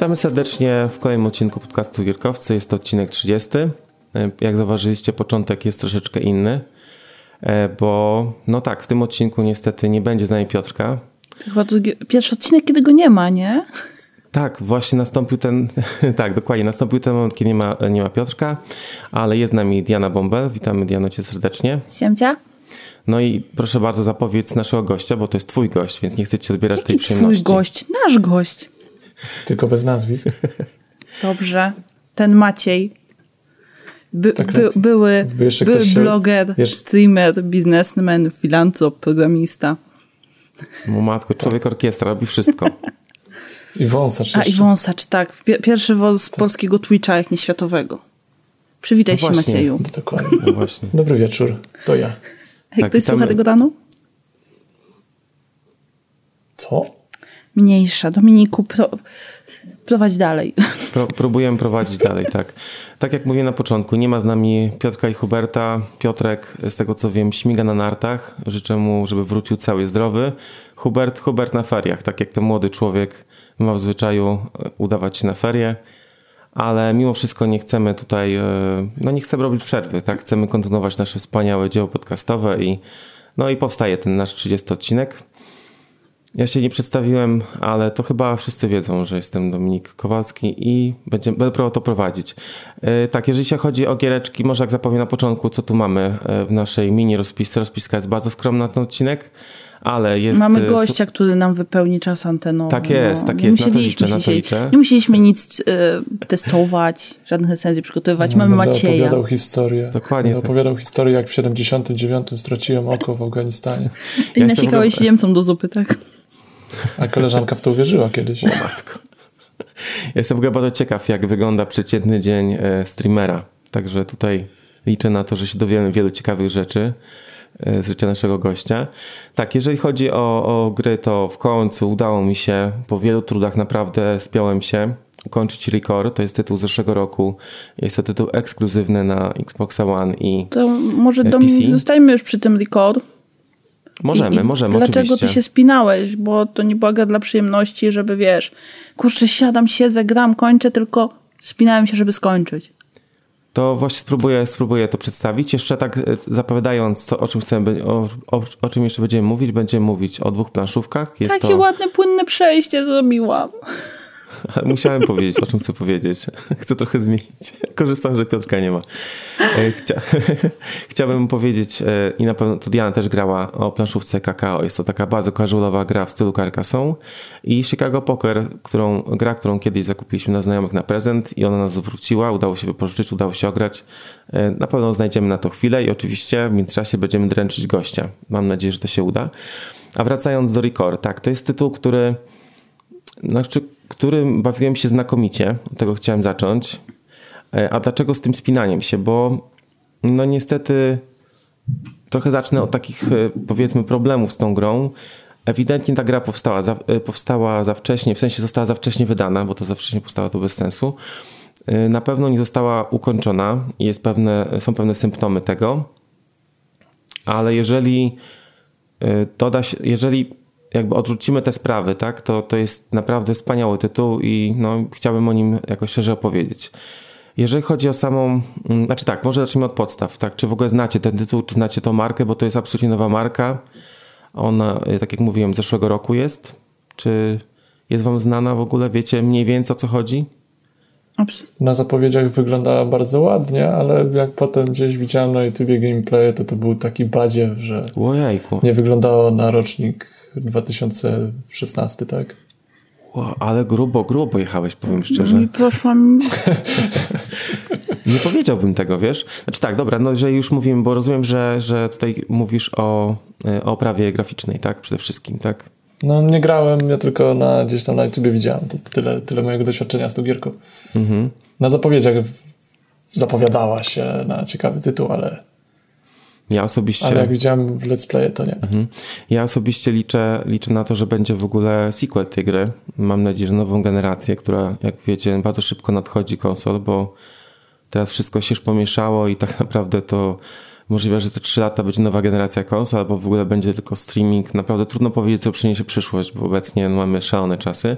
Witamy serdecznie w kolejnym odcinku podcastu Gierkowcy. Jest to odcinek 30. Jak zauważyliście, początek jest troszeczkę inny, bo no tak, w tym odcinku niestety nie będzie z nami Piotrka. Chyba to pierwszy odcinek, kiedy go nie ma, nie? Tak, właśnie nastąpił ten, tak, dokładnie, nastąpił ten moment, kiedy nie ma, nie ma Piotrka, ale jest z nami Diana Bombel. Witamy Diano cię serdecznie. Siemcia. No i proszę bardzo zapowiedz naszego gościa, bo to jest twój gość, więc nie chcę ci odbierać Jaki tej przyjemności. twój gość? Nasz gość. Tylko bez nazwisk. Dobrze. Ten Maciej. By, Tak by, były By jeszcze były ktoś się- bloger, jeszcze- streamer, biznesmen, filantrop, programista. Mu matko, człowiek orkiestra robi wszystko. I wąsacz A i wąsacz, tak. Pie- Pierwszy wąs z polskiego Twitcha, jak nie światowego. Przywitaj No się, właśnie. Macieju. No Dokładnie. No właśnie. Dobry wieczór, to ja. Jak Tak, ktoś witamy. słucha tego rano? Co? Mniejsza. Dominiku, pro, prowadź dalej. Pro, próbujemy prowadzić dalej, tak. Tak jak mówiłem na początku, nie ma z nami Piotrka i Huberta. Piotrek, z tego co wiem, śmiga na nartach. Życzę mu, żeby wrócił cały zdrowy. Hubert, Hubert na feriach, tak jak ten młody człowiek ma w zwyczaju e, udawać się na ferie. Ale mimo wszystko nie chcemy tutaj, e, no nie chcemy robić przerwy, tak? Chcemy kontynuować nasze wspaniałe dzieło podcastowe i no i powstaje ten nasz 30 odcinek. Ja się nie przedstawiłem, ale to chyba wszyscy wiedzą, że jestem Dominik Kowalski i będzie, będę próbował to prowadzić. Yy, tak, jeżeli się chodzi o giereczki, może jak zapowiem na początku, co tu mamy yy, w naszej mini rozpisce. Rozpiska jest bardzo skromna na ten odcinek, ale jest... Mamy yy, gościa, który nam wypełni czas antenowy. Tak jest, tak nie jest, na to liczę, na to liczę. Nie musieliśmy nic e, testować, żadnych recenzji przygotowywać. Mamy Będę Macieja. opowiadał historię. Dokładnie Będę tak. opowiadał historię, jak w 79 straciłem oko w Afganistanie. I Ja nasikałeś ogóle- Niemcom do zupy, tak? A koleżanka w to uwierzyła kiedyś. Ja jestem w ogóle bardzo ciekaw, jak wygląda przeciętny dzień e, streamera. Także tutaj liczę na to, że się dowiemy wielu ciekawych rzeczy e, z życia naszego gościa. Tak, jeżeli chodzi o, o gry, to w końcu udało mi się, po wielu trudach naprawdę spiąłem się, ukończyć Record. To jest tytuł z zeszłego roku. Jest to tytuł ekskluzywny na Xbox One i To może E, Dominik, PC? zostajmy już przy tym record. Możemy, I, i możemy, Dlaczego oczywiście. ty się spinałeś? Bo to nie była dla przyjemności, żeby wiesz, kurczę, siadam, siedzę, gram, kończę, tylko spinałem się, żeby skończyć. To właśnie spróbuję, spróbuję to przedstawić. Jeszcze tak e, zapowiadając, co, o, czym chcemy, o, o, o czym jeszcze będziemy mówić, będziemy mówić o dwóch planszówkach. Jest Takie to... ładne, płynne przejście zrobiłam. Musiałem powiedzieć, o czym chcę powiedzieć. Chcę trochę zmienić. Korzystam, że Piotrka nie ma. E, Chcia... Chciałbym powiedzieć, e, i na pewno to Diana też grała o planszówce Kakao. Jest to taka bardzo casualowa gra w stylu Carcassonne i Chicago Poker, którą, gra, którą kiedyś zakupiliśmy na znajomych na prezent i ona nas wróciła, udało się wypożyczyć, udało się ograć. E, Na pewno znajdziemy na to chwilę i oczywiście w międzyczasie będziemy dręczyć gościa. Mam nadzieję, że to się uda. A wracając do Record, tak, to jest tytuł, który znaczy, którym bawiłem się znakomicie. Od tego chciałem zacząć. E, A dlaczego z tym spinaniem się? Bo no niestety trochę zacznę od takich e, powiedzmy problemów z tą grą. Ewidentnie ta gra powstała za, e, powstała za wcześnie, w sensie została za wcześnie wydana, bo to za wcześnie powstała to bez sensu. Na pewno nie została ukończona i jest pewne, są pewne symptomy tego. Ale jeżeli doda się, jeżeli jakby odrzucimy te sprawy, tak, to, to jest naprawdę wspaniały tytuł i no, chciałbym o nim jakoś szerzej opowiedzieć. Jeżeli chodzi o samą, mm, znaczy tak, może zacznijmy od podstaw, tak, czy w ogóle znacie ten tytuł, czy znacie tą markę, bo to jest absolutnie nowa marka. Ona, y, tak jak mówiłem, z zeszłego roku jest. Czy jest wam znana w ogóle? Wiecie mniej więcej o co chodzi? Na zapowiedziach wyglądała bardzo ładnie, ale jak potem gdzieś widziałem na YouTubie gameplay, to to był taki badziew, że Ojejku, nie wyglądało na rocznik 2016, tak? wow, ale grubo, grubo jechałeś, powiem szczerze. Mi poszła mi... Nie powiedziałbym tego, wiesz? Znaczy tak, dobra, no jeżeli już mówimy, bo rozumiem, że, że tutaj mówisz o, e, o oprawie graficznej, tak? Przede wszystkim, tak? No nie grałem, ja tylko na, gdzieś tam na YouTubie widziałem. To tyle, tyle mojego doświadczenia z tą gierką. Mhm. Na zapowiedziach zapowiadała się na ciekawy tytuł, ale, Ja osobiście, ale jak widziałem let's play, to nie. mhm. ja osobiście liczę, liczę na to, że będzie w ogóle sequel tej gry. Mam nadzieję, że nową generację, która, jak wiecie, bardzo szybko nadchodzi konsol, bo teraz wszystko się już pomieszało i tak naprawdę to możliwe, że za 3 lata będzie nowa generacja konsol, albo w ogóle będzie tylko streaming. Naprawdę trudno powiedzieć, co przyniesie przyszłość, bo obecnie mamy szalone czasy.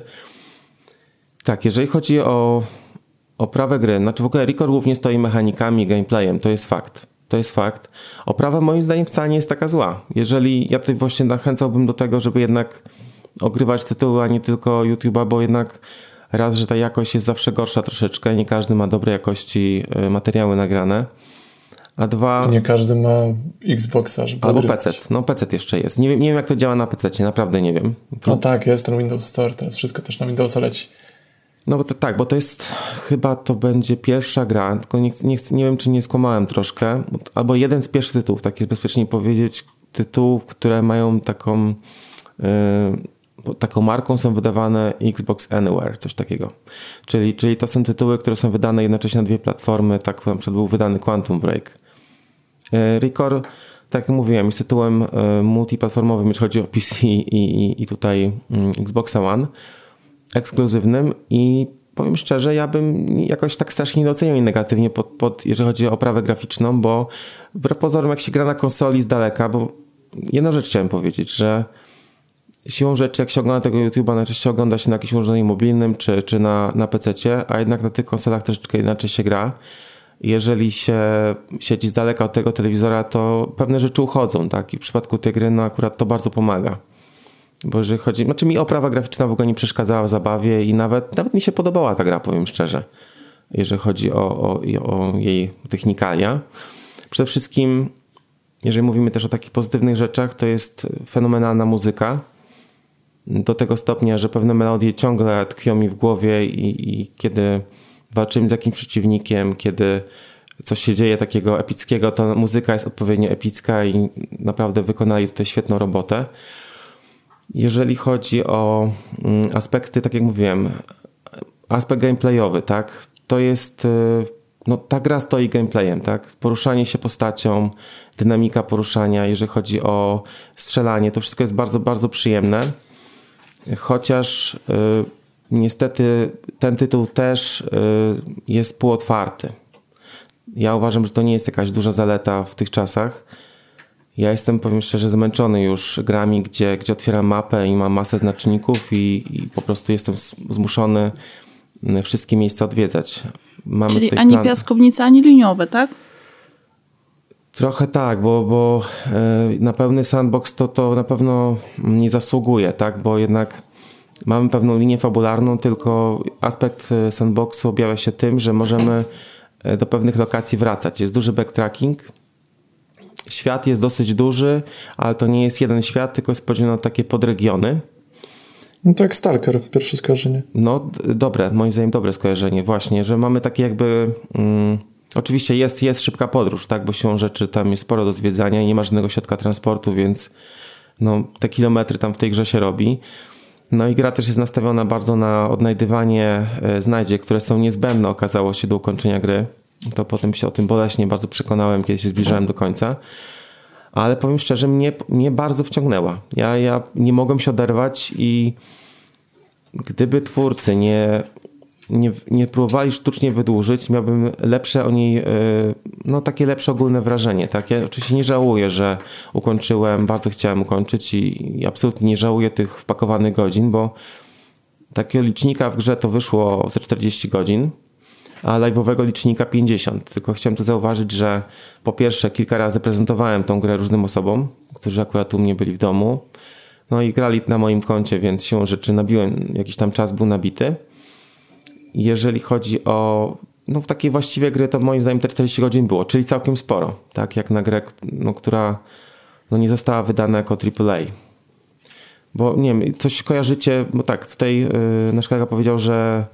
Tak, jeżeli chodzi o oprawę gry, znaczy w ogóle Record głównie stoi mechanikami, gameplayem, to jest fakt. To jest fakt. Oprawa moim zdaniem wcale nie jest taka zła. Jeżeli ja tutaj właśnie zachęcałbym do tego, żeby jednak ogrywać tytuły, a nie tylko YouTube'a, bo jednak raz, że ta jakość jest zawsze gorsza troszeczkę, nie każdy ma dobrej jakości y, materiały nagrane. A dwa. Nie każdy ma Xboxa, żeby Albo. PC. No PC jeszcze jest. Nie, wiem- nie wiem, jak to działa na PC, naprawdę nie wiem. No tak, jest ten Windows Store, teraz wszystko też na Windowsa leci. No bo to, tak, bo to jest chyba to będzie pierwsza gra, tylko nie, nie, nie wiem, czy nie skłamałem troszkę, albo jeden z pierwszych tytułów, tak jest bezpiecznie powiedzieć, tytułów, które mają taką yy, taką marką są wydawane Xbox Anywhere, coś takiego. Czyli, czyli to są tytuły, które są wydane jednocześnie na dwie platformy, tak na przykład był wydany Quantum Break. Yy, Record, tak jak mówiłem, jest tytułem yy, multiplatformowym, jeśli chodzi o PC i, i, i tutaj yy, Xboxa One ekskluzywnym i powiem szczerze, ja bym jakoś tak strasznie nie doceniał jej negatywnie, pod, pod, jeżeli chodzi o oprawę graficzną, bo wbrew pozorom jak się gra na konsoli z daleka, bo jedną rzecz chciałem powiedzieć, że siłą rzeczy jak się ogląda tego YouTube'a, najczęściej ogląda się na jakimś urządzeniu mobilnym czy, czy na, na PC-cie, a jednak na tych konsolach troszeczkę inaczej się gra. Jeżeli się siedzi z daleka od tego telewizora, to pewne rzeczy uchodzą, tak? I w przypadku tej gry no akurat to bardzo pomaga. Bo jeżeli chodzi, znaczy mi oprawa graficzna w ogóle nie przeszkadzała w zabawie i nawet, nawet mi się podobała ta gra, powiem szczerze, jeżeli chodzi o, o, o jej technikalia. Przede wszystkim, jeżeli mówimy też o takich pozytywnych rzeczach, to jest fenomenalna muzyka. Do tego stopnia, że pewne melodie ciągle tkwią mi w głowie i, i kiedy walczymy z jakimś przeciwnikiem, kiedy coś się dzieje takiego epickiego, to muzyka jest odpowiednio epicka i naprawdę wykonali tutaj świetną robotę. Jeżeli chodzi o mm, aspekty, tak jak mówiłem, aspekt gameplayowy, tak, to jest, y, no ta gra stoi gameplayem, tak, poruszanie się postacią, dynamika poruszania, jeżeli chodzi o strzelanie, to wszystko jest bardzo, bardzo przyjemne, chociaż y, niestety ten tytuł też y, jest półotwarty. Ja uważam, że to nie jest jakaś duża zaleta w tych czasach, ja jestem, powiem szczerze, zmęczony już grami, gdzie, gdzie otwieram mapę i mam masę znaczników i, i po prostu jestem zmuszony mm, wszystkie miejsca odwiedzać. Mamy Czyli ani plan- piaskownice, ani liniowe, tak? Trochę tak, bo, bo e, na pełny sandbox to, to na pewno nie zasługuje, tak? Bo jednak mamy pewną linię fabularną, tylko aspekt e, sandboxu objawia się tym, że możemy e, do pewnych lokacji wracać. Jest duży backtracking. Świat jest dosyć duży, ale to nie jest jeden świat, tylko jest podzielony na takie podregiony. No to jak Stalker, pierwsze skojarzenie. No, dobre, moim zdaniem dobre skojarzenie, właśnie, że mamy takie jakby. Mm, oczywiście jest, jest szybka podróż, tak, bo siłą rzeczy tam jest sporo do zwiedzania i nie ma żadnego środka transportu, więc no, te kilometry tam w tej grze się robi. No i gra też jest nastawiona bardzo na odnajdywanie e, znajdziek, które są niezbędne, okazało się do ukończenia gry. To potem się o tym boleśnie bardzo przekonałem, kiedy się zbliżałem do końca. Ale powiem szczerze, mnie, mnie bardzo wciągnęła. Ja, ja nie mogłem się oderwać i gdyby twórcy nie, nie, nie próbowali sztucznie wydłużyć, miałbym lepsze o niej, e, no takie lepsze ogólne wrażenie. Tak? Ja oczywiście nie żałuję, że ukończyłem, bardzo chciałem ukończyć i, i absolutnie nie żałuję tych wpakowanych godzin, bo takiego licznika w grze to wyszło ze 40 godzin, a live'owego licznika 50. Tylko chciałem tu zauważyć, że po pierwsze kilka razy prezentowałem tą grę różnym osobom, którzy akurat u mnie byli w domu. No i grali na moim koncie, więc siłą rzeczy nabiłem, jakiś tam czas był nabity. Jeżeli chodzi o no w takiej właściwie gry, to moim zdaniem te 40 godzin było, czyli całkiem sporo, tak jak na grę, no, która no, nie została wydana jako AAA. Bo nie wiem, coś kojarzycie, bo tak, tutaj yy, nasz kolega powiedział, że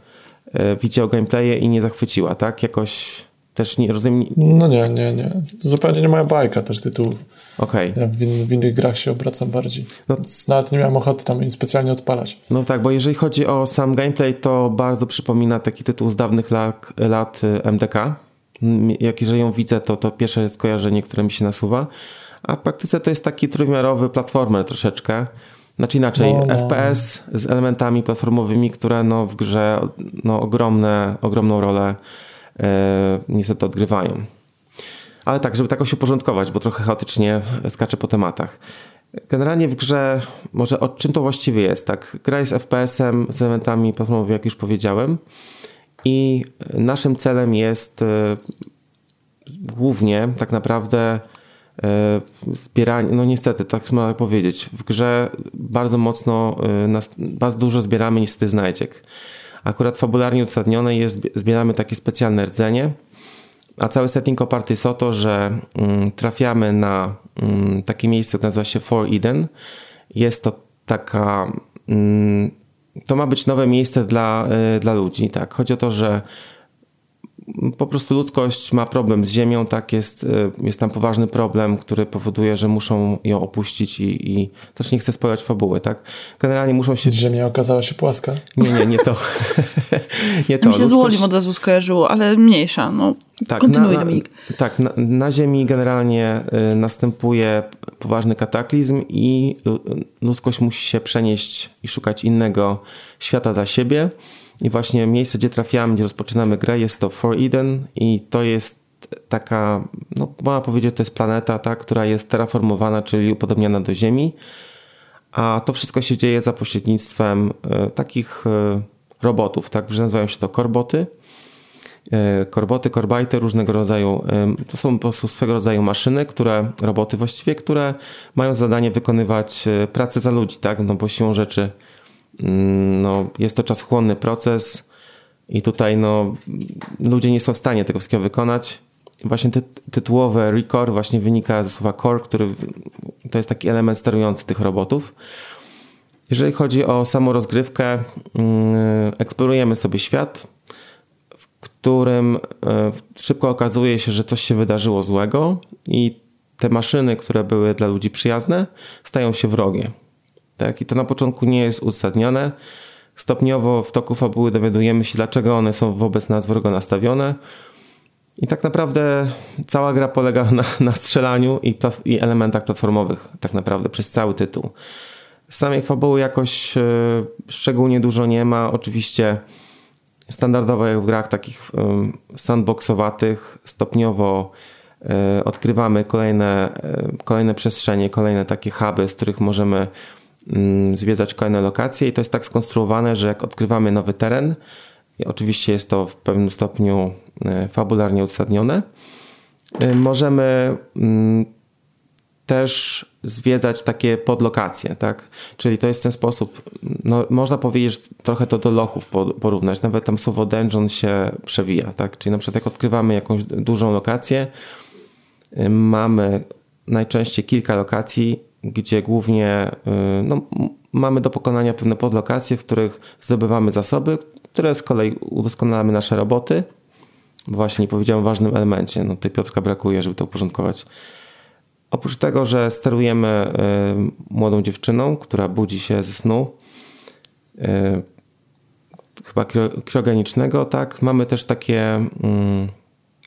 widział gameplaye i nie zachwyciła, tak? Jakoś też nie rozumiem. No nie, nie, nie. To zupełnie nie moja bajka też tytułów. Okej. Ja w, w innych grach się obracam bardziej. No- nawet nie miałem ochoty tam specjalnie odpalać. No tak, bo jeżeli chodzi o sam gameplay, to bardzo przypomina taki tytuł z dawnych lat, lat y, MDK. Jak jeżeli ją widzę, to to pierwsze jest skojarzenie, które mi się nasuwa. A w praktyce to jest taki trójmiarowy platformer troszeczkę. Znaczy inaczej, No, no. FPS z elementami platformowymi, które no w grze no, ogromne, ogromną rolę e, niestety odgrywają. Ale tak, żeby tak się uporządkować, bo trochę chaotycznie skaczę po tematach. Generalnie w grze, może o czym to właściwie jest, tak? Gra jest FPS-em z elementami platformowymi, jak już powiedziałem. I naszym celem jest y, głównie tak naprawdę zbieranie, no niestety, tak można powiedzieć, w grze bardzo mocno, bardzo dużo zbieramy niestety znajdziek. Akurat fabularnie uzasadnione jest, zbieramy takie specjalne rdzenie, a cały setting oparty jest o to, że mm, trafiamy na mm, takie miejsce, które nazywa się For Eden. Jest to taka. Mm, to ma być nowe miejsce dla, y, dla ludzi. Tak. Chodzi o to, że po prostu ludzkość ma problem z Ziemią, tak, jest, y, jest tam poważny problem, który powoduje, że muszą ją opuścić i, i też nie chcę spoilać fabuły, tak. Generalnie muszą się... Ziemia okazała się płaska? Nie, nie, nie to. nie to. Mi się ludzkość... z Wolim od razu skojarzyło, ale mniejsza, no. Tak, Kontynuuj, na, Dominik. Tak, na, na Ziemi generalnie y, następuje poważny kataklizm i ludzkość musi się przenieść i szukać innego świata dla siebie. I właśnie miejsce, gdzie trafiamy, gdzie rozpoczynamy grę, jest to For Eden i to jest taka, no można powiedzieć, to jest planeta, ta, która jest terraformowana, czyli upodobniana do Ziemi. A to wszystko się dzieje za pośrednictwem e, takich e, robotów, tak, że nazywają się to korboty. E, korboty, korbajty różnego rodzaju, to są po prostu swego rodzaju maszyny, które, roboty właściwie, które mają zadanie wykonywać pracę za ludzi, tak, no bo siłą rzeczy no, jest to czasochłonny proces i tutaj no, ludzie nie są w stanie tego wszystkiego wykonać. Właśnie ty, tytułowe recore właśnie wynika ze słowa core, który to jest taki element sterujący tych robotów. Jeżeli chodzi o samą rozgrywkę, mm, eksplorujemy sobie świat, w którym e, szybko okazuje się, że coś się wydarzyło złego i te maszyny, które były dla ludzi przyjazne, stają się wrogie. Tak? I to na początku nie jest uzasadnione. Stopniowo w toku fabuły dowiadujemy się, dlaczego one są wobec nas wrogo nastawione. I tak naprawdę cała gra polega na, na strzelaniu i, i, elementach platformowych, tak naprawdę przez cały tytuł. Samej fabuły jakoś e, szczególnie dużo nie ma. Oczywiście standardowo jak w grach takich e, sandboxowatych, stopniowo e, odkrywamy kolejne, kolejne przestrzenie, kolejne takie huby, z których możemy zwiedzać kolejne lokacje i to jest tak skonstruowane, że jak odkrywamy nowy teren, oczywiście jest to w pewnym stopniu e, fabularnie uzasadnione, e, możemy mm, też zwiedzać takie podlokacje, tak? Czyli to jest ten sposób, no, można powiedzieć, że trochę to do lochów porównać, nawet tam słowo dungeon się przewija, tak? Czyli na przykład jak odkrywamy jakąś dużą lokację, e, mamy najczęściej kilka lokacji gdzie głównie y, no, mamy do pokonania pewne podlokacje, w których zdobywamy zasoby, które z kolei udoskonalamy nasze roboty. Właśnie nie powiedziałem o ważnym elemencie, no tutaj Piotrka brakuje, żeby to uporządkować. Oprócz tego, że sterujemy y, młodą dziewczyną, która budzi się ze snu, y, chyba kriogenicznego, tak, mamy też takie... Y,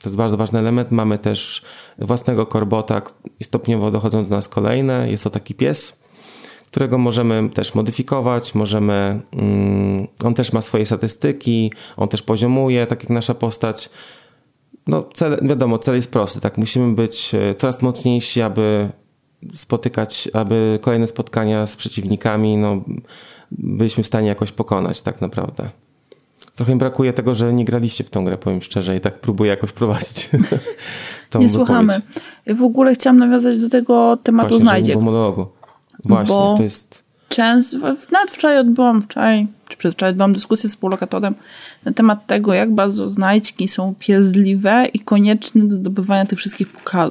to jest bardzo ważny element. Mamy też własnego korbota i stopniowo dochodzą do nas kolejne. Jest to taki pies, którego możemy też modyfikować, możemy, mm, on też ma swoje statystyki, on też poziomuje, tak jak nasza postać. No, cel, wiadomo, cel jest prosty, tak? Musimy być e, coraz mocniejsi, aby spotykać, aby kolejne spotkania z przeciwnikami, no, byliśmy w stanie jakoś pokonać tak naprawdę. Trochę mi brakuje tego, że nie graliście w tą grę, powiem szczerze, i tak próbuję jakoś prowadzić. nie słuchamy. Ja w ogóle chciałam nawiązać do tego tematu Właśnie, znajdziek. monologu. Właśnie, bo to jest... Często, nawet wczoraj odbyłam, wczoraj, czy przedwczoraj odbyłam dyskusję z współlokatorem na temat tego, jak bardzo znajdźki są piezliwe i konieczne do zdobywania tych wszystkich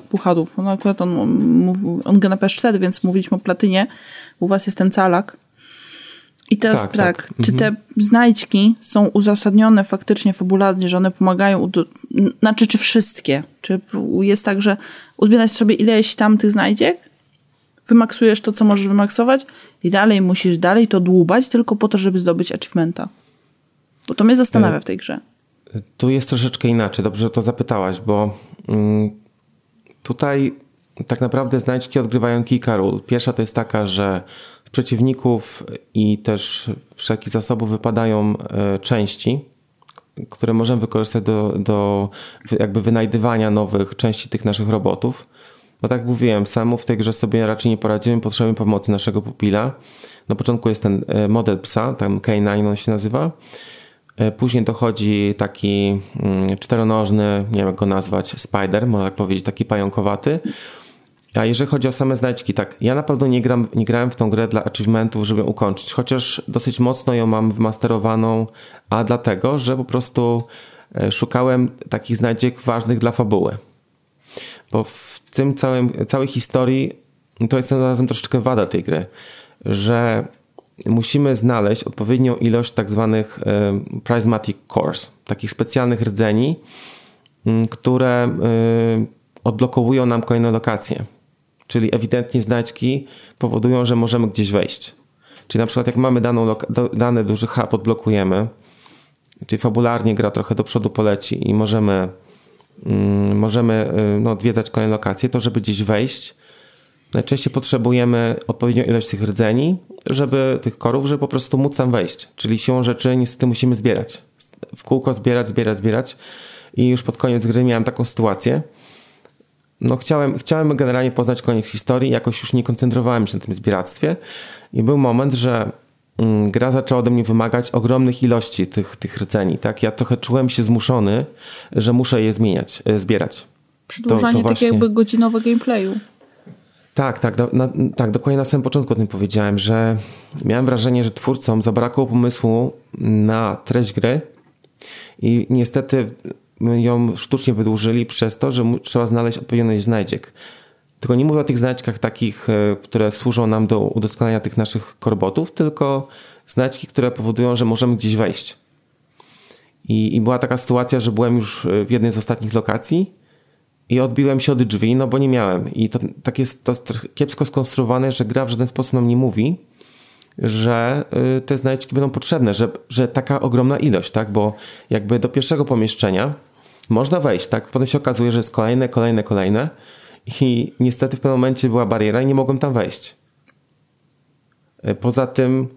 pucharów. No akurat on mówił, on gra na PS4, więc mówiliśmy o platynie. U was jest ten calak, i teraz tak, tak, tak. czy mhm. te znajdźki są uzasadnione faktycznie fabularnie, że one pomagają, znaczy czy wszystkie? Czy jest tak, że uzbierasz sobie ileś tam tych znajdziek, wymaksujesz to, co możesz wymaksować i dalej musisz dalej to dłubać tylko po to, żeby zdobyć achievementa. Bo to mnie zastanawia w tej grze. Tu jest troszeczkę inaczej. Dobrze, że to zapytałaś, bo mm, tutaj tak naprawdę znajdźki odgrywają kilka ról. Pierwsza to jest taka, że przeciwników i też wszelkich zasobów wypadają e, części, które możemy wykorzystać do, do jakby wynajdywania nowych części tych naszych robotów. bo tak jak mówiłem, samemu w tej grze sobie raczej nie poradzimy, potrzebujemy pomocy naszego pupila. Na początku jest ten e, model psa, tam K9 on się nazywa. E, później dochodzi taki mm, czteronożny, nie wiem jak go nazwać, spider, można tak powiedzieć, taki pająkowaty. A jeżeli chodzi o same znajdźki, tak, ja na pewno nie, gram, nie grałem w tą grę dla achievementów, żeby ją ukończyć, chociaż dosyć mocno ją mam wymasterowaną, a dlatego, że po prostu e, szukałem takich znajdziek ważnych dla fabuły. Bo w tym całym, całej historii to jest razem troszeczkę wada tej gry, że musimy znaleźć odpowiednią ilość tak zwanych e, prismatic cores, takich specjalnych rdzeni, które e, odblokowują nam kolejne lokacje. Czyli ewidentnie znajdźki powodują, że możemy gdzieś wejść. Czyli na przykład jak mamy daną dany duży hub, odblokujemy, czyli fabularnie gra trochę do przodu poleci i możemy, mm, możemy y, no, odwiedzać kolejne lokacje, to żeby gdzieś wejść, najczęściej potrzebujemy odpowiednią ilość tych rdzeni, żeby tych korów, żeby po prostu móc tam wejść. Czyli siłą rzeczy niestety musimy zbierać. W kółko zbierać, zbierać, zbierać. I już pod koniec gry miałem taką sytuację, no chciałem, chciałem generalnie poznać koniec historii, jakoś już nie koncentrowałem się na tym zbieractwie i był moment, że mm, gra zaczęła ode mnie wymagać ogromnych ilości tych, tych rdzeni, tak? Ja trochę czułem się zmuszony, że muszę je zmieniać, e, zbierać. Przedłużanie to, to właśnie... jakby godzinowe gameplayu. Tak, tak, do, na, tak, dokładnie na samym początku o tym powiedziałem, że miałem wrażenie, że twórcom zabrakło pomysłu na treść gry i niestety ją sztucznie wydłużyli przez to, że trzeba znaleźć odpowiednią ilość znajdziek. Tylko nie mówię o tych znajdźkach takich, e, które służą nam do udoskonalenia tych naszych korbotów, tylko znajdźki, które powodują, że możemy gdzieś wejść. I, I, była taka sytuacja, że byłem już e, w jednej z ostatnich lokacji i odbiłem się od drzwi, no bo nie miałem. I to tak jest to kiepsko skonstruowane, że gra w żaden sposób nam nie mówi, że e, te znajdźki będą potrzebne, że, że taka ogromna ilość, tak? Bo jakby do pierwszego pomieszczenia można wejść, tak? Potem się okazuje, że jest kolejne, kolejne, kolejne i niestety w pewnym momencie była bariera i nie mogłem tam wejść. E, poza tym,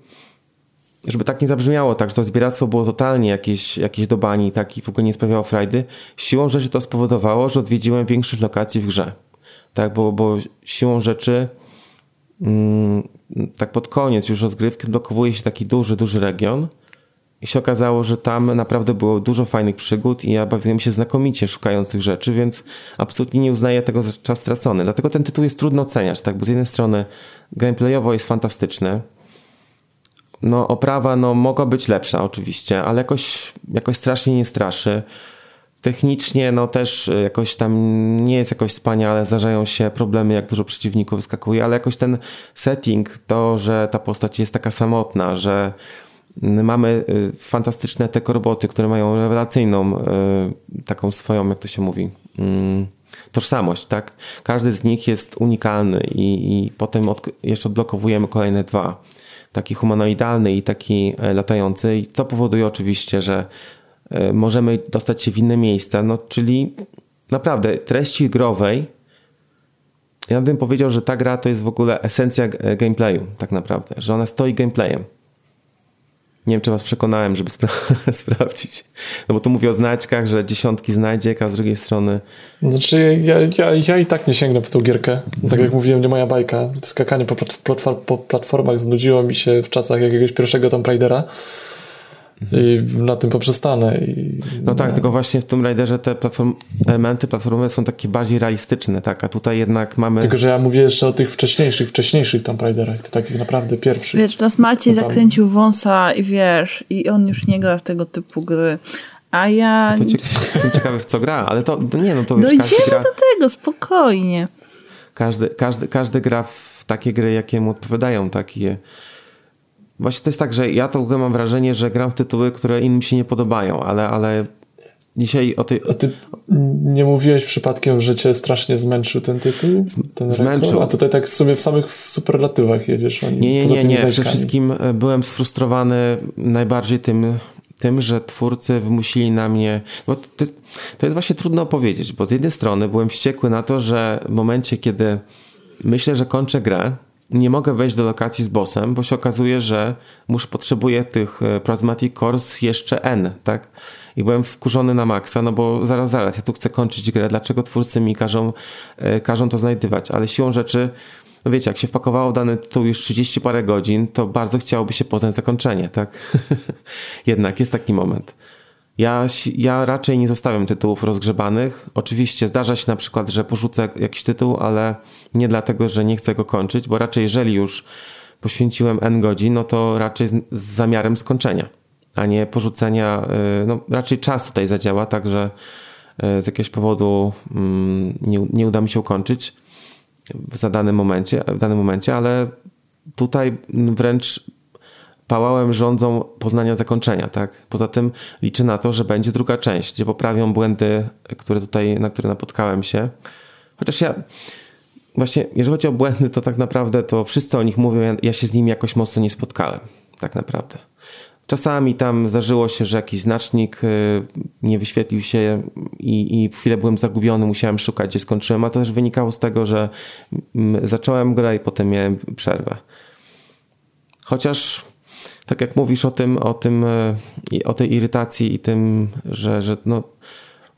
żeby tak nie zabrzmiało, tak, że to zbieractwo było totalnie jakieś, jakieś do bani tak, i w ogóle nie sprawiało frajdy, siłą rzeczy to spowodowało, że odwiedziłem większość lokacji w grze. Tak, bo, bo siłą rzeczy mm, tak pod koniec już rozgrywki blokowuje się taki duży, duży region i się okazało, że tam naprawdę było dużo fajnych przygód i ja bawiłem się znakomicie szukając tych rzeczy, więc absolutnie nie uznaję tego za czas stracony. Dlatego ten tytuł jest trudno oceniać, tak? Bo z jednej strony gameplayowo jest fantastyczny, no oprawa no mogła być lepsza oczywiście, ale jakoś, jakoś strasznie nie straszy. Technicznie no też jakoś tam nie jest jakoś wspaniale, zdarzają się problemy, jak dużo przeciwników wyskakuje, ale jakoś ten setting, to, że ta postać jest taka samotna, że Mamy y, fantastyczne te roboty, które mają rewelacyjną y, taką swoją, jak to się mówi, mm, tożsamość, tak? Każdy z nich jest unikalny i, i potem od, jeszcze odblokowujemy kolejne dwa. Taki humanoidalny i taki e, latający i to powoduje oczywiście, że e, możemy dostać się w inne miejsca, no czyli naprawdę treści growej ja bym powiedział, że ta gra to jest w ogóle esencja gameplayu tak naprawdę, że ona stoi gameplayem. Nie wiem, czy was przekonałem, żeby spra sprawdzić. No bo tu mówię o znaczkach, że dziesiątki znajdziek, a z drugiej strony... Znaczy, ja, ja, ja i tak nie sięgnę po tą gierkę. Tak jak mówiłem, nie moja bajka. Skakanie po, po platformach znudziło mi się w czasach jakiegoś pierwszego Tomb Raidera. I na tym poprzestanę. I, no tak, tylko właśnie w tym Raiderze te platform, elementy platformowe są takie bardziej realistyczne, tak? A tutaj jednak mamy... Tylko, że ja mówię jeszcze o tych wcześniejszych, wczesniejszych Tomb Raiderach, to takich naprawdę pierwszych. Wiesz, teraz Maciej tam... zakręcił wąsa i wiesz, i on już nie gra w tego typu gry. A ja... A to jestem ciekawy w co gra, ale to nie, no to już Dojdziemy gra... do tego, spokojnie. Każdy, każdy, każdy gra w takie gry, jakie mu odpowiadają, takie Właśnie to jest tak, że ja to mam wrażenie, że gram w tytuły, które innym się nie podobają, ale, ale dzisiaj o tej... A ty nie mówiłeś przypadkiem, że cię strasznie zmęczył ten tytuł? Ten zmęczył. Rekord? A tutaj tak w sobie w samych superlatywach jedziesz. Nie, nie, nie, nie. Przede wszystkim e, byłem sfrustrowany najbardziej tym, tym, że twórcy wymusili na mnie... Bo to jest, to jest właśnie trudno powiedzieć, bo z jednej strony byłem wściekły na to, że w momencie, kiedy myślę, że kończę grę, nie mogę wejść do lokacji z bossem, bo się okazuje, że muszę, potrzebuję tych e, Prismatic Cores jeszcze N, tak? I byłem wkurzony na maksa, no bo zaraz, zaraz, ja tu chcę kończyć grę, dlaczego twórcy mi każą, e, każą to znajdywać? Ale siłą rzeczy, no wiecie, jak się wpakowało dany tytuł już 30 parę godzin, to bardzo chciałoby się poznać zakończenie, tak? Jednak jest taki moment. Ja, ja raczej nie zostawiam tytułów rozgrzebanych. Oczywiście zdarza się na przykład, że porzucę jakiś tytuł, ale nie dlatego, że nie chcę go kończyć, bo raczej jeżeli już poświęciłem N godzin, no to raczej z, z zamiarem skończenia, a nie porzucenia. Y, no raczej czas tutaj zadziała, także y, z jakiegoś powodu mm, nie, nie uda mi się ukończyć w zadanym momencie, w danym momencie, ale tutaj wręcz pałałem rządzą poznania zakończenia, tak? Poza tym liczę na to, że będzie druga część, gdzie poprawią błędy, które tutaj, na które napotkałem się. Chociaż ja właśnie, jeżeli chodzi o błędy, to tak naprawdę to wszyscy o nich mówią, ja się z nimi jakoś mocno nie spotkałem, tak naprawdę. Czasami tam zdarzyło się, że jakiś znacznik y, nie wyświetlił się i, i chwilę byłem zagubiony, musiałem szukać, gdzie skończyłem, a to też wynikało z tego, że mm, zacząłem grę i potem miałem przerwę. Chociaż tak jak mówisz o tym, o tym, e, o tej irytacji i tym, że, że no,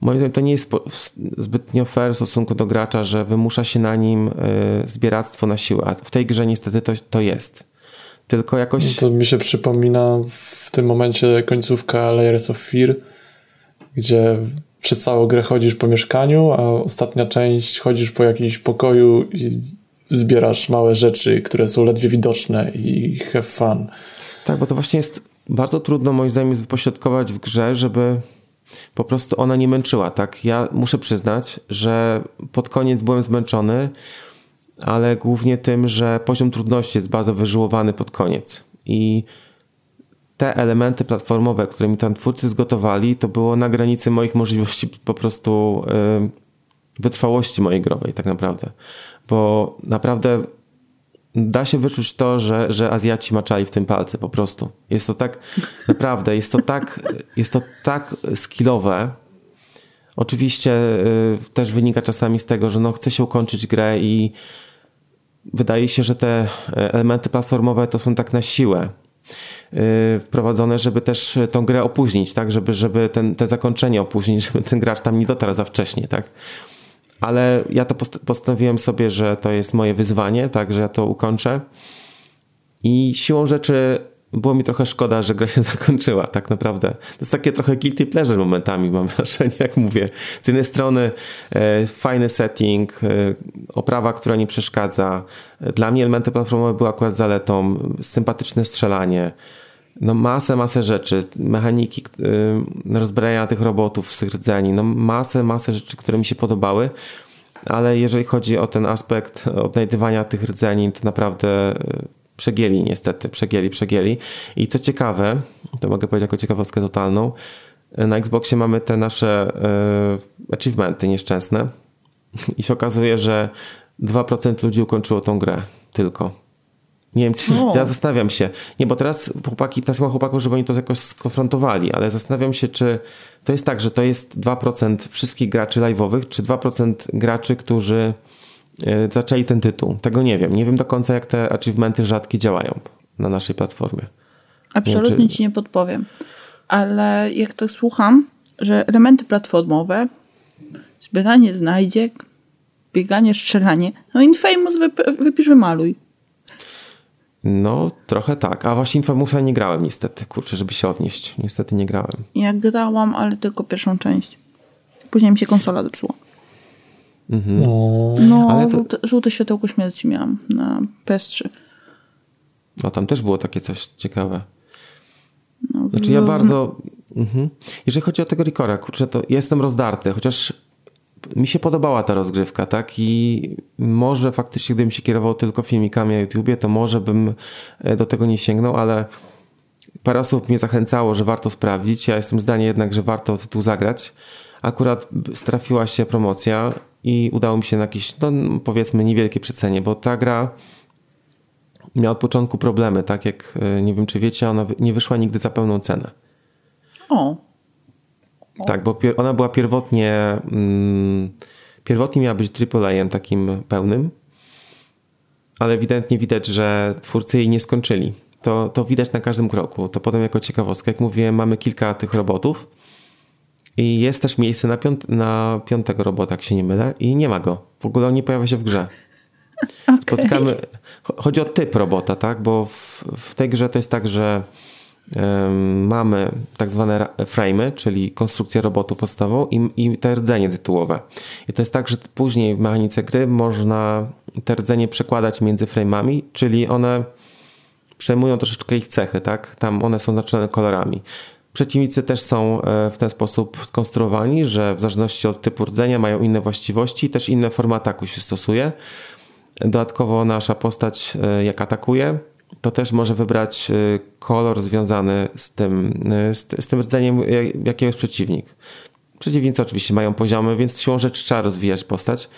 moim zdaniem to nie jest zbytnio fair w stosunku do gracza, że wymusza się na nim e, zbieractwo na siłę, a w tej grze niestety to, to jest. Tylko jakoś... To mi się przypomina w tym momencie końcówka Layers of Fear, gdzie przez całą grę chodzisz po mieszkaniu, a ostatnia część chodzisz po jakimś pokoju i zbierasz małe rzeczy, które są ledwie widoczne i have fun. Tak, bo to właśnie jest bardzo trudno moim zdaniem wypośrodkować w grze, żeby po prostu ona nie męczyła, tak? Ja muszę przyznać, że pod koniec byłem zmęczony, ale głównie tym, że poziom trudności jest bardzo wyżyłowany pod koniec. I te elementy platformowe, które mi tam twórcy zgotowali, to było na granicy moich możliwości po prostu yy, wytrwałości mojej growej, tak naprawdę. Bo naprawdę da się wyczuć to, że, że Azjaci maczali w tym palce po prostu. Jest to tak, naprawdę, jest to tak, jest to tak skillowe. Oczywiście y, też wynika czasami z tego, że no chce się ukończyć grę i wydaje się, że te elementy platformowe to są tak na siłę y, wprowadzone, żeby też tą grę opóźnić, tak, żeby, żeby ten, te zakończenie opóźnić, żeby ten gracz tam nie dotarł za wcześnie, tak ale ja to postanowiłem sobie, że to jest moje wyzwanie, tak, że ja to ukończę. I siłą rzeczy było mi trochę szkoda, że gra się zakończyła, tak naprawdę. To jest takie trochę guilty pleasure momentami, mam wrażenie, jak mówię. Z jednej strony e, fajny setting, e, oprawa, która nie przeszkadza. Dla mnie elementy platformowe były akurat zaletą, sympatyczne strzelanie, no masę, masę rzeczy, mechaniki yy, tych robotów z tych rdzeni, no masę, masę rzeczy, które mi się podobały, ale jeżeli chodzi o ten aspekt odnajdywania tych rdzeni, to naprawdę y, przegieli niestety, przegieli, przegieli. I co ciekawe, to mogę powiedzieć jako ciekawostkę totalną, na Xboxie mamy te nasze yy, achievementy nieszczęsne. I się okazuje, że 2% ludzi ukończyło tą grę tylko. Nie wiem, czy ja zastanawiam się. Nie, bo teraz chłopaki, teraz mam chłopaków, żeby oni to jakoś skonfrontowali, ale zastanawiam się, czy to jest tak, że to jest 2% wszystkich graczy live'owych, czy 2% graczy, którzy y, zaczęli ten tytuł. Tego nie wiem. Nie wiem do końca, jak te achievementy rzadkie działają na naszej platformie. Absolutnie nie, czy... ci nie podpowiem. Ale jak tak słucham, że elementy platformowe, zbieranie znajdziek, bieganie, strzelanie, no Infamous wyp wypisz, wymaluj. No, trochę tak. A właśnie Infamousa nie grałem niestety, kurczę, żeby się odnieść. Niestety nie grałem. Ja grałam, ale tylko pierwszą część. Później mi się konsola zepsuła. Mhm. No, no ale to... żółte, żółte światełko śmierci miałam na PS3. No, tam też było takie coś ciekawe. No, znaczy ja bardzo... Mhm. Jeżeli chodzi o tego Ricora, kurczę, to jestem rozdarty, chociaż mi się podobała ta rozgrywka, tak? I może faktycznie, gdybym się kierował tylko filmikami na YouTubie, to może bym e, do tego nie sięgnął, ale parę osób mnie zachęcało, że warto sprawdzić. Ja jestem zdania jednak, że warto tytuł zagrać. Akurat strafiła się promocja i udało mi się na jakieś, no powiedzmy, niewielkie przecenie, bo ta gra miała od początku problemy, tak jak, e, nie wiem czy wiecie, ona nie wyszła nigdy za pełną cenę. O. Tak, bo ona była pierwotnie. Mm, pierwotnie miała być AAA takim pełnym. ale ewidentnie widać, że twórcy jej nie skończyli. To, to widać na każdym kroku. To potem jako ciekawostka, jak mówiłem, mamy kilka tych robotów i jest też miejsce na, piąt, na piątego robota, jak się nie mylę, i nie ma go. W ogóle on nie pojawia się w grze. Okay. Spotykamy, chodzi o typ robota, tak? Bo w, w tej grze to jest tak, że mamy tak zwane frame'y, czyli konstrukcję robotu podstawową i, i te rdzenie tytułowe. I to jest tak, że później w mechanice gry można te rdzenie przekładać między frame'ami, czyli one przejmują troszeczkę ich cechy, tak? Tam one są znaczone kolorami. Przeciwnicy też są e, w ten sposób skonstruowani, że w zależności od typu rdzenia mają inne właściwości, też inne formy ataku się stosuje. Dodatkowo nasza postać, e, jak atakuje, to też może wybrać e, kolor związany z tym, z, z tym rdzeniem jakiegoś przeciwnik. Przeciwnicy oczywiście mają poziomy, więc siłą rzeczy trzeba rozwijać postać.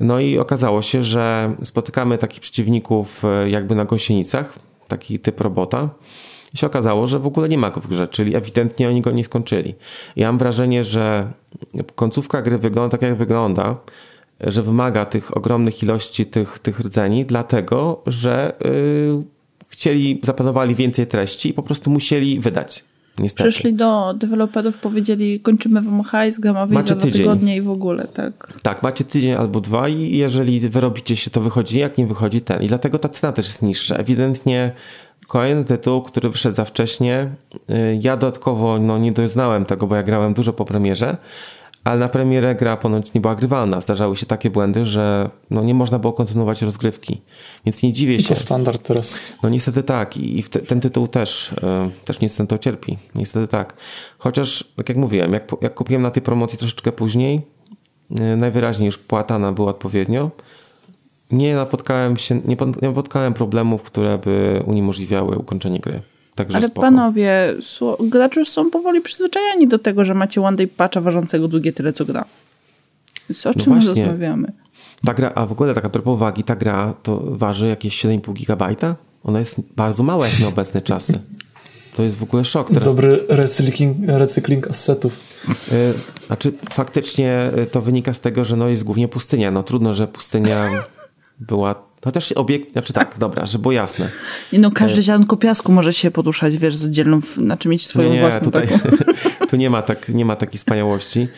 No i okazało się, że spotykamy takich przeciwników jakby na gąsienicach, taki typ robota. I się okazało, że w ogóle nie ma go w grze, czyli ewidentnie oni go nie skończyli. Ja mam wrażenie, że końcówka gry wygląda tak, jak wygląda, że wymaga tych ogromnych ilości tych, tych rdzeni, dlatego że yy, chcieli, zaplanowali więcej treści i po prostu musieli wydać. Niestety. Przyszli do deweloperów, powiedzieli kończymy wam hajs, gra ma za dwa tygodnie i w ogóle, tak. Tak, macie tydzień albo dwa i jeżeli wyrobicie się, to wychodzi, jak nie wychodzi ten. I dlatego ta cena też jest niższa. Ewidentnie Kolejny tytuł, który wyszedł za wcześnie. Y, ja dodatkowo no, nie doznałem tego, bo ja grałem dużo po premierze, ale na premierę gra ponoć nie była grywalna. Zdarzały się takie błędy, że no, nie można było kontynuować rozgrywki. Więc nie dziwię się. To standard teraz. No niestety tak. I te, ten tytuł też, y, też niestety to cierpi. Niestety tak. Chociaż, tak jak mówiłem, jak, jak kupiłem na tej promocji troszeczkę później, y, najwyraźniej już płatana była odpowiednio, nie napotkałem się, nie, nie napotkałem problemów, które by uniemożliwiały ukończenie gry. Także Ale spoko. panowie, gracze już są powoli przyzwyczajeni do tego, że macie one day patcha ważącego drugie tyle, co gra. Więc o no czym właśnie. rozmawiamy? Ta gra, a w ogóle tak a propos wagi, ta gra to waży jakieś 7,5 gigabajta? Ona jest bardzo mała jak na obecne czasy. To jest w ogóle szok. Teraz... Dobry recykling, recykling assetów. Yy, znaczy faktycznie y, to wynika z tego, że no jest głównie pustynia. No trudno, że pustynia była Chociaż obiekt, znaczy tak, dobra, żeby było jasne. Nie no, każde ziarnko piasku może się poduszać, wiesz, z oddzielną, znaczy mieć swoją nie, własną tutaj, tu nie ma, tak, nie ma takiej wspaniałości.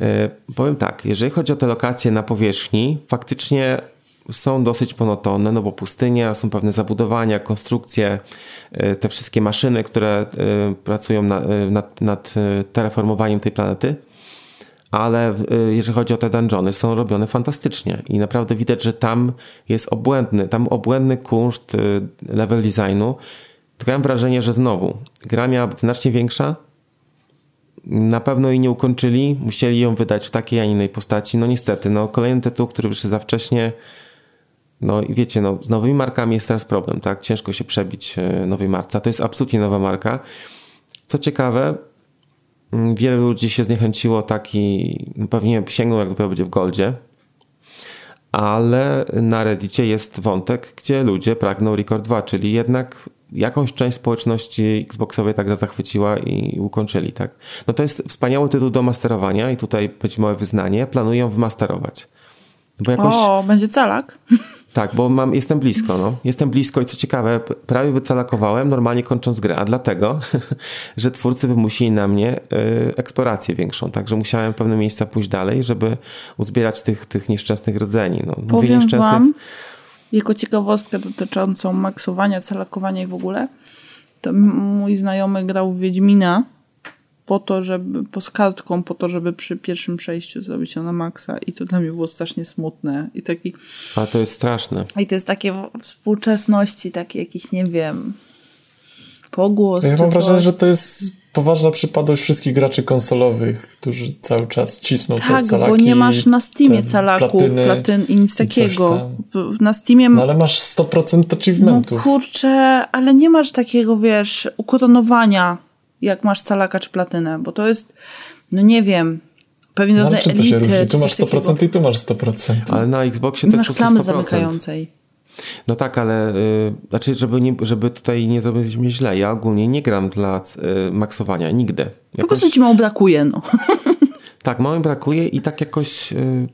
E, powiem tak, jeżeli chodzi o te lokacje na powierzchni, faktycznie są dosyć monotonne, no bo pustynia, są pewne zabudowania, konstrukcje, e, te wszystkie maszyny, które e, pracują na, nad, nad terraformowaniem tej planety ale y, jeżeli chodzi o te dungeony, są robione fantastycznie i naprawdę widać, że tam jest obłędny, tam obłędny kunszt y, level designu. Tylko mam wrażenie, że znowu gra miała być znacznie większa, na pewno jej nie ukończyli, musieli ją wydać w takiej, a innej postaci. No niestety, no kolejny tytuł, który wyszedł za wcześnie, no i wiecie, no, z nowymi markami jest teraz problem, tak? Ciężko się przebić y, nowej marce. To jest absolutnie nowa marka. Co ciekawe, Mm, wiele ludzi się zniechęciło taki, no pewnie sięgną jak dopiero będzie w Goldzie, ale na Reddicie jest wątek, gdzie ludzie pragną Record 2, czyli jednak jakąś część społeczności Xboxowej tak zachwyciła i ukończyli, tak? No to jest wspaniały tytuł do masterowania i tutaj będzie małe wyznanie, planuję wymasterować. Bo jakoś... O, będzie calak? Tak, bo mam, jestem blisko, no. Jestem blisko i co ciekawe, prawie wycalakowałem normalnie kończąc grę, a dlatego, że twórcy wymusili na mnie y, eksplorację większą, także musiałem pewne miejsca pójść dalej, żeby uzbierać tych, tych nieszczęsnych rdzeni. No, Mówię Powiem nieszczęsnych... wam, jako ciekawostkę dotyczącą maksowania, calakowania i w ogóle, to mój znajomy grał w Wiedźmina po to, żeby, po z kartką, po to, żeby przy pierwszym przejściu zrobić ją na maksa i to dla mnie było strasznie smutne i taki... A to jest straszne. I to jest takie współczesności, taki jakiś, nie wiem, pogłos Ja mam wrażenie, że to jest poważna przypadłość wszystkich graczy konsolowych, którzy cały czas cisną tak, te calaki. bo nie masz na Steamie calaków, platyny, platyn i nic takiego. Na Steamie... No ale masz 100% achievementów. No kurczę, ale nie masz takiego, wiesz, ukoronowania jak masz calaka czy platynę, bo to jest, no nie wiem, pewien no, rodzaj elity. Tu masz 100% takiego. i tu masz 100%. Ale na Xboxie to masz klamy zamykającej. No tak, ale y, znaczy, żeby, nie, żeby tutaj nie zrobić mnie źle, ja ogólnie nie gram dla y, maksowania nigdy. Jakoś... Po prostu ci mało brakuje, no. tak, mało brakuje i tak jakoś y,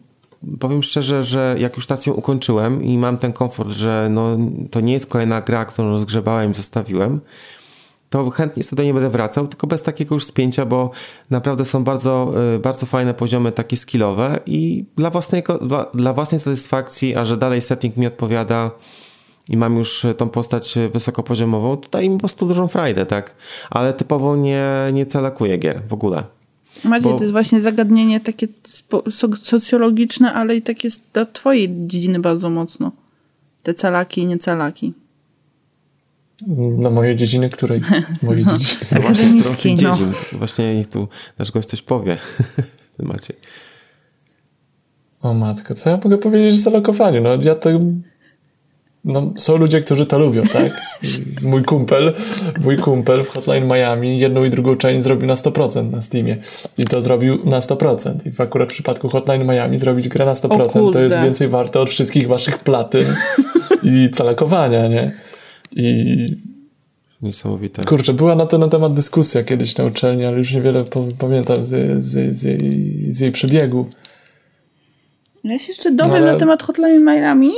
powiem szczerze, że jak już stację ukończyłem i mam ten komfort, że no, to nie jest kolejna gra, którą rozgrzebałem i zostawiłem, to chętnie sobie do niej będę wracał, tylko bez takiego już spięcia, bo naprawdę są bardzo, y, bardzo fajne poziomy takie skillowe i dla własnej, dla własnej satysfakcji, a że dalej setting mi odpowiada i mam już tą postać wysokopoziomową, to daje mi po prostu dużą frajdę, tak? Ale typowo nie, nie celakuję gier w ogóle. Maciej, bo... to jest właśnie zagadnienie takie socjologiczne, ale i takie dla twojej dziedziny bardzo mocno. Te calaki i niecalaki. Na mojej dziedziny, której? Mojej dziedziny. No właśnie, którą z no. dziedzin. Właśnie niech tu nasz gość coś powie. Maciej. O matko, co ja mogę powiedzieć o zalokowaniu? No ja to no, są ludzie, którzy to lubią, tak? Mój kumpel, mój kumpel w Hotline Miami jedną i drugą część zrobił na 100% na Steamie. I to zrobił na 100%. I w akurat w przypadku Hotline Miami zrobić grę na 100% to jest więcej warte od wszystkich waszych platyn i calakowania, nie? I Niesamowite. Kurczę, była na ten temat dyskusja kiedyś na uczelni, ale już niewiele pamiętam z, z, z, jej, z jej przebiegu. Ja się jeszcze dowiem no, ale... na temat Hotline Miami,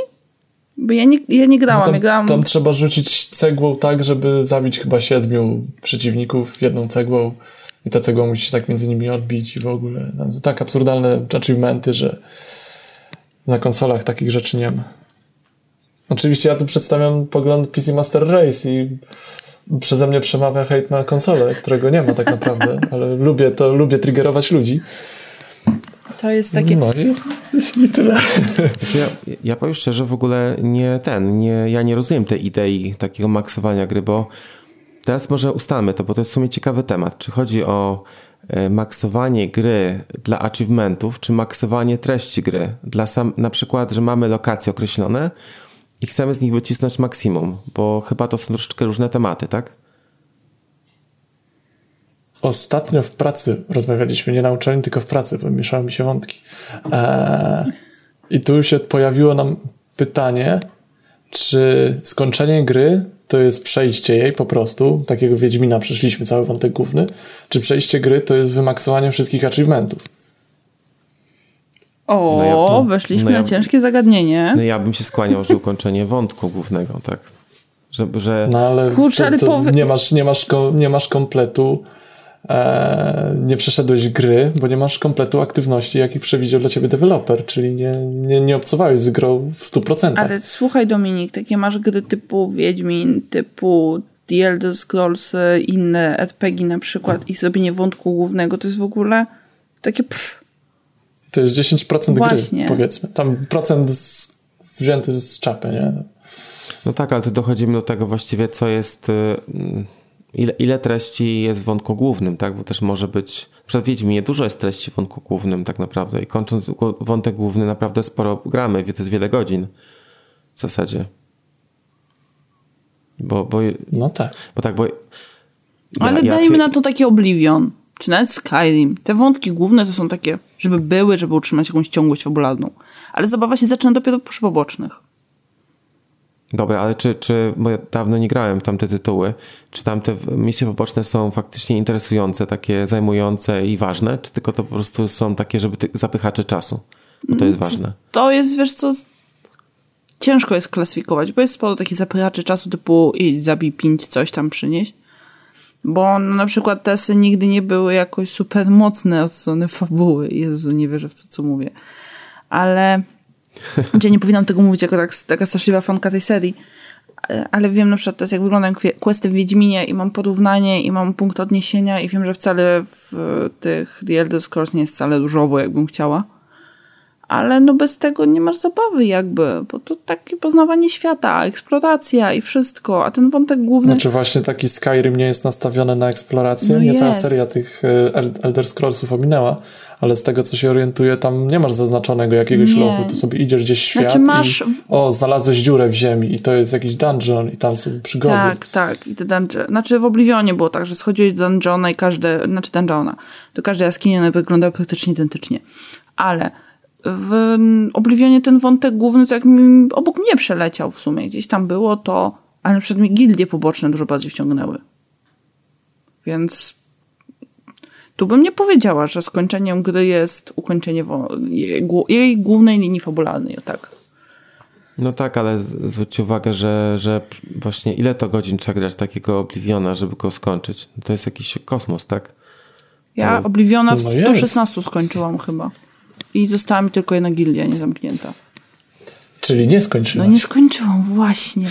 bo ja nie, ja nie grałam, no tam, ja grałam... Tam trzeba rzucić cegłą tak, żeby zabić chyba siedmiu przeciwników jedną cegłą i ta cegła musi się tak między nimi odbić i w ogóle. Tam są tak absurdalne achievementy, że na konsolach takich rzeczy nie ma. Oczywiście ja tu przedstawiam pogląd PC Master Race i przeze mnie przemawia hejt na konsolę, którego nie ma tak naprawdę, ale lubię to, lubię triggerować ludzi. To jest takie... No i, i tyle. Ja, ja powiem szczerze, w ogóle nie ten, nie, ja nie rozumiem tej idei takiego maksowania gry, bo teraz może ustalmy to, bo to jest w sumie ciekawy temat. Czy chodzi o e, maksowanie gry dla achievementów, czy maksowanie treści gry? Dla sam, na przykład, że mamy lokacje określone i chcemy z nich wycisnąć maksimum, bo chyba to są troszeczkę różne tematy, tak? Ostatnio w pracy rozmawialiśmy, nie na uczelni, tylko w pracy, bo mieszały mi się wątki. Eee, I tu się pojawiło nam pytanie, czy skończenie gry to jest przejście jej po prostu, takiego Wiedźmina przeszliśmy cały wątek główny, czy przejście gry to jest wymaksowanie wszystkich achievementów? O, no ja, no, weszliśmy no ja, na ciężkie zagadnienie. No ja bym się skłaniał, że ukończenie wątku głównego, tak. Że, że... No ale, Kurczę, ale nie, masz, nie, masz, nie masz kompletu e, nie przeszedłeś gry, bo nie masz kompletu aktywności, jakich przewidział dla ciebie deweloper, czyli nie, nie, nie obcowałeś z grą w 100%. Ale słuchaj Dominik, takie masz gry typu Wiedźmin, typu The Elder Scrolls, inne RPG na przykład i zrobienie wątku głównego, to jest w ogóle takie pff. To jest 10% Właśnie. gry, powiedzmy. Tam procent z, wzięty z czapy, nie? No tak, ale to dochodzimy do tego właściwie, co jest... Yy ile, ile treści jest w wątku głównym, tak? Bo też może być, przed Wiedźminie dużo jest treści w wątku głównym tak naprawdę i kończąc wątek główny naprawdę sporo gramy, to jest wiele godzin w zasadzie. Bo, bo, no tak. Bo tak, bo ja, Ale ja dajmy na to taki Oblivion, czy nawet Skyrim. Te wątki główne to są takie, żeby były, żeby utrzymać jakąś ciągłość fabularną. Ale zabawa się zaczyna dopiero przy pobocznych. Dobra, ale czy, czy, bo ja dawno nie grałem w tamte tytuły, czy tamte misje poboczne są faktycznie interesujące, takie zajmujące i ważne, czy tylko to po prostu są takie, żeby ty, zapychacze czasu? Bo to jest mm, ważne. To jest, wiesz co, ciężko jest klasyfikować, bo jest sporo takich zapychaczy czasu typu i zabij pięć, coś tam przynieść. Bo no, na przykład tesy nigdy nie były jakoś super mocne od strony fabuły. Jezu, nie wierzę w to, co mówię. Ale znaczy, nie powinnam tego mówić jako tak, taka straszliwa fanka tej serii, ale wiem na przykład teraz, jak wyglądają questy w Wiedźminie i mam porównanie i mam punkt odniesienia i wiem, że wcale w tych The Elder Scrolls nie jest wcale różowo, jakbym chciała. Ale no bez tego nie masz zabawy jakby, bo to takie poznawanie świata, eksploracja i wszystko, a ten wątek główny... Znaczy właśnie taki Skyrim nie jest nastawiony na eksplorację, no nie jest. cała seria tych e, Elder Scrollsów ominęła, ale z tego, co się orientuję, tam nie masz zaznaczonego jakiegoś nie. lochu. Tu sobie idziesz gdzieś w znaczy świat znaczy masz... i o, znalazłeś dziurę w ziemi i to jest jakiś dungeon i tam są przygody. Tak, tak. I te dungeon... Znaczy w Oblivionie było tak, że schodziłeś do dungeona i każde... Znaczy dungeona. To każde jaskinie one wyglądały praktycznie identycznie. Ale w Oblivionie ten wątek główny to jak mi, obok mnie przeleciał w sumie. Gdzieś tam było to... Ale na przykład mnie gildie poboczne dużo bardziej wciągnęły. Więc Tu bym nie powiedziała, że skończeniem gry jest ukończenie jej, jej głównej linii fabularnej, o tak. No tak, ale zwróćcie uwagę, że, że właśnie ile to godzin trzeba grać takiego Obliviona, żeby go skończyć? To jest jakiś kosmos, tak? Ja to... Obliviona w no 116 skończyłam chyba. I została mi tylko jedna gildia niezamknięta. Czyli nie skończyłam. No nie skończyłam, właśnie.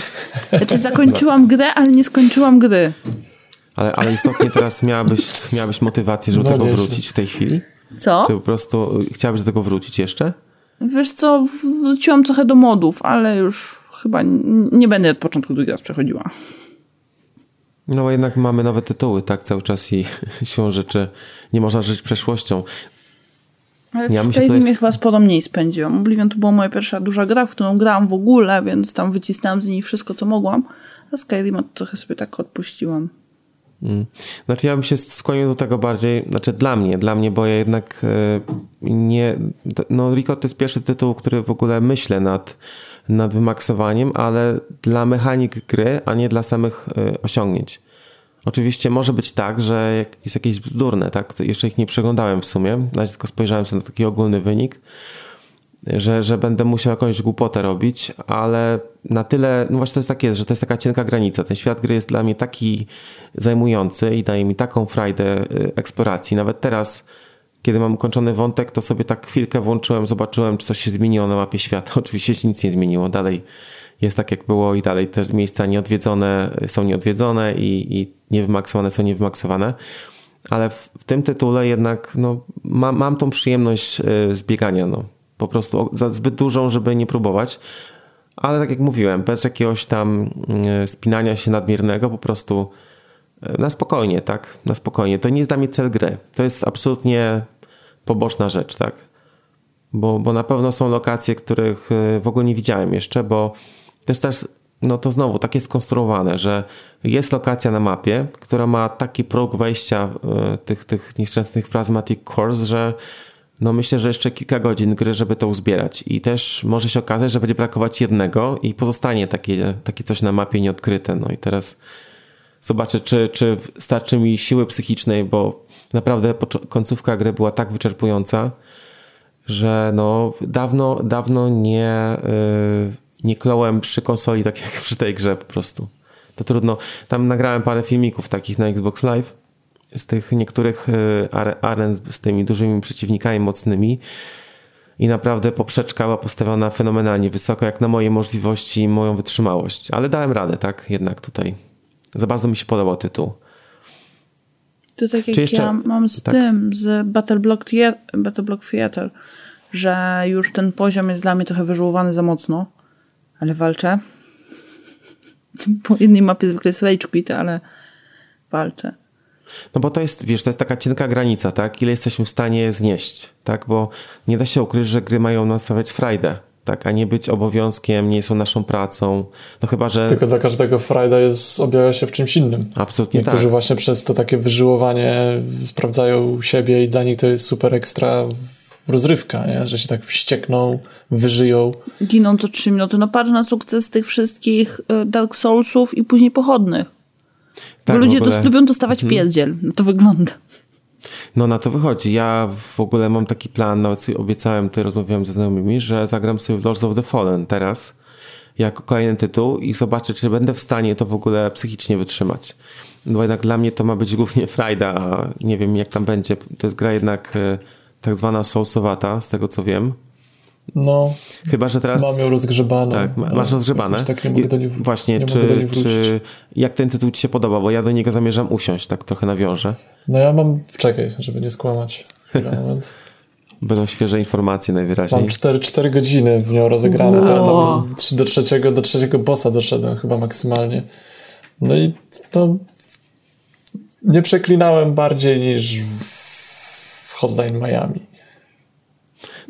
Znaczy zakończyłam grę, ale nie skończyłam gry. Ale, ale istotnie teraz miałabyś, miałabyś motywację, żeby do no tego wrócić w tej chwili? Co? Czy po prostu chciałabyś do tego wrócić jeszcze? Wiesz co, wróciłam trochę do modów, ale już chyba nie będę od początku drugi raz przechodziła. No jednak mamy nowe tytuły, tak, cały czas i siłą rzeczy nie można żyć przeszłością. Ale ja w Skyrimie jest... chyba sporo mniej spędziłam. Oblivion to była moja pierwsza duża gra, w którą grałam w ogóle, więc tam wycisnęłam z niej wszystko, co mogłam. A Skyrim trochę sobie tak odpuściłam. Mm. Znaczy ja bym się skłonił do tego bardziej, znaczy dla mnie, dla mnie, bo ja jednak e, nie, no Rico to jest pierwszy tytuł, który w ogóle myślę nad, nad wymaksowaniem, ale dla mechanik gry, a nie dla samych e, osiągnięć. Oczywiście może być tak, że jest jakieś bzdurne, tak? Jeszcze ich nie przeglądałem w sumie, tylko spojrzałem sobie na taki ogólny wynik, że, że będę musiał jakąś głupotę robić, ale na tyle, no właśnie to jest tak jest, że to jest taka cienka granica. Ten świat gry jest dla mnie taki zajmujący i daje mi taką frajdę y, eksploracji. Nawet teraz, kiedy mam kończony wątek, to sobie tak chwilkę włączyłem, zobaczyłem, czy coś się zmieniło na mapie świata. Oczywiście się nic nie zmieniło, dalej jest tak jak było i dalej te miejsca nieodwiedzone są nieodwiedzone i, i niewymaksowane są niewymaksowane. Ale w, w tym tytule jednak no, mam, mam tą przyjemność y, zbiegania. No po prostu za zbyt dużą, żeby nie próbować. Ale tak jak mówiłem, bez jakiegoś tam mm, spinania się nadmiernego, po prostu e, na spokojnie, tak? Na spokojnie. To nie jest dla mnie cel gry. To jest absolutnie poboczna rzecz, tak? Bo, bo na pewno są lokacje, których e, w ogóle nie widziałem jeszcze, bo jest też, no to znowu tak jest skonstruowane, że jest lokacja na mapie, która ma taki próg wejścia e, tych, tych nieszczęsnych Prismatic Cores, że no myślę, że jeszcze kilka godzin gry, żeby to uzbierać. I też może się okazać, że będzie brakować jednego i pozostanie takie, takie coś na mapie nieodkryte. No i teraz zobaczę, czy, czy starczy mi siły psychicznej, bo naprawdę końcówka gry była tak wyczerpująca, że no dawno, dawno nie, yy, nie klołem przy konsoli tak jak przy tej grze po prostu. To trudno. Tam nagrałem parę filmików takich na Xbox Live z tych niektórych e, aren z tymi dużymi przeciwnikami mocnymi i naprawdę poprzeczka była postawiona fenomenalnie wysoko, jak na moje możliwości i moją wytrzymałość. Ale dałem radę, tak? Jednak tutaj. Za bardzo mi się podobał tytuł. To tak jak jeszcze... ja mam z tak. tym, z Battle Block, Theater, Battle Theater, że już ten poziom jest dla mnie trochę wyżułowany za mocno, ale walczę. Po jednej mapie zwykle jest rage quit, ale walczę. No bo to jest, wiesz, to jest taka cienka granica, tak? Ile jesteśmy w stanie znieść, tak? Bo nie da się ukryć, że gry mają nam sprawiać frajdę, tak? A nie być obowiązkiem, nie są naszą pracą. No chyba, że... Tylko dla każdego frajda jest, objawia się w czymś innym. Absolutnie Niektórzy tak. właśnie przez to takie wyżyłowanie sprawdzają siebie i dla nich to jest super ekstra rozrywka, nie? że się tak wściekną, wyżyją. Giną to trzy minuty. No patrz na sukces tych wszystkich y, Dark Soulsów i później pochodnych. Tak, Bo ludzie ogóle... lubią dostawać hmm. pierdziel. No to wygląda. No na to wychodzi. Ja w ogóle mam taki plan, nawet sobie obiecałem, tutaj rozmawiałem ze znajomymi, że zagram sobie w Lords of the Fallen teraz jako kolejny tytuł i zobaczę, czy będę w stanie to w ogóle psychicznie wytrzymać. Bo jednak dla mnie to ma być głównie frajda, a nie wiem jak tam będzie. To jest gra jednak e, tak zwana soulsowata, z tego co wiem. No. Chyba, że teraz. Mam ją rozgrzebane. Tak, masz rozgrzebane. Tak nie mogę do niej Właśnie, czy, czy jak ten tytuł Ci się podoba? Bo ja do niego zamierzam usiąść, tak trochę nawiążę. No ja mam. Czekaj, żeby nie skłamać. moment. Będą świeże informacje najwyraźniej. Mam 4, 4 godziny w nią rozegrane. Wow. Tam, do, trzeciego, do trzeciego bossa doszedłem chyba maksymalnie. No i to nie przeklinałem bardziej niż w Hotline Miami.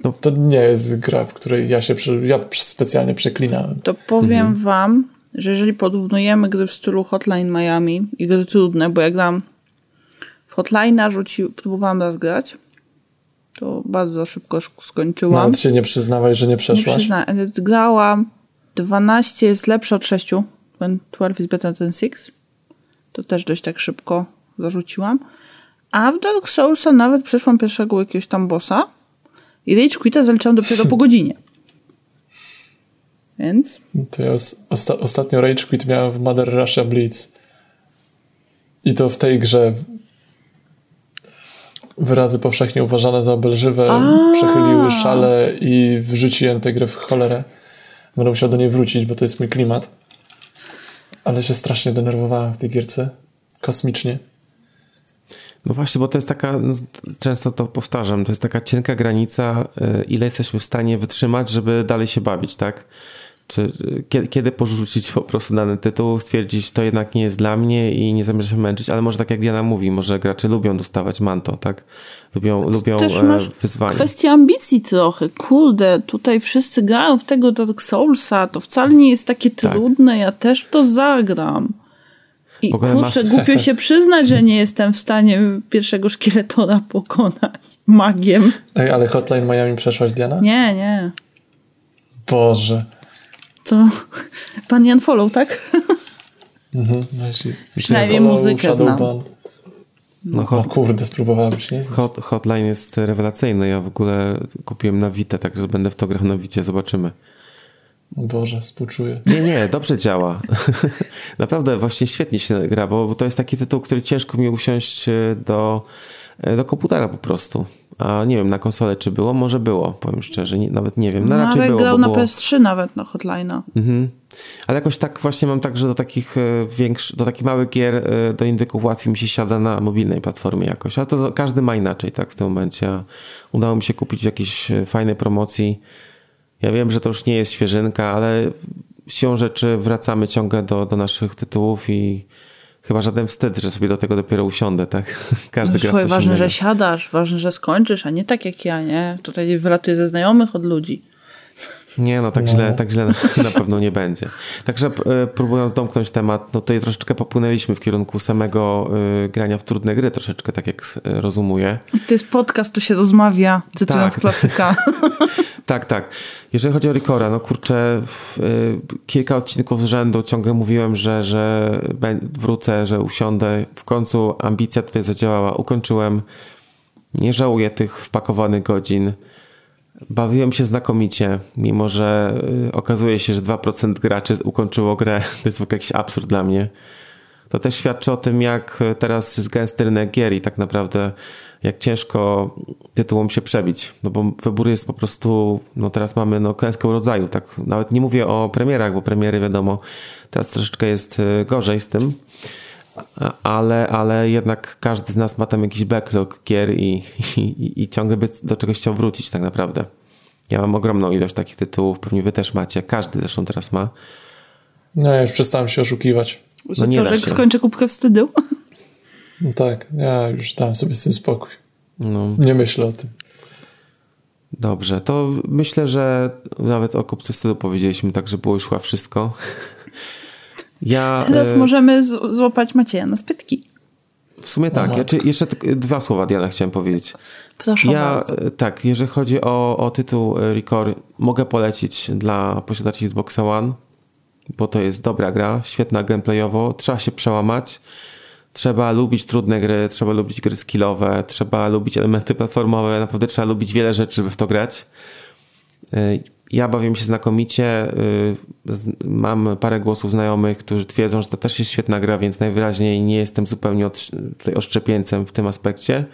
No, to nie jest gra, w której ja się ja specjalnie przeklinałem. To powiem mhm. wam, że jeżeli porównujemy gry w stylu Hotline Miami i gry trudne, bo jak dam w Hotline'a rzuci, próbowałam raz grać, to bardzo szybko skończyłam. Nawet się nie przyznawaj, że nie przeszłaś? Nie przyzna grałam 12 jest lepsze od 6, 12 is better than 6. To też dość tak szybko zarzuciłam. A w Dark Soulsa nawet przeszłam pierwszego jakiegoś tam bossa i Rage Quita zaliczałam dopiero po godzinie. Więc... To ja osta ostatnio Rage Quit miałem w Mother Russia Blitz. I to w tej grze wyrazy powszechnie uważane za obelżywe A. przechyliły szale i wrzuciłem tę grę w cholerę. Będę musiał do niej wrócić, bo to jest mój klimat. Ale się strasznie denerwowałem w tej gierce. Kosmicznie. No właśnie, bo to jest taka, no, często to powtarzam, to jest taka cienka granica, y, ile jesteśmy w stanie wytrzymać, żeby dalej się bawić, tak? Czy kiedy, kiedy porzucić po prostu dany tytuł, stwierdzić, to jednak nie jest dla mnie i nie zamierzam się męczyć, ale może tak jak Diana mówi, może gracze lubią dostawać manto, tak? Lubią, lubią Też masz e, wyzwania. Kwestia ambicji trochę. Kurde, tutaj wszyscy grają w tego Dark Soulsa, to wcale nie jest takie tak. trudne, ja też w to zagram. I kurczę, mas... głupio się przyznać, że nie jestem w stanie pierwszego szkieletora pokonać magiem. Ej, ale Hotline Miami przeszłaś, Diana? Nie, nie. Boże. To pan Jan Follow, tak? Mhm, no jeśli, Przynajmniej muzykę znam. No, hot, no kurde, spróbowałabyś, nie? Hot, hotline jest rewelacyjny. Ja w ogóle kupiłem na Vita, także będę w to grał na Wicie, zobaczymy. Boże, współczuję. Nie, nie, dobrze działa. Naprawdę właśnie świetnie się gra, bo, bo to jest taki tytuł, który ciężko mi usiąść e, do, e, do komputera po prostu. A nie wiem, na konsolę czy było? Może było, powiem szczerze. Nie, nawet nie wiem. No, no raczej ale było. grał na było... PS3 nawet na Hotline'a. Mhm. Ale jakoś tak właśnie mam tak, że do takich e, większych, do takich małych gier, do indyków łatwiej mi się siada na mobilnej platformie jakoś. Ale to każdy ma inaczej, tak, w tym momencie. Udało mi się kupić w jakiejś e, fajnej promocji. Ja wiem, że to już nie jest świeżynka, ale siłą rzeczy wracamy ciągle do, do naszych tytułów i chyba żaden wstyd, że sobie do tego dopiero usiądę, tak? Każdy no, gra słuchaj, ważne, innego. że siadasz, ważne, że skończysz, a nie tak jak ja, nie? Tutaj wylatuję ze znajomych od ludzi. Nie, no tak no. źle, tak źle na, na, pewno nie będzie. Także e, próbując domknąć temat, no tutaj troszeczkę popłynęliśmy w kierunku samego y, grania w trudne gry, troszeczkę tak jak y, rozumuję. To jest podcast, tu się rozmawia, cytując tak. klasyka. tak, tak. Jeżeli chodzi o Ricora, no kurczę, w, y, kilka odcinków z rzędu ciągle mówiłem, że, że wrócę, że usiądę. W końcu ambicja tutaj zadziałała, ukończyłem. Nie żałuję tych wpakowanych godzin. Bawiłem się znakomicie, mimo że y, okazuje się, że 2% graczy ukończyło grę. To jest jakiś absurd dla mnie. To też świadczy o tym, jak teraz jest gęsty rynek gier i tak naprawdę jak ciężko tytułom się przebić. No bo wybór jest po prostu, no teraz mamy no klęskę rodzaju, tak. Nawet nie mówię o premierach, bo premiery wiadomo, teraz troszeczkę jest y, gorzej z tym ale, ale jednak każdy z nas ma tam jakiś backlog gier i, i, i ciągle by do czegoś chciał wrócić tak naprawdę. Ja mam ogromną ilość takich tytułów, pewnie wy też macie, każdy zresztą teraz ma. No ja już przestałem się oszukiwać. No nie co, że się. skończę kubkę wstydu? No tak, ja już dałem sobie z tym spokój. No. Nie myślę o tym. Dobrze, to myślę, że nawet o kupce wstydu powiedzieliśmy tak, że było już chyba wszystko. Ja, Teraz e... możemy złapać Macieja na spytki. W sumie tak. Ja, czy, jeszcze dwa słowa, Diana, chciałem powiedzieć. Proszę ja, bardzo. E, tak, jeżeli chodzi o, o tytuł e, Record, mogę polecić dla posiadaczy Xbox One, bo to jest dobra gra, świetna gameplayowo, trzeba się przełamać, trzeba lubić trudne gry, trzeba lubić gry skillowe, trzeba lubić elementy platformowe, naprawdę trzeba lubić wiele rzeczy, żeby w to grać. E, ja bawię się znakomicie. Y, mam parę głosów znajomych, którzy twierdzą, że to też jest świetna gra, więc najwyraźniej nie jestem zupełnie od, oszczepieńcem w tym aspekcie.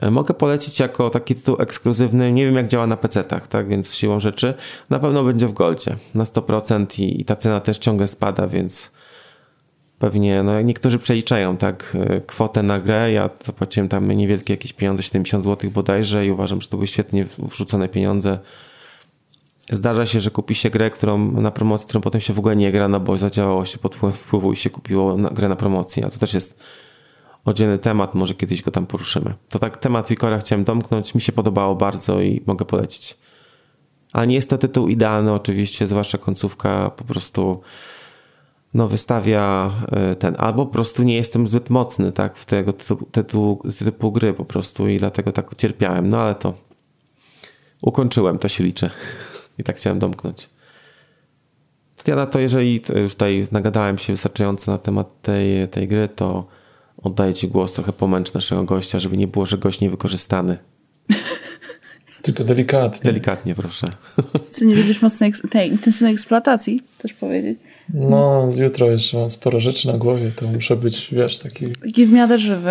E, mogę polecić jako taki tytuł ekskluzywny. Nie wiem, jak działa na PC-tach, tak? Więc siłą rzeczy na pewno będzie w Goldzie na 100% i, i ta cena też ciągle spada, więc pewnie, no niektórzy przeliczają, tak? E, kwotę na grę. Ja zapłaciłem tam niewielkie jakieś pieniądze, 70 zł bodajże i uważam, że to były świetnie wrzucone pieniądze Zdarza się, że kupi się grę, którą na promocji, którą potem się w ogóle nie gra, no bo zadziałało się pod wpływu i się kupiło na, grę na promocji, a to też jest oddzielny temat, może kiedyś go tam poruszymy. To tak temat Ricora chciałem domknąć, mi się podobało bardzo i mogę polecić. Ale nie jest to tytuł idealny oczywiście, zwłaszcza końcówka po prostu no wystawia e, ten, albo po prostu nie jestem zbyt mocny, tak, w tego typu, typu, typu gry po prostu i dlatego tak cierpiałem, no ale to ukończyłem, to się liczy. I tak chciałem domknąć. Tatiana, to jeżeli tutaj nagadałem się wystarczająco na temat tej, tej gry, to oddaję Ci głos, trochę pomęcz naszego gościa, żeby nie było, że gość niewykorzystany. Tylko delikatnie. Delikatnie, proszę. Co nie lubisz mocnej eks- tej intensywnej eksploatacji, też powiedzieć. No, jutro jeszcze mam sporo rzeczy na głowie, to muszę być, wiesz, taki Taki w miarę żywy.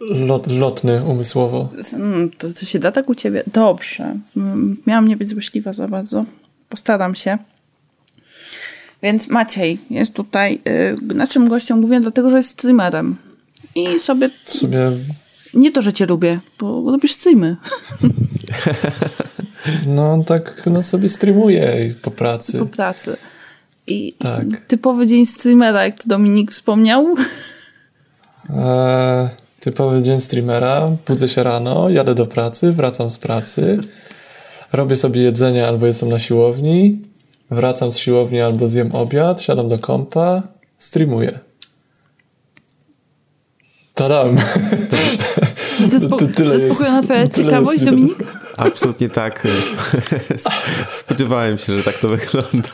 lot, lotny umysłowo. Mm, To, to się da tak u ciebie? Dobrze. Mm, Miałam nie być złośliwa za bardzo. Postaram się. Więc Maciej jest tutaj y, naszym gościem, mówię dlatego, że jest streamerem. I sobie, W sumie, nie to, że cię lubię, bo robisz streamy. no tak no sobie streamuję po pracy. po pracy. I Tak. typowy dzień streamera, jak to Dominik wspomniał. Eee, typowy dzień streamera, budzę się rano, jadę do pracy, wracam z pracy, robię sobie jedzenie albo jestem na siłowni, wracam z siłowni albo zjem obiad, siadam do kompa, streamuję. Tadam. Zaspo- To tyle twoja tyle ciekawość, Dominik? Absolutnie tak. Spodziewałem się, że tak to wygląda.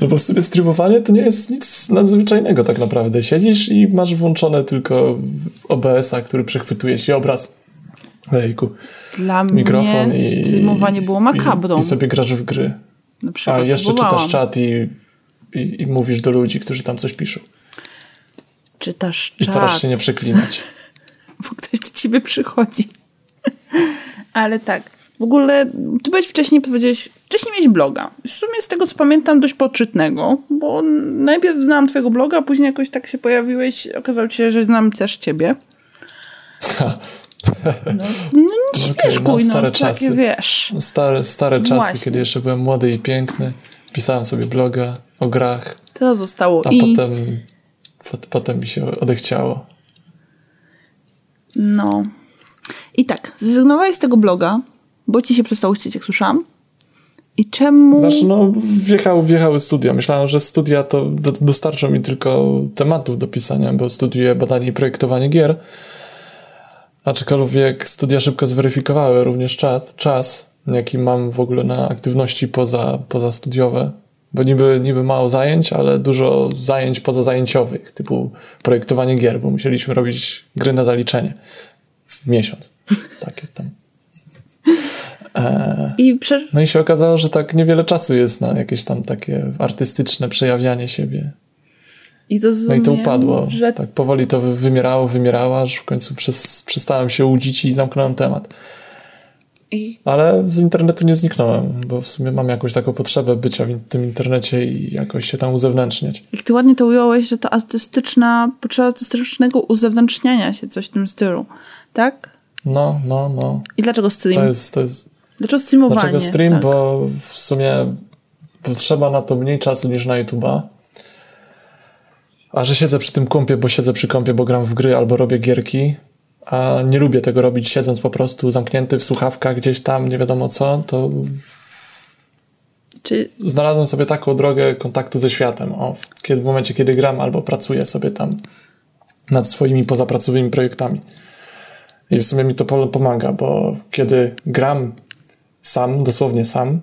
No bo w sumie streamowanie to nie jest nic nadzwyczajnego tak naprawdę. Siedzisz i masz włączone tylko OBS-a, który przechwytuje ci obraz. Ejku. Dla Mikrofon mnie i... streamowanie było makabrą. I, I sobie grasz w gry. Na przykład A jeszcze próbowałam. czytasz czat i, i, i mówisz do ludzi, którzy tam coś piszą. Czytasz I starasz czat. się nie przeklinać. bo ktoś do ciebie przychodzi. Ale tak, w ogóle ty byłeś wcześniej, powiedziałeś, wcześniej miałeś bloga. W sumie z tego, co pamiętam, dość poczytnego, bo najpierw znałam twojego bloga, a później jakoś tak się pojawiłeś, okazało się, że znam też ciebie. No, no nie Okej, śmieszkuj, no, no, stare takie czasy. wiesz. Stare, stare czasy, Właśnie. kiedy jeszcze byłem młody i piękny. Pisałem sobie bloga o grach, To zostało a i... potem, pot, potem mi się odechciało. No. I tak, zrezygnowałeś z tego bloga, bo ci się przestało chcieć, jak słyszałam. I czemu... Znaczy, no, wjechały, wjechały studia. Myślałem, że studia to do, dostarczą mi tylko tematów do pisania, bo studiuję badanie i projektowanie gier. Aczkolwiek studia szybko zweryfikowały również czat, czas, jaki mam w ogóle na aktywności poza, pozastudiowe. Bo niby, niby mało zajęć, ale dużo zajęć pozazajęciowych, typu projektowanie gier, bo musieliśmy robić gry na zaliczenie w miesiąc. Takie tam. I prze... No i się okazało, że tak niewiele czasu jest na jakieś tam takie artystyczne przejawianie siebie. I to, No i to upadło. Że Tak powoli to wy- wymierało, wymierało, aż w końcu przez, przestałem się łudzić i zamknąłem temat. I Ale z internetu nie zniknąłem, bo w sumie mam jakąś taką potrzebę bycia w tym internecie i jakoś się tam uzewnętrzniać. Jak ty ładnie to ująłeś, że to artystyczna, potrzeba artystycznego uzewnętrzniania się, coś w tym stylu, tak? No, no, no. I dlaczego stream? To jest, to jest Dlaczego streamowanie? Dlaczego stream? Tak. Bo w sumie potrzeba na to mniej czasu niż na YouTube'a. A że siedzę przy tym kąpie, bo siedzę przy kąpie, bo gram w gry albo robię gierki, a nie lubię tego robić siedząc po prostu zamknięty w słuchawkach gdzieś tam, nie wiadomo co, to Czy znalazłem sobie taką drogę kontaktu ze światem. O, kiedy, w momencie, kiedy gram albo pracuję sobie tam nad swoimi pozapracowymi projektami. I w sumie mi to po- pomaga, bo kiedy gram sam, dosłownie sam,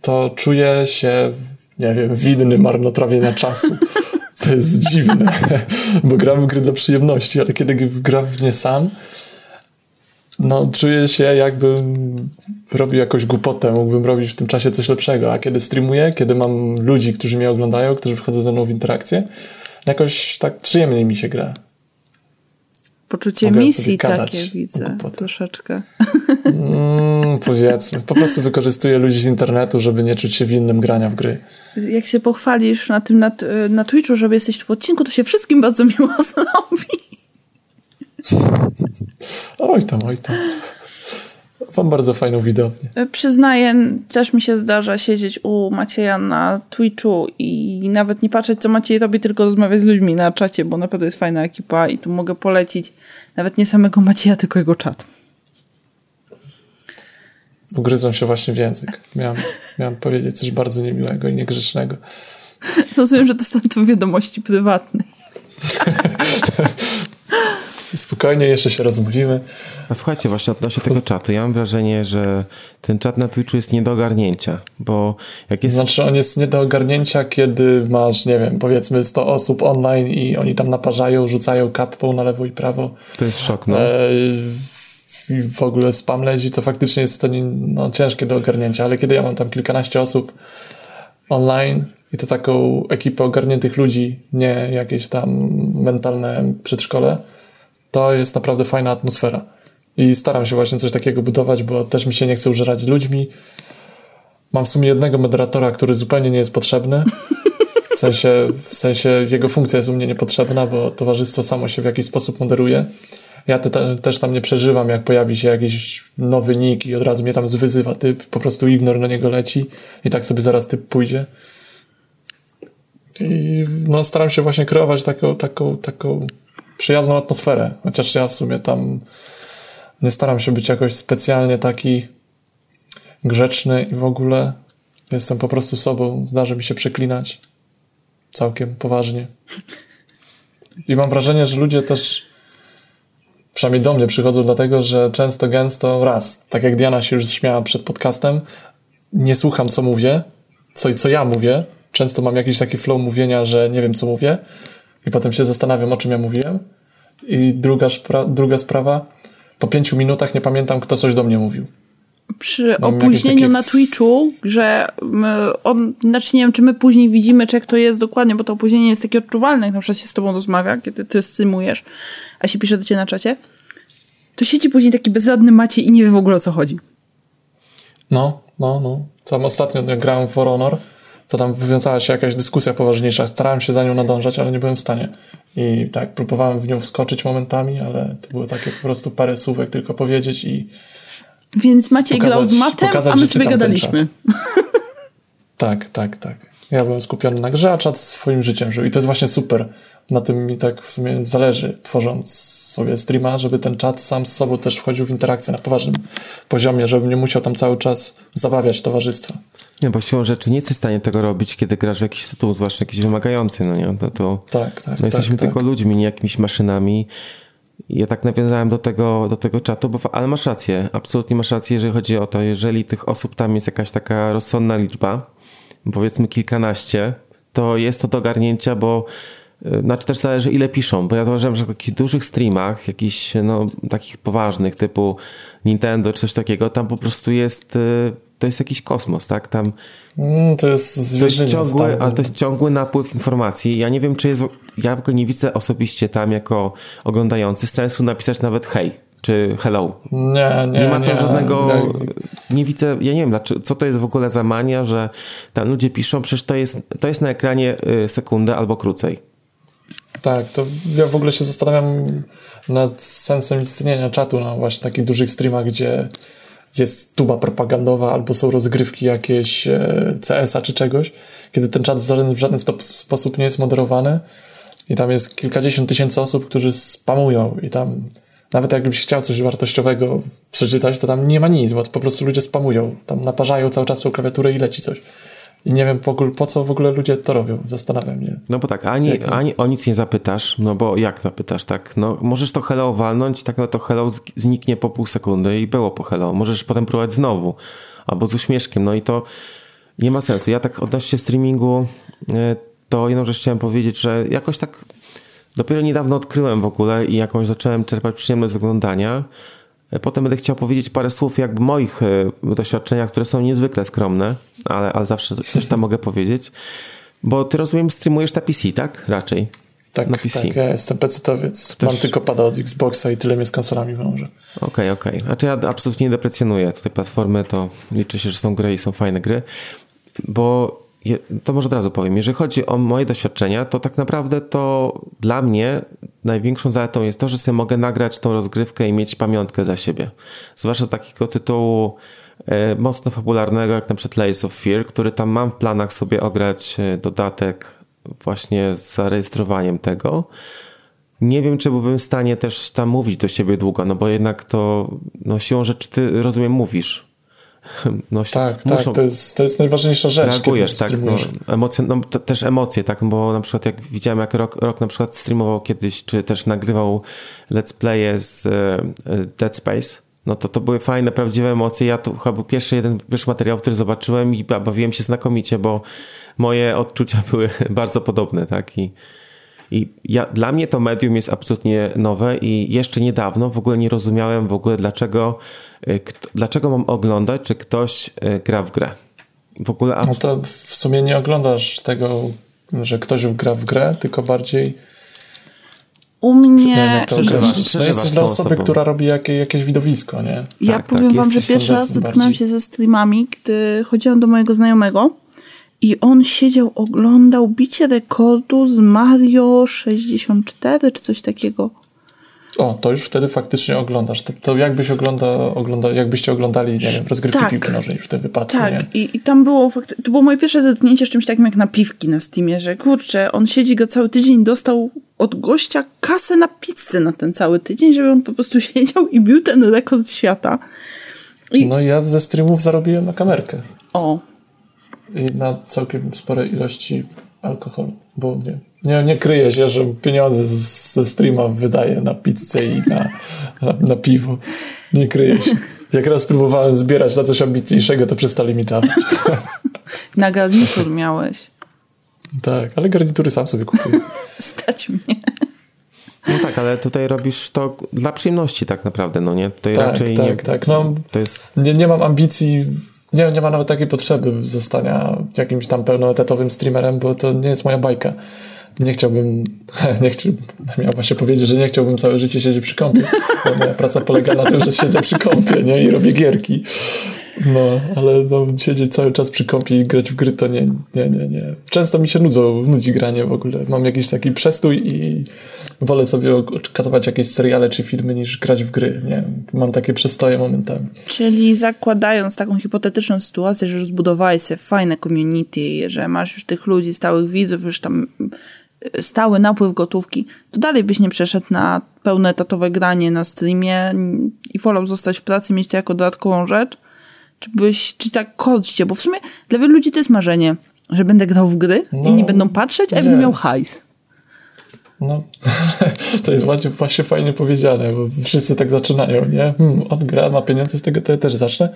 to czuję się, nie wiem, winny marnotrawienia czasu. To jest dziwne, bo gram w gry dla przyjemności, ale kiedy gram w nie sam, no czuję się jakbym robił jakąś głupotę, mógłbym robić w tym czasie coś lepszego, a kiedy streamuję, kiedy mam ludzi, którzy mnie oglądają, którzy wchodzą ze mną w interakcję, jakoś tak przyjemniej mi się gra. Poczucie Mogę misji takie widzę głupotach. troszeczkę. Mm, powiedzmy, po prostu wykorzystuję ludzi z internetu, żeby nie czuć się winnym grania w gry. Jak się pochwalisz na tym na, na Twitchu, że jesteś w odcinku, to się wszystkim bardzo miło zrobi. Oj tam, oj tam. Mam bardzo fajną widownię. E, Przyznaję, też mi się zdarza siedzieć u Macieja na Twitchu i nawet nie patrzeć, co Maciej robi, tylko rozmawiać z ludźmi na czacie, bo naprawdę jest fajna ekipa i tu mogę polecić nawet nie samego Macieja, tylko jego czat. Ugryzłem się właśnie w język. Miałem, miałem powiedzieć coś bardzo niemiłego i niegrzecznego. Rozumiem, że dostanę to wiadomości prywatnej. Spokojnie, jeszcze się rozmówimy. A słuchajcie, właśnie odnośnie tego czatu, ja mam wrażenie, że ten czat na Twitchu jest nie do ogarnięcia, bo jak jest... Znaczy on jest nie do ogarnięcia, kiedy masz, nie wiem, powiedzmy 100 osób online i oni tam naparzają, rzucają kapą na lewo i prawo. To jest szok, no. E, I w ogóle spam lezi, to faktycznie jest to no, ciężkie do ogarnięcia, ale kiedy ja mam tam kilkanaście osób online i to taką ekipę ogarniętych ludzi, nie jakieś tam mentalne przedszkole, to jest naprawdę fajna atmosfera. I staram się właśnie coś takiego budować, bo też mi się nie chce użerać z ludźmi. Mam w sumie jednego moderatora, który zupełnie nie jest potrzebny. W sensie, w sensie jego funkcja jest u mnie niepotrzebna, bo towarzystwo samo się w jakiś sposób moderuje. Ja te, te, też tam nie przeżywam, jak pojawi się jakiś nowy nick i od razu mnie tam wyzywa typ, po prostu ignor na niego leci i tak sobie zaraz typ pójdzie. I no, staram się właśnie kreować taką, taką, taką przyjazną atmosferę, chociaż ja w sumie tam nie staram się być jakoś specjalnie taki grzeczny i w ogóle jestem po prostu sobą, zdarzy mi się przeklinać całkiem poważnie. I mam wrażenie, że ludzie też przynajmniej do mnie przychodzą dlatego, że często, gęsto raz, tak jak Diana się już śmiała przed podcastem, nie słucham co mówię, co co ja mówię. Często mam jakiś taki flow mówienia, że nie wiem co mówię i potem się zastanawiam o czym ja mówiłem. I druga, druga sprawa, po pięciu minutach nie pamiętam kto coś do mnie mówił. Przy Mam opóźnieniu na Twitchu, że on, znaczy nie wiem, czy my później widzimy, czy jak to jest dokładnie, bo to opóźnienie jest takie odczuwalne, jak na przykład się z tobą rozmawia, kiedy ty streamujesz, a się pisze do ciebie na czacie, to siedzi później taki bezradny macie i nie wie w ogóle o co chodzi. No, no, no. Tam ostatnio jak grałem w For Honor, to tam wywiązała się jakaś dyskusja poważniejsza. Starałem się za nią nadążać, ale nie byłem w stanie. I tak, próbowałem w nią wskoczyć momentami, ale to było takie po prostu parę słówek tylko powiedzieć i więc Maciej pokazać, grał z matem, pokazać, a my sobie gadaliśmy. Tak, tak, tak. Ja byłem skupiony na grze, a czat swoim życiem żył. I to jest właśnie super. Na tym mi tak w sumie zależy, tworząc sobie streama, żeby ten czat sam z sobą też wchodził w interakcję na poważnym poziomie, żebym nie musiał tam cały czas zabawiać towarzystwa. Nie, bo siłą rzeczy nie jesteś w stanie tego robić, kiedy grasz w jakiś tytuł, zwłaszcza jakiś wymagający, no nie? To, to, tak, tak. No jesteśmy tak, tylko tak. ludźmi, nie jakimiś maszynami. Ja tak nawiązałem do tego, do tego czatu, bo, ale masz rację, absolutnie masz rację, jeżeli chodzi o to, jeżeli tych osób tam jest jakaś taka rozsądna liczba, powiedzmy kilkanaście, to jest to do ogarnięcia, bo y, znaczy też zależy ile piszą, bo ja uważam, że w jakichś dużych streamach, jakichś no, takich poważnych typu Nintendo czy coś takiego, tam po prostu jest, y, to jest jakiś kosmos, tak? Tam Mm, to jest to jest ciągły, ale to jest ciągły napływ informacji. Ja nie wiem, czy jest. Ja nie widzę osobiście tam jako oglądający sensu napisać nawet hej czy hello. Nie, nie. Nie ma to nie, żadnego. Nie. nie widzę, ja nie wiem, co to jest w ogóle za mania, że tam ludzie piszą, przecież to jest, to jest na ekranie y, sekundę albo krócej. Tak, to ja w ogóle się zastanawiam nad sensem istnienia czatu na właśnie takich dużych streamach, gdzie jest tuba propagandowa albo są rozgrywki jakieś e, CS-a czy czegoś, kiedy ten czat w żaden, w żaden sposób nie jest moderowany i tam jest kilkadziesiąt tysięcy osób, którzy spamują i tam nawet jakbyś chciał coś wartościowego przeczytać, to tam nie ma nic, bo po prostu ludzie spamują, tam naparzają cały czas tą klawiaturę i leci coś. I nie wiem po, po co w ogóle ludzie to robią. Zastanawiam się. No bo tak, ani, jak... ani o nic nie zapytasz, no bo jak zapytasz, tak? No możesz to hello walnąć, tak no to hello zniknie po pół sekundy i było po hello. Możesz potem próbować znowu, albo z uśmieszkiem, no i to nie ma sensu. Ja tak odnośnie streamingu, e, to jedną rzecz chciałem powiedzieć, że jakoś tak dopiero niedawno odkryłem w ogóle i jakąś zacząłem czerpać przyjemność z oglądania, potem będę chciał powiedzieć parę słów jakby moich e, doświadczeniach, które są niezwykle skromne, ale, ale zawsze coś tam mogę powiedzieć. Bo ty rozumiem, streamujesz na PC, tak? Raczej. Tak, na PC. tak, ja jestem PC-towiec. Też... Mam tylko pada od Xboxa i tyle mnie z konsolami wiąże. Okej, okay, okej. Okay. Znaczy ja absolutnie nie deprecjonuję tej platformy, to liczy się, że są gry i są fajne gry, bo to może od razu powiem, jeżeli chodzi o moje doświadczenia, to tak naprawdę to dla mnie największą zaletą jest to, że sobie mogę nagrać tą rozgrywkę i mieć pamiątkę dla siebie. Zwłaszcza z takiego tytułu e, mocno fabularnego, jak na przykład Layers of Fear, który tam mam w planach sobie ograć e, dodatek właśnie z zarejestrowaniem tego. Nie wiem, czy byłbym w stanie też tam mówić do siebie długo, no bo jednak to no siłą rzeczy ty, rozumiem, mówisz no, tak, muszą, tak, to jest, to jest najważniejsza rzecz. Reagujesz, tak, no, emocje, no, też emocje, tak, bo na przykład jak widziałem, jak rok, rok na przykład streamował kiedyś, czy też nagrywał let's playe z uh, Dead Space, no to to były fajne, prawdziwe emocje. Ja to chyba był pierwszy, jeden, pierwszy materiał, który zobaczyłem i bawiłem się znakomicie, bo moje odczucia były bardzo podobne, tak, i i ja, dla mnie to medium jest absolutnie nowe i jeszcze niedawno w ogóle nie rozumiałem w ogóle dlaczego, y, dlaczego mam oglądać, czy ktoś y, gra w grę. W ogóle... No to w sumie nie oglądasz tego, że ktoś gra w grę, tylko bardziej... U mnie... Przeżywasz, no jesteś dla osoby, osobą. która robi jakie, jakieś widowisko, nie? Ja tak, powiem tak, wam, że pierwszy raz zetknąłem się ze streamami, gdy chodziłam do mojego znajomego i on siedział, oglądał bicie rekordu z Mario 64 czy coś takiego. O, to już wtedy faktycznie oglądasz. To, to jakbyś ogląda, ogląda, jakbyście oglądali, nie wiem, rozgrywki tak. piłki nożnej w tym wypadku, Tak, I, i tam było, to było moje pierwsze zetknięcie z czymś takim jak napiwki na Steamie, że kurczę, on siedzi go cały tydzień, dostał od gościa kasę na pizzę na ten cały tydzień, żeby on po prostu siedział i bił ten rekord świata. I... No ja ze streamów zarobiłem na kamerkę. O, i na całkiem spore ilości alkoholu, bo nie, nie, nie kryje się, że pieniądze ze streama wydaje na pizzę i na, na, na piwo. Nie kryje się. Jak raz próbowałem zbierać na coś ambitniejszego, to przestali mi dawać. Na garnitur miałeś. Tak, ale garnitury sam sobie kupuję. Stać mnie. No tak, ale tutaj robisz to dla przyjemności tak naprawdę, no nie? Tutaj tak, raczej tak, nie, tak. No, to jest... nie, nie mam ambicji nie, nie ma nawet takiej potrzeby zostania jakimś tam pełnoetatowym streamerem, bo to nie jest moja bajka. Nie chciałbym, nie chciałbym, miałem właśnie powiedzieć, że nie chciałbym całe życie siedzieć przy kąpie, bo moja praca polega na tym, że siedzę przy kąpie, nie, i robię gierki. No, ale no, siedzieć cały czas przy kąpie i grać w gry to nie, nie, nie, nie. Często mi się nudzą, nudzi granie w ogóle. Mam jakiś taki przestój i wolę sobie katować jakieś seriale czy filmy niż grać w gry, nie Mam takie przestoje momentami. Czyli zakładając taką hipotetyczną sytuację, że rozbudowałeś sobie fajne community, że masz już tych ludzi, stałych widzów, już tam e, stały napływ gotówki, to dalej byś nie przeszedł na pełne etatowe granie na streamie i wolał zostać w pracy, mieć to jako dodatkową rzecz? Czy byś, czy tak chodźcie, bo w sumie dla wielu ludzi to jest marzenie, że będę grał w gry, no, inni będą patrzeć, a ja będę miał hajs. No, to jest właśnie, właśnie fajnie powiedziane, bo wszyscy tak zaczynają, nie? Hmm, on gra, ma pieniądze z tego, to ja też zacznę.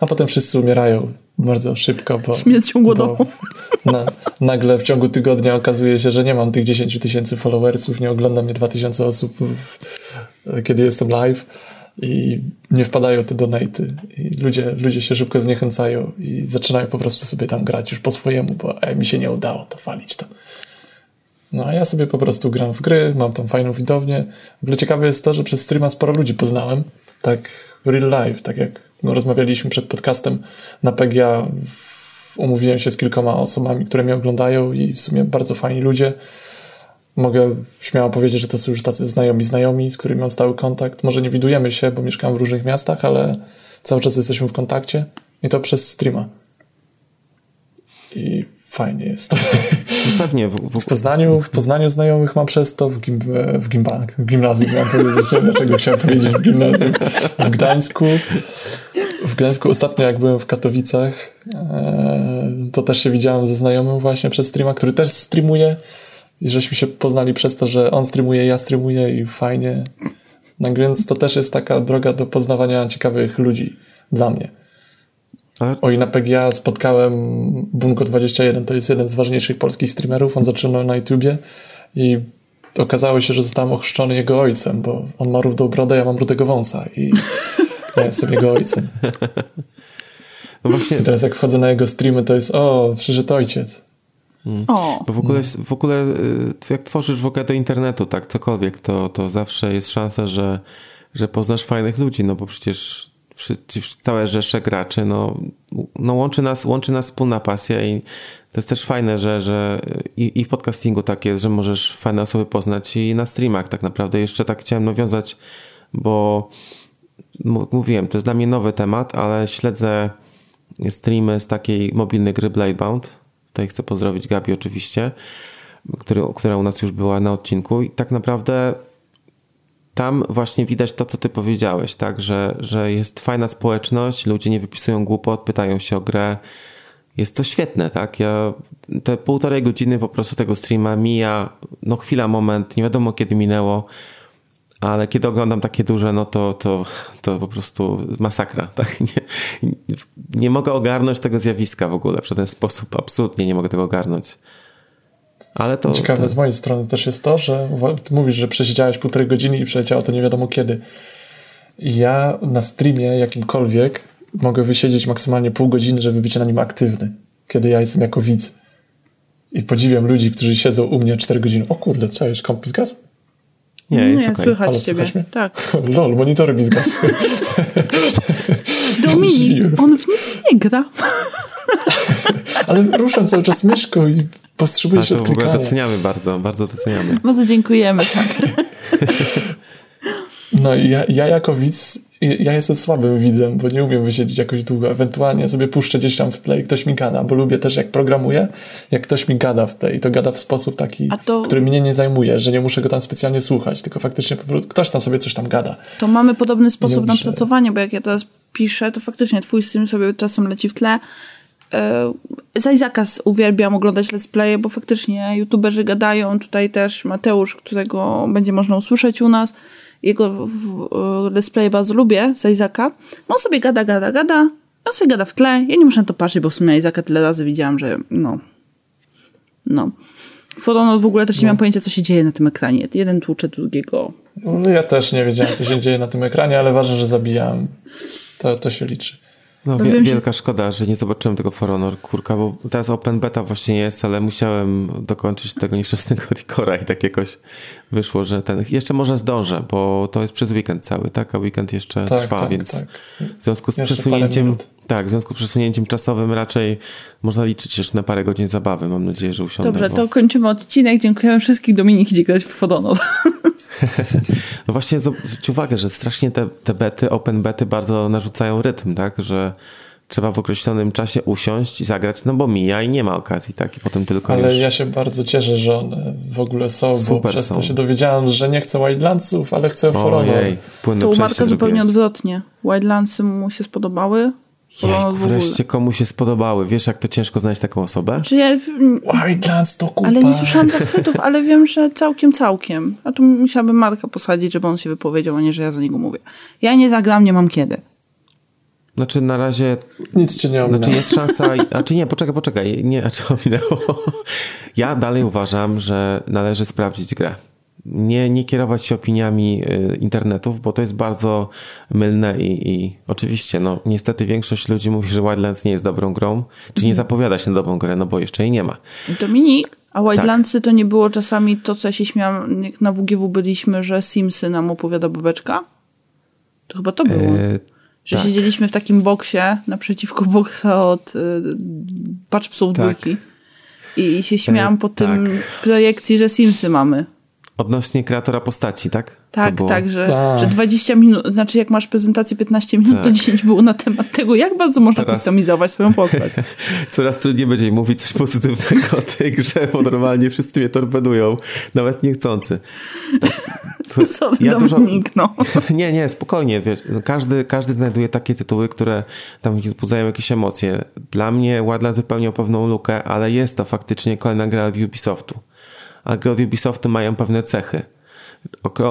A potem wszyscy umierają bardzo szybko, bo... Śmiercią głodową. Na, nagle w ciągu tygodnia okazuje się, że nie mam tych 10 tysięcy followersów, nie ogląda mnie 2000 osób, kiedy jestem live i nie wpadają te donaty i ludzie, ludzie się szybko zniechęcają i zaczynają po prostu sobie tam grać już po swojemu, bo e, mi się nie udało to falić tam. No a ja sobie po prostu gram w gry, mam tam fajną widownię. W ogóle ciekawe jest to, że przez streama sporo ludzi poznałem, tak real life, tak jak no, rozmawialiśmy przed podcastem na PGA, umówiłem się z kilkoma osobami, które mnie oglądają i w sumie bardzo fajni ludzie. Mogę śmiało powiedzieć, że to są już tacy znajomi znajomi, z którymi mam stały kontakt. Może nie widujemy się, bo mieszkam w różnych miastach, ale cały czas jesteśmy w kontakcie i to przez streama. I fajnie jest. Pewnie. W, w... w, Poznaniu, w Poznaniu znajomych mam przez to, w, gim, w, gimba, w gimnazjum miałem powiedzieć, dlaczego chciałem powiedzieć w gimnazjum. W Gdańsku, w Gdańsku ostatnio jak byłem w Katowicach, e, to też się widziałem ze znajomym właśnie przez streama, który też streamuje i żeśmy się poznali przez to, że on streamuje, ja streamuję i fajnie. No więc to też jest taka droga do poznawania ciekawych ludzi dla mnie. Tak? Oj, na PGA spotkałem Bunko21, to jest jeden z ważniejszych polskich streamerów. On zaczynał na YouTubie i okazało się, że zostałem ochrzczony jego ojcem, bo on ma rudą brodę, ja mam rudego wąsa i ja jestem jego ojcem. No właśnie... I teraz jak wchodzę na jego streamy, to jest o, przyszedł ojciec. Hmm. O. Bo w ogóle, w ogóle y, jak tworzysz w ogóle do internetu, tak, cokolwiek, to, to zawsze jest szansa, że, że poznasz fajnych ludzi, no bo przecież całe rzesze graczy, no, no łączy, nas, łączy nas wspólna pasja i to jest też fajne, że, że i, i w podcastingu tak jest, że możesz fajne osoby poznać i na streamach tak naprawdę. Jeszcze tak chciałem nawiązać, bo mówiłem, to jest dla mnie nowy temat, ale śledzę streamy z takiej mobilnej gry Bladebound. Tutaj chcę pozdrowić Gabi oczywiście, który, która u nas już była na odcinku i tak naprawdę tam właśnie widać to, co ty powiedziałeś, tak, że, że jest fajna społeczność, ludzie nie wypisują głupot, pytają się o grę. Jest to świetne, tak? Ja te półtorej godziny po prostu tego streama mija, no chwila, moment, nie wiadomo kiedy minęło, ale kiedy oglądam takie duże, no to, to, to po prostu masakra, tak? Nie, nie mogę ogarnąć tego zjawiska w ogóle w żaden sposób, absolutnie nie mogę tego ogarnąć. Ale to, Ciekawe to... z mojej strony też jest to, że mówisz, że przesiedziałeś półtorej godziny i przeleciało to nie wiadomo kiedy. Ja na streamie jakimkolwiek mogę wysiedzieć maksymalnie pół godziny, żeby być na nim aktywny, kiedy ja jestem jako widz. I podziwiam ludzi, którzy siedzą u mnie 4 godziny. O kurde, co jest? Komp zgasł? Nie, jest nie, okay. słychać Halo, ciebie. Mnie? Tak. Lol, monitory mi zgasły. Dominik, on w nic nie gra. Ale ruszam cały czas myszką i potrzebuję się w ogóle doceniamy bardzo, bardzo doceniamy. Bardzo dziękujemy. Tak. No i ja, ja jako widz, ja jestem słabym widzem, bo nie umiem wysiedzieć jakoś długo. Ewentualnie sobie puszczę gdzieś tam w tle i ktoś mi gada, bo lubię też jak programuję, jak ktoś mi gada w tle i to gada w sposób taki, to... który mnie nie zajmuje, że nie muszę go tam specjalnie słuchać, tylko faktycznie ktoś tam sobie coś tam gada. To mamy podobny sposób na pracowanie, bo jak ja teraz piszę, to faktycznie twój stream sobie czasem leci w tle, za Izakas uwielbiam oglądać let's playe, bo faktycznie youtuberzy gadają. Tutaj też Mateusz, którego będzie można usłyszeć u nas. Jego let's play bardzo lubię, za Izaka. No on sobie gada, gada, gada. On sobie gada w tle. Ja nie muszę na to patrzeć, bo w sumie Izaka tyle razy widziałam, że no. No. Fotonot w ogóle też nie no. mam pojęcia, co się dzieje na tym ekranie. Jeden tłucze drugiego. No, ja też nie wiedziałem, co się dzieje na tym ekranie, ale ważne, że zabijam. To, to się liczy. No, wie, wielka szkoda, że nie zobaczyłem tego For Honor, kurka, bo teraz Open Beta właśnie jest, ale musiałem dokończyć tego nieszczęsnego Ricora i tak jakoś wyszło, że ten... Jeszcze może zdążę, bo to jest przez weekend cały, tak? A weekend jeszcze tak, trwa, tak, więc tak. w związku z jeszcze przesunięciem... Tak, w związku z przesunięciem czasowym raczej można liczyć jeszcze na parę godzin zabawy. Mam nadzieję, że usiądę. Dobrze, bo... to kończymy odcinek. Dziękujemy wszystkich Dominik idzie grać w For Honor. no właśnie zwróć uwagę, że strasznie te, te bety, open bety bardzo narzucają rytm, tak? Że trzeba w określonym czasie usiąść i zagrać, no bo mija i nie ma okazji, tak? I potem tylko Ale już... ja się bardzo cieszę, że one w ogóle są, Super bo przez są. to się dowiedziałem, że nie chcę Wildlandsów, ale chcę For Honor. To u Marka zupełnie odwrotnie. Wildlandsy mu się spodobały, Jejku, wreszcie komu się spodobały. Wiesz, jak to ciężko znaleźć taką osobę? Czy ja... Wildlands to kupa. Ale nie słyszałam zachwytów, ale wiem, że całkiem, całkiem. A tu musiałabym Marka posadzić, żeby on się wypowiedział, a nie, że ja za niego mówię. Ja nie zagram, nie mam kiedy. Znaczy na razie... Nic cię nie ominęło. Znaczy jest szansa... A czy nie, poczekaj, poczekaj. Nie, a czy ominęło? Ja dalej uważam, że należy sprawdzić grę nie, nie kierować się opiniami y, internetów, bo to jest bardzo mylne i, i, oczywiście, no niestety większość ludzi mówi, że Wildlands nie jest dobrą grą, czy nie mhm. zapowiada się na dobrą grę, no bo jeszcze jej nie ma. Dominik, a Wildlandsy tak. to nie było czasami to, co ja się śmiałam, jak na WGW byliśmy, że Simsy nam opowiada babeczka? To chyba to było. E, że tak. siedzieliśmy w takim boksie naprzeciwko boksa od y, Patrz Psów tak. dwójki. I, I się śmiałam e, po tym tak. projekcji, że Simsy mamy. Odnośnie kreatora postaci, tak? Tak, tak, że, tak. że 20 minut, znaczy jak masz prezentację 15 minut, tak. to 10 było na temat tego, jak bardzo można Teraz... kustomizować swoją postać. Coraz trudniej będzie mówić coś pozytywnego o tej grze, bo normalnie wszyscy mnie torpedują, nawet niechcący. Tak, to, Co ja Dominik, dużo... no. Nie, nie, spokojnie, wiesz, no każdy, każdy znajduje takie tytuły, które tam wzbudzają jakieś emocje. Dla mnie Ładla zupełnie pewną lukę, ale jest to faktycznie kolejna gra od Ubisoftu a gry od Ubisoftu mają pewne cechy.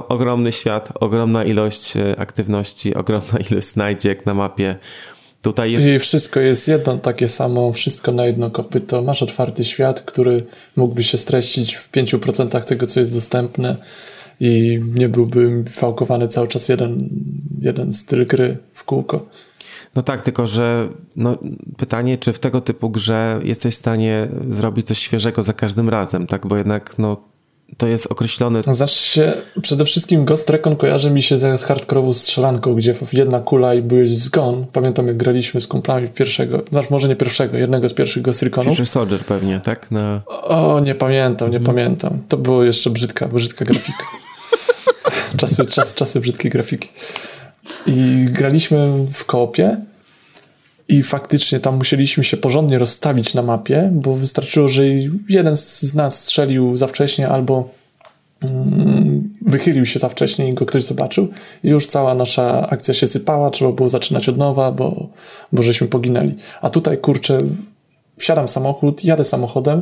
ogromny świat, ogromna ilość e, aktywności, ogromna ilość znajdziek na mapie. Tutaj jest... I wszystko jest jedno takie samo, wszystko na jedno kopyto. Masz otwarty świat, który mógłby się streścić w 5% tego, co jest dostępne i nie byłby fałkowany cały czas jeden, jeden styl gry w kółko. No tak, tylko że no, pytanie, czy w tego typu grze jesteś w stanie zrobić coś świeżego za każdym razem, tak? Bo jednak no, to jest określony... Znaczy się, przede wszystkim Ghost Recon kojarzy mi się z hardkorową strzelanką, gdzie jedna kula i byłeś zgon. Pamiętam, jak graliśmy z kumplami pierwszego, znaczy może nie pierwszego, jednego z pierwszych Ghost Reconów. Future Soldier pewnie, tak? Na... O, nie pamiętam, nie mhm. pamiętam. To było jeszcze brzydka, brzydka grafika. czasy, czas, czasy brzydkiej grafiki. I graliśmy w koopie i faktycznie tam musieliśmy się porządnie rozstawić na mapie, bo wystarczyło, że jeden z nas strzelił za wcześnie albo mm, wychylił się za wcześnie i go ktoś zobaczył. I już cała nasza akcja się sypała, trzeba było zaczynać od nowa, bo, bo żeśmy poginęli. A tutaj, kurczę, wsiadam w samochód, jadę samochodem,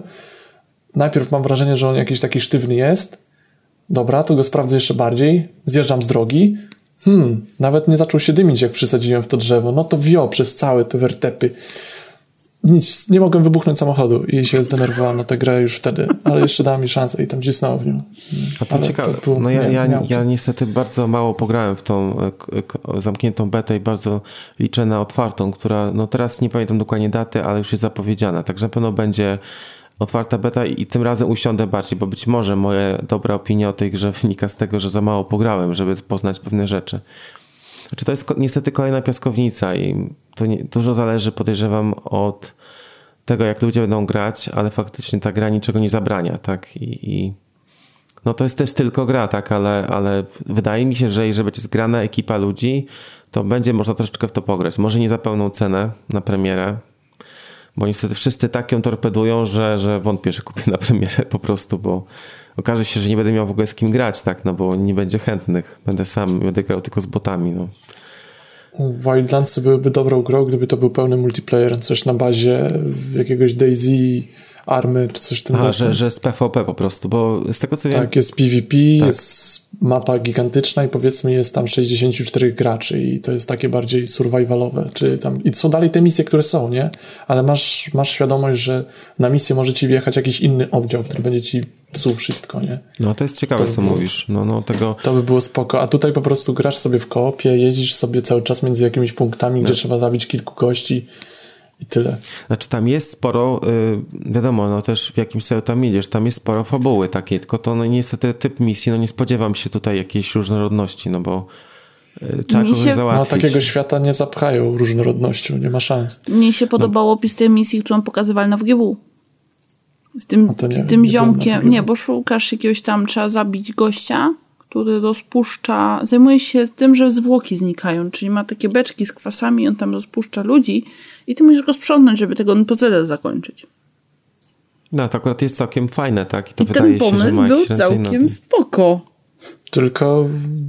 najpierw mam wrażenie, że on jakiś taki sztywny jest, dobra, to go sprawdzę jeszcze bardziej, zjeżdżam z drogi, hmm, nawet nie zaczął się dymić, jak przysadziłem w to drzewo, no to wio przez całe te wertepy nic, nie mogłem wybuchnąć samochodu i się zdenerwowałem na tę grę już wtedy, ale jeszcze dała mi szansę i tam cisnąłem w nią. A to Ale ciekawe. to no ja, nie, ja, ja to. niestety bardzo mało pograłem w tą zamkniętą betę i bardzo liczę na otwartą, która, no teraz nie pamiętam dokładnie daty, ale już jest zapowiedziana, także na pewno będzie otwarta beta i, tym razem usiądę bardziej, bo być może moja dobra opinia o tej grze wynika z tego, że za mało pograłem, żeby poznać pewne rzeczy. Znaczy to jest niestety kolejna piaskownica i to nie, dużo zależy, podejrzewam, od tego, jak ludzie będą grać, ale faktycznie ta gra niczego nie zabrania, tak? I, i no to jest też tylko gra, tak, ale, ale wydaje mi się, że jeżeli będzie zgrana ekipa ludzi, to będzie można troszeczkę w to pograć. Może nie za pełną cenę na premierę, bo niestety wszyscy tak ją torpedują, że, że wątpię, że kupię na premierę po prostu, bo okaże się, że nie będę miał w ogóle z kim grać, tak, no bo nie będzie chętnych. Będę sam, będę grał tylko z botami, no. Wildlandsy byłyby dobrą grą, gdyby to był pełny multiplayer, coś na bazie jakiegoś Daisy, Army czy coś w tym A, że, że z PvP po prostu, bo z tego co wiem, Tak, jest PvP, Tak. jest mapa gigantyczna i powiedzmy jest tam 64 graczy i to jest takie bardziej survivalowe, czy tam, i są dalej te misje, które są, nie? Ale masz, masz świadomość, że na misję może ci wjechać jakiś inny oddział, który będzie ci psuł wszystko, nie? no to jest ciekawe, To co było- mówisz. No, no tego, To by było spoko, a tutaj po prostu grasz sobie w koopie, jeździsz sobie cały czas między jakimiś punktami, No. gdzie trzeba zabić kilku gości i tyle. Znaczy tam jest sporo, y, wiadomo, no też w jakimś celu tam idziesz, tam jest sporo fabuły takiej, tylko to no, niestety typ misji, no nie spodziewam się tutaj jakiejś różnorodności, no bo y, trzeba Mi się- No załatwić. takiego świata nie zapchają różnorodnością, nie ma szans. Mnie się podobał opis tej misji, którą pokazywali na WGW. Z tym, No nie z tym nie ziomkiem. Nie, bo szukasz jakiegoś tam, trzeba zabić gościa, który rozpuszcza, zajmuje się tym, że zwłoki znikają, czyli ma takie beczki z kwasami on tam rozpuszcza ludzi i ty musisz go sprzątnąć, żeby tego proceder zakończyć. No to akurat jest całkiem fajne, tak? I to I wydaje ten się, że pomysł ma był całkiem spoko. Tylko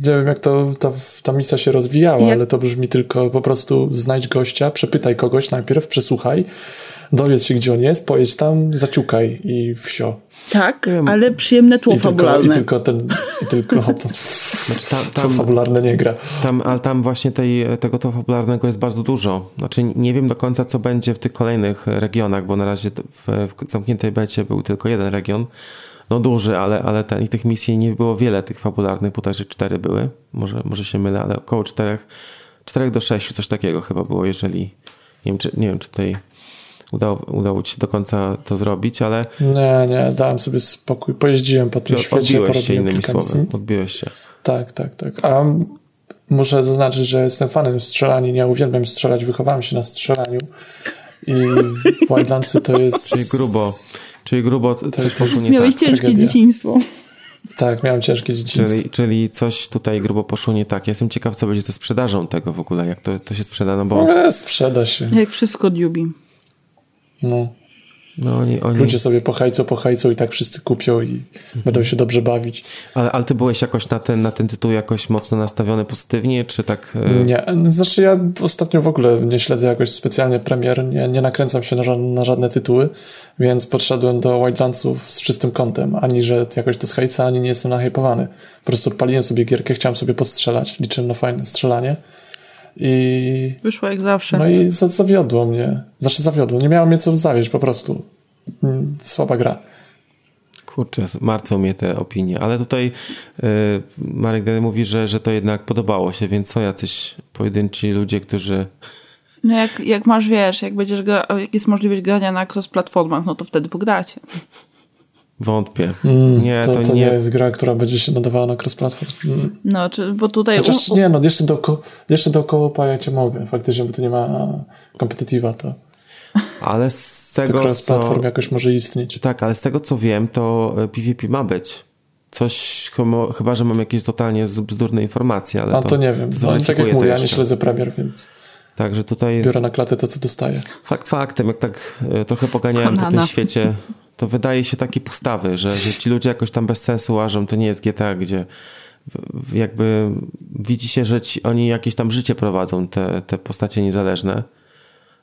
nie wiem, jak to ta, ta misja się rozwijała, Jak- ale to brzmi tylko po prostu znajdź gościa, przepytaj kogoś najpierw, przesłuchaj, dowiedz się, gdzie on jest, pojedź tam, zaciukaj i wsio. Tak, ale przyjemne tło I tylko, I fabularne. tylko ten, i tylko to, Znaczy, tam, fabularne nie gra. tam, ale tam właśnie tej, tego to popularnego jest bardzo dużo. Znaczy nie wiem do końca, co będzie w tych kolejnych regionach, bo na razie w, w zamkniętej becie był tylko jeden region. No duży, ale, ale ten, i tych misji nie było wiele, tych fabularnych, bodajże cztery były. Może, może się mylę, ale około czterech, czterech do sześciu, coś takiego chyba było, jeżeli nie wiem, czy, nie wiem, czy tutaj udało, udało ci się do końca to zrobić, ale Nie, nie, dałem sobie spokój, pojeździłem po tym świecie, odbiłeś się innymi słowy. Odbiłeś się. Tak, tak, tak. A muszę zaznaczyć, że jestem fanem strzelania, ja uwielbiam strzelać, wychowałem się na strzelaniu i Wildlandsy to jest... Czyli grubo, czyli grubo coś poszło nie Miałeś tak. ciężkie tragedia. dzieciństwo. Tak, miałem ciężkie dzieciństwo. Czyli, czyli coś tutaj grubo poszło nie tak. Ja jestem ciekaw, co będzie ze sprzedażą tego w ogóle, jak to, to się sprzeda, no bo E, sprzeda się. Jak wszystko Dubi. No. No, oni, oni... Ludzie sobie pochajcą, pochajcą i tak wszyscy kupią i będą się dobrze bawić. Ale, ale ty byłeś jakoś na ten, na ten tytuł jakoś mocno nastawiony pozytywnie, czy tak... e, Nie, znaczy ja ostatnio w ogóle nie śledzę jakoś specjalnie premier, nie, nie nakręcam się na, ża- na żadne tytuły, więc podszedłem do Wildlandsów z czystym kątem, ani że jakoś to zhejca, ani nie jestem nahypowany. Po prostu odpaliłem sobie gierkę, chciałem sobie postrzelać, liczyłem na fajne strzelanie i Wyszło jak zawsze. no i za- zawiodło mnie, znaczy zawiodło, nie miało mnie co zawieść po prostu. Mm, Słaba gra. Kurczę, martwią mnie te opinie, ale tutaj e, Marek dalej mówi, że, że to jednak podobało się, więc są jacyś pojedynczy ludzie, którzy... No jak, jak masz, wiesz, jak będziesz gra, jak jest możliwość grania na cross-platformach, no to wtedy pogracie. Wątpię. Mm, nie, to, to, to nie... nie jest gra, która będzie się nadawała na cross-platform. Mm. No, czy, bo tutaj... Chociaż u- u- nie, no jeszcze do, ko- jeszcze do koopa ja cię mogę, faktycznie, bo to nie ma kompetitywa, to, Ale z to tego, co... cross-platform jakoś może istnieć. Tak, ale z tego co wiem, to e, PvP ma być. Coś, chyba, chyba że mam jakieś totalnie bzdurne informacje, ale A to, nie wiem, no, tak jak to mówię, ja nie śledzę premier, więc Także tutaj biorę na klatę to, co dostaję. fakt faktem, jak tak e, trochę poganiałem po tym świecie, to wydaje się takie pustawy, że, że ci ludzie jakoś tam bez sensu łażą, to nie jest GTA, gdzie jakby widzi się, że ci, oni jakieś tam życie prowadzą, te, te postacie niezależne,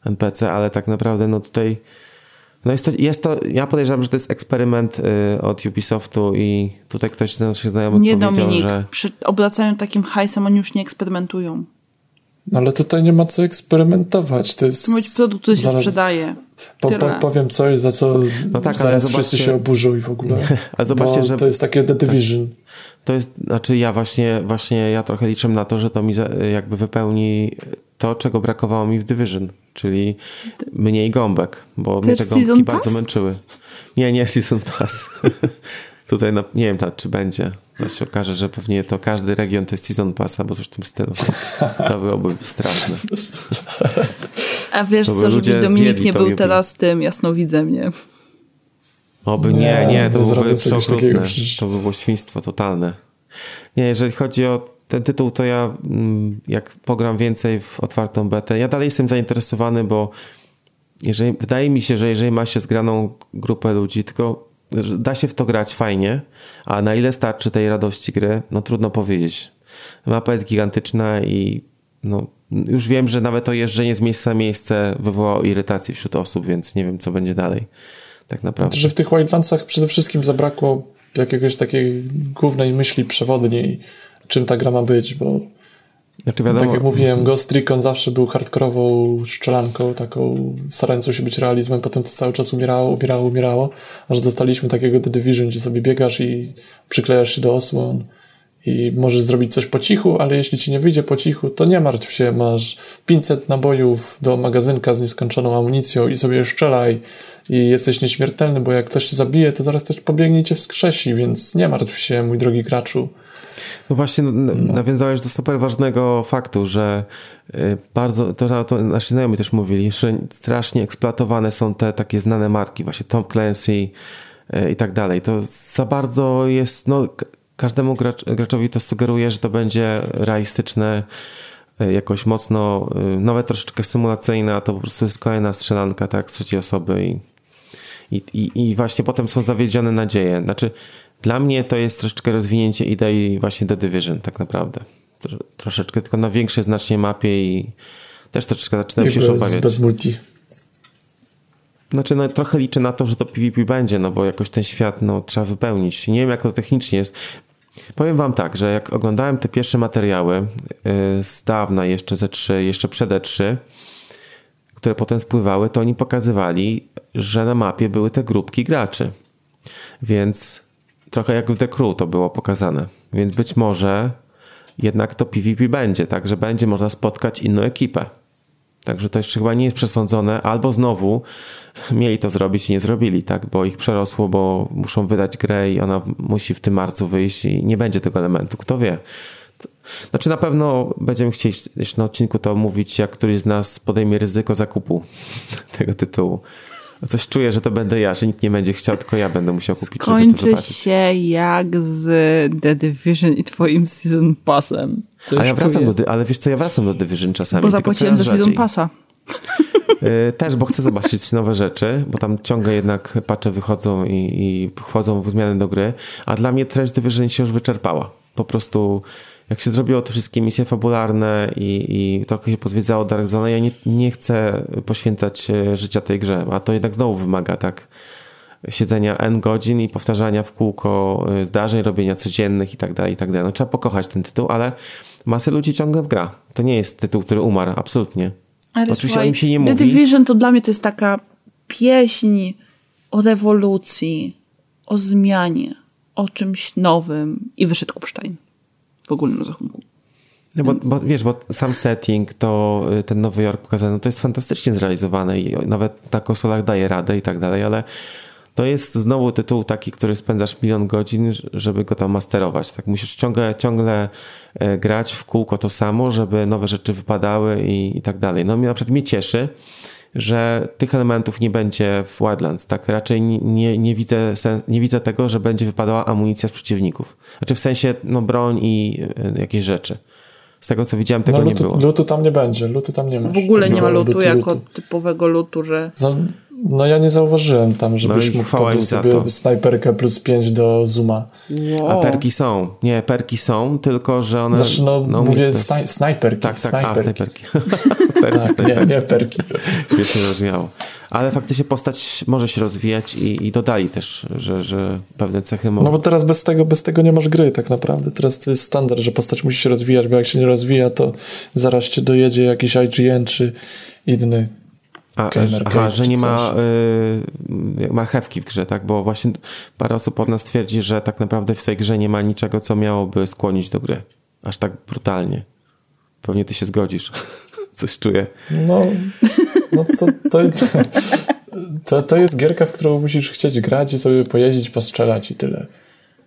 NPC, ale tak naprawdę no tutaj no jest to, jest to, ja podejrzewam, że to jest eksperyment y, od Ubisoftu i tutaj ktoś z naszych znajomych Nie powiedział, Dominik, że... przy, obracają takim hajsem, oni już nie eksperymentują. No ale tutaj nie ma co eksperymentować. To jest. To produkt, który się zaraz- sprzedaje. Po, po, powiem coś, za co No tak, ale zaraz zobaczcie- wszyscy się oburzą i w ogóle. Ale zobaczcie, bo że- to jest takie The Division. To jest, znaczy ja właśnie, właśnie ja trochę liczę na to, że to mi za, jakby wypełni to, czego brakowało mi w Division, czyli mniej gąbek, bo mnie Też te gąbki bardzo Pass? męczyły. Nie, nie Season Pass. Tutaj na, nie wiem, ta, czy będzie. Zaraz się okaże, że pewnie to każdy region to jest Season Pass albo coś w tym stylu. To byłoby straszne. A wiesz co, żebyś Dominik nie był teraz tym jasnowidzem, nie? Oby nie, Nie, nie, to byłoby przeokrutne. To by było świństwo totalne. Nie, jeżeli chodzi o ten tytuł, to ja mm, jak pogram więcej w otwartą betę, ja dalej jestem zainteresowany, bo jeżeli, wydaje mi się, że jeżeli ma się zgraną grupę ludzi, tylko da się w to grać fajnie, a na ile starczy tej radości gry, no trudno powiedzieć. Mapa jest gigantyczna i no, już wiem, że nawet to jeżdżenie z miejsca na miejsce wywołało irytację wśród osób, więc nie wiem, co będzie dalej. Tak naprawdę. To, że w tych Wildlandsach przede wszystkim zabrakło jakiegoś takiej głównej myśli przewodniej, czym ta gra ma być, bo Znaczy wiadomo, tak jak mówiłem, Ghost Recon zawsze był hardkorową szczelanką, taką starającą się być realizmem, potem to cały czas umierało, umierało, umierało, aż dostaliśmy takiego The Division, gdzie sobie biegasz i przyklejasz się do osłon i możesz zrobić coś po cichu, ale jeśli ci nie wyjdzie po cichu, to nie martw się, masz 500 nabojów do magazynka z nieskończoną amunicją i sobie strzelaj i jesteś nieśmiertelny, bo jak ktoś cię zabije, to zaraz ktoś pobiegnie cię wskrzesi, więc nie martw się, mój drogi graczu. No właśnie n- nawiązałeś do super ważnego faktu, że y, bardzo, to, to nasi znajomi też mówili, że strasznie eksploatowane są te takie znane marki, właśnie Tom Clancy y, i tak dalej. To za bardzo jest, no każdemu gracz, graczowi to sugeruje, że to będzie realistyczne, y, jakoś mocno, y, nawet troszeczkę symulacyjne, a to po prostu jest kolejna strzelanka, tak, z trzeciej osoby i i, i, I właśnie potem są zawiedzione nadzieje. Znaczy, dla mnie to jest troszeczkę rozwinięcie idei właśnie The Division, tak naprawdę. Tro, troszeczkę, tylko na większej znacznie mapie i też troszeczkę zaczynam się już obawiać. bez multi. Znaczy, no, trochę liczę na to, że to PvP będzie, no bo jakoś ten świat no, trzeba wypełnić. Nie wiem, jak to technicznie jest. Powiem wam tak, że jak oglądałem te pierwsze materiały yy, z dawna, jeszcze ze 3, jeszcze przed E3, które potem spływały, to oni pokazywali, że na mapie były te grupki graczy. Więc trochę jak w The Crew to było pokazane. Więc być może jednak to PvP będzie, tak, że będzie można spotkać inną ekipę. Także to jeszcze chyba nie jest przesądzone, albo znowu mieli to zrobić i nie zrobili, tak, bo ich przerosło, bo muszą wydać grę i ona musi w tym marcu wyjść i nie będzie tego elementu, kto wie. Znaczy na pewno będziemy chcieli jeszcze na odcinku to omówić, jak któryś z nas podejmie ryzyko zakupu tego tytułu. Coś czuję, że to będę ja, że nikt nie będzie chciał, tylko ja będę musiał kupić, żeby to zobaczyć. się jak z The Division i twoim Season Passem. A ja wracam czuję. do, Dy- ale wiesz co, ja wracam do Division czasami. Bo tylko zapłaciłem za Season. Passa. Y, Też, bo chcę zobaczyć nowe rzeczy, bo tam ciągle jednak patche wychodzą i, i wchodzą w zmiany do gry, a dla mnie treść Division się już wyczerpała. Po prostu jak się zrobiło te wszystkie misje fabularne i, i trochę się pozwiedzało Dark Zone, ja nie, nie chcę poświęcać e, życia tej grze, a to jednak znowu wymaga tak siedzenia N godzin i powtarzania w kółko e, zdarzeń, robienia codziennych i tak dalej, i tak dalej. No trzeba pokochać ten tytuł, ale masę ludzi ciągle w gra. To nie jest tytuł, który umarł, absolutnie. Ale Oczywiście słuchaj, o nim się nie The mówi. Division to dla mnie to jest taka pieśń o rewolucji, o zmianie, o czymś nowym i wyszedł Kupsztajn w ogólnym rozrachunku. No bo, bo wiesz, bo sam setting, to y, ten Nowy Jork pokazany, no to jest fantastycznie zrealizowane i nawet na konsolach daje radę i tak dalej, ale to jest znowu tytuł taki, który spędzasz milion godzin, żeby go tam masterować. Tak musisz ciągle, ciągle e, grać w kółko to samo, żeby nowe rzeczy wypadały i, i tak dalej. No mnie na przykład mnie cieszy, że tych elementów nie będzie w Wildlands. Tak, raczej nie, nie, nie, widzę, sen- nie widzę tego, że będzie wypadała amunicja z przeciwników. Znaczy w sensie no, broń i e, jakieś rzeczy. Z tego co widziałem, tego No nie lutu, było. lutu tam nie będzie, lutu tam nie ma. W ogóle nie ma lutu lutu, jako lutu. typowego lutu, że Za, No ja nie zauważyłem tam, żebyś No mógł za sobie to. snajperkę plus 5 do zooma. A perki są. Nie, perki są, tylko że one... Znaczy, no, mówię to- snaj snajperki, Tak, tak, a, snajperki. snajperki. perki, Tak, snajperki. nie, nie perki. Świetnie zabrzmiało. Ale faktycznie postać może się rozwijać i, i dodali też, że, że pewne cechy mogą... No bo teraz bez tego, bez tego nie masz gry tak naprawdę. Teraz to jest standard, że postać musi się rozwijać, bo jak się nie rozwija, to zaraz cię dojedzie jakiś IGN czy inny. A, Gamer że- Gate aha, że nie ma y, marchewki w grze, tak? Bo właśnie parę osób od nas twierdzi, że tak naprawdę w tej grze nie ma niczego, co miałoby skłonić do gry. Aż tak brutalnie. Pewnie ty się zgodzisz. Coś czuję. No, no to, to, to, to jest gierka, w którą musisz chcieć grać i sobie pojeździć, postrzelać i tyle.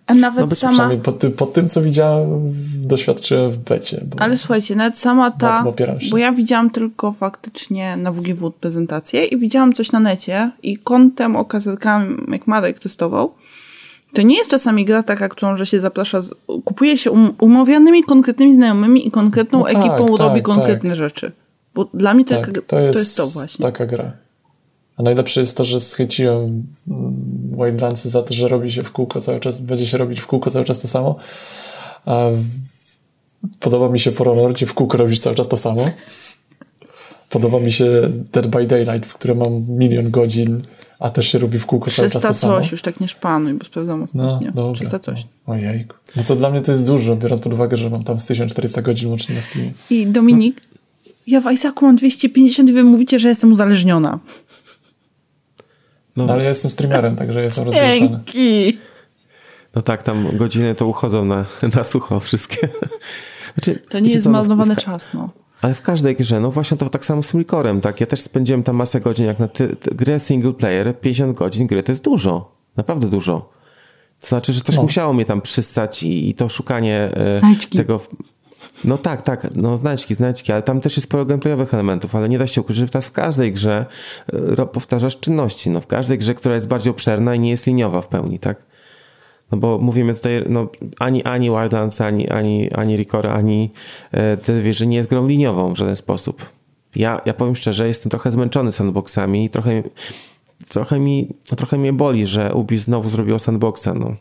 A nawet No być sama... Przynajmniej po, ty, po tym, co widziałem, doświadczyłem w becie. Ale słuchajcie, nawet sama ta, bo ja widziałam tylko faktycznie na WGW prezentację i widziałam coś na necie i kątem okazelkami, jak Marek testował, to nie jest czasami gra taka, którą, że się zaprasza, z, kupuje się um, umawianymi konkretnymi znajomymi i konkretną No tak, ekipą tak, robi tak. konkretne rzeczy. Bo dla mnie to, Tak, to, jest to jest to właśnie. taka gra. A najlepsze jest to, że schęciłem mm, Wildlandsy za to, że robi się w kółko cały czas, będzie się robić w kółko cały czas to samo. A podoba mi się For Honor, gdzie w kółko robisz cały czas to samo. Podoba mi się Dead by Daylight, w którym mam milion godzin, a też się robi w kółko cały czas 300 to samo. coś, już tak nie szpanuj, bo sprawdzam No, ostatnio. dobra. 300 coś. Ojejku. No to dla mnie to jest dużo, biorąc pod uwagę, że mam tam z 1400 godzin łącznie na Steamie. I Dominik, ja w Isaacu mam 250 i wy mówicie, że jestem uzależniona. No, No, ale ja jestem streamerem, także jestem rozgrzeszony. Dzięki! no tak, tam godziny to uchodzą na, na sucho wszystkie. Znaczy, To nie jest co, no, w- zmarnowany czas, no. Ale w każdej grze, no właśnie to tak samo z Simlicorem, tak? Ja też spędziłem tam masę godzin, jak na ty, ty, grę single player, 50 godzin gry to jest dużo. Naprawdę dużo. To znaczy, że coś No. musiało mnie tam przystać i, i to szukanie e, tego... No tak, tak, no znajdźki, znajdźki, ale tam też jest sporo gameplayowych elementów, ale nie da się ukryć, że teraz w każdej grze e, ro- powtarzasz czynności, no w każdej grze, która jest bardziej obszerna i nie jest liniowa w pełni, tak? No bo mówimy tutaj, no ani, ani Wildlands, ani, ani, ani Recore, ani e, The Division nie jest grą liniową w żaden sposób. Ja, ja powiem szczerze, jestem trochę zmęczony sandboxami i trochę, trochę, mi, trochę mnie boli, że Ubi znowu zrobiło sandboxa, no.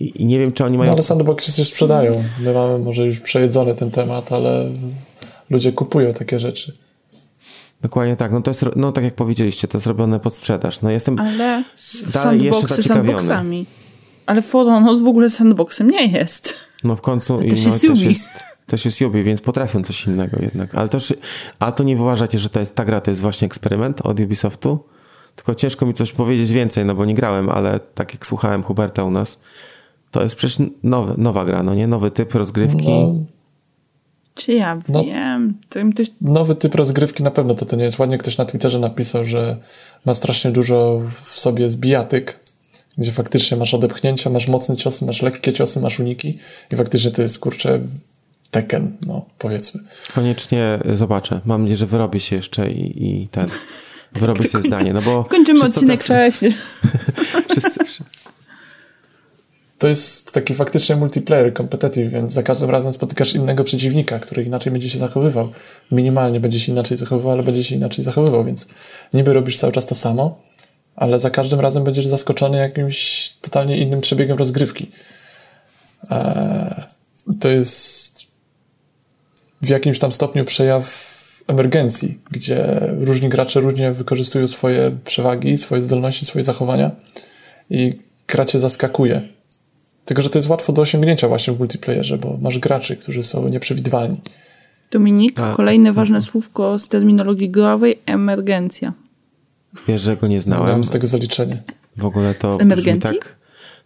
I, I nie wiem, czy oni No mają... ale sandboxy się sprzedają. My mamy może już przejedzony ten temat, ale ludzie kupują takie rzeczy. Dokładnie tak, no to jest, no tak jak powiedzieliście, to jest robione pod sprzedaż. No jestem... Ale Dalej jeszcze zaciekawiony. sandboxami. Ale For Honor w ogóle sandboxem nie jest. No w końcu i też no, jest też, jest, też jest Ubi, więc potrafią coś innego jednak. Ale też, a to nie uważacie, że to jest ta gra, to jest właśnie eksperyment od Ubisoftu? Tylko ciężko mi coś powiedzieć więcej, no bo nie grałem, ale tak jak słuchałem Huberta u nas, to jest przecież nowy, nowa gra, no nie? Nowy typ rozgrywki. No, Czy ja No. wiem? To im ktoś... nowy typ rozgrywki na pewno to, to nie jest. Ładnie ktoś na Twitterze napisał, że ma strasznie dużo w sobie zbijatyk, gdzie faktycznie masz odepchnięcia, masz mocne ciosy, masz lekkie ciosy, masz uniki i faktycznie to jest, kurczę, Tekken, no powiedzmy. Koniecznie zobaczę. Mam nadzieję, że wyrobię się jeszcze i, i ten... Wyrobię sobie zdanie, no bo... Kończymy odcinek tacy- wcześniej. Wszyscy, To jest taki faktycznie multiplayer, competitive, więc za każdym razem spotykasz innego przeciwnika, który inaczej będzie się zachowywał. Minimalnie będzie się inaczej zachowywał, ale będzie się inaczej zachowywał, więc niby robisz cały czas to samo, ale za każdym razem będziesz zaskoczony jakimś totalnie innym przebiegiem rozgrywki. Eee, to jest w jakimś tam stopniu przejaw emergencji, gdzie różni gracze różnie wykorzystują swoje przewagi, swoje zdolności, swoje zachowania i gra cię zaskakuje. Tylko, że to jest łatwo do osiągnięcia właśnie w multiplayerze, bo masz graczy, którzy są nieprzewidywalni. Dominik, A, kolejne ważne słówko z terminologii growej, emergencja. wiesz, że go nie znałem. Mam z tego zaliczenie. W ogóle to Z brzmi emergencji? tak...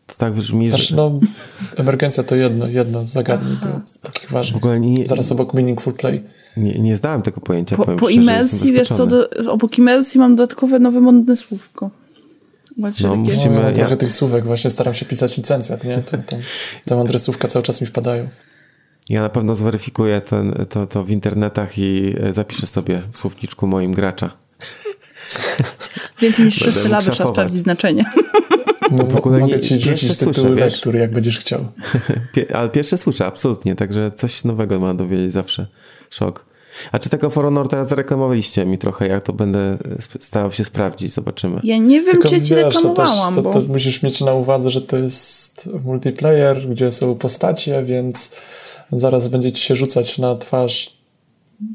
To tak brzmi, Znaczy, że... no, emergencja to jedno, jedno z zagadnień było, takich W ważnych. ogóle nie, Zaraz obok Meaningful Play. nie, nie znałem tego pojęcia, Po, po szczerze, imersji, wiesz co, do, obok imersji mam dodatkowe nowe modne słówko. Właśnie No, takie... musimy- No, ja trochę tych słówek, właśnie staram się pisać licencjat, nie? To, te mądre słówka cały czas mi wpadają. Ja na pewno zweryfikuję ten, to, to w internetach i e, zapiszę sobie w słowniczku moim gracza. Więcej niż trzy sylaby trzeba sprawdzić znaczenie. No, w ogóle mogę nie- ci rzucić tytuły wiesz? lektur, jak będziesz chciał. Pie, ale pierwsze słyszę, absolutnie, także coś nowego ma dowiedzieć zawsze. Szok. A czy tego For Honor teraz zareklamowaliście mi trochę? Jak to będę starał się sprawdzić, zobaczymy. Ja nie wiem, Tylko czy ja ci wiesz, reklamowałam, to, też, bo... to, to musisz mieć na uwadze, że to jest multiplayer, gdzie są postacie, więc zaraz będzie ci się rzucać na twarz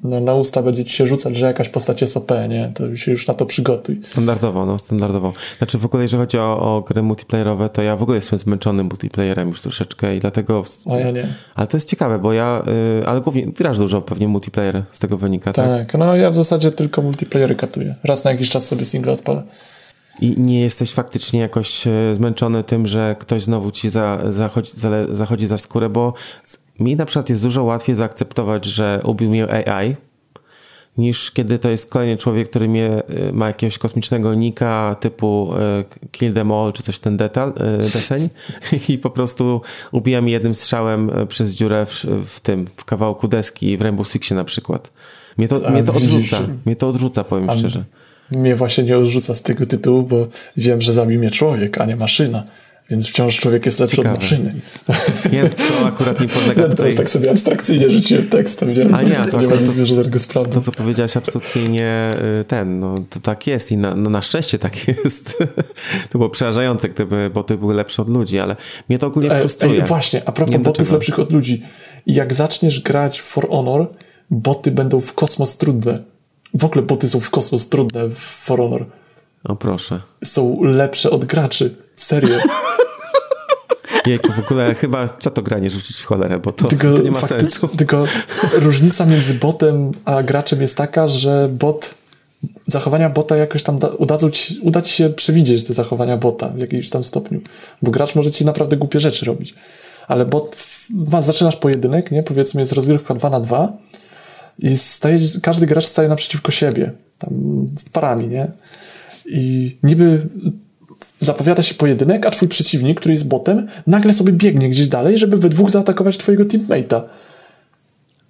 no, na usta będzie ci się rzucać, że jakaś postać jest OP, nie? To się już na to przygotuj. Standardowo, no, standardowo. Znaczy w ogóle, jeżeli chodzi o, o gry multiplayerowe, to ja w ogóle jestem zmęczony multiplayerem już troszeczkę i dlatego... A ja nie. Ale to jest ciekawe, bo ja... Yy, ale głównie grasz dużo pewnie multiplayer z tego wynika, tak? Tak, no ja w zasadzie tylko multiplayery katuję. Raz na jakiś czas sobie single odpalę. I nie jesteś faktycznie jakoś e, zmęczony tym, że ktoś znowu ci za, zachodzi, za, zachodzi za skórę, bo mi na przykład jest dużo łatwiej zaakceptować, że ubił mnie AI, niż kiedy to jest kolejny człowiek, który mnie, y, ma jakiegoś kosmicznego nika typu y, kill them all, czy coś ten detal, y, deseń i po prostu ubija mi jednym strzałem przez dziurę w, w tym, w kawałku deski w Rainbow Sixie na przykład. Mnie to, mnie to odrzuca, mnie to odrzuca, powiem szczerze. Mnie właśnie nie odrzuca z tego tytułu, bo wiem, że zabił mnie człowiek, a nie maszyna. Więc wciąż człowiek jest lepszy Ciekawe. od maszyny. Nie, to akurat nie podlega ja tutaj... Tak sobie abstrakcyjnie rzuciłem tekstem, nie? A nie, to, nie to, to, to, co powiedziałeś, absolutnie nie y, ten, no to tak jest i na, no, na szczęście tak jest. to było przerażające, gdyby boty były lepsze od ludzi, ale mnie to ogólnie frustruje. Ej, właśnie, a propos botów lepszych od ludzi. Jak zaczniesz grać For Honor, boty będą w kosmos trudne. W ogóle boty są w kosmos trudne w For Honor. O proszę. Są lepsze od graczy. Serio. Jejku, w ogóle chyba trzeba to granie rzucić w cholerę, bo to, tylko, to nie ma sensu. Tylko różnica między botem a graczem jest taka, że bot zachowania bota jakoś tam da, udadzą ci, uda ci się przewidzieć te zachowania bota w jakimś tam stopniu. Bo gracz może ci naprawdę głupie rzeczy robić. Ale bot, zaczynasz pojedynek, nie? Powiedzmy jest rozgrywka 2 na 2 i staje, każdy gracz staje naprzeciwko siebie. Tam z parami, nie? I niby zapowiada się pojedynek, a twój przeciwnik, który jest botem, nagle sobie biegnie gdzieś dalej, żeby we dwóch zaatakować twojego teammate'a.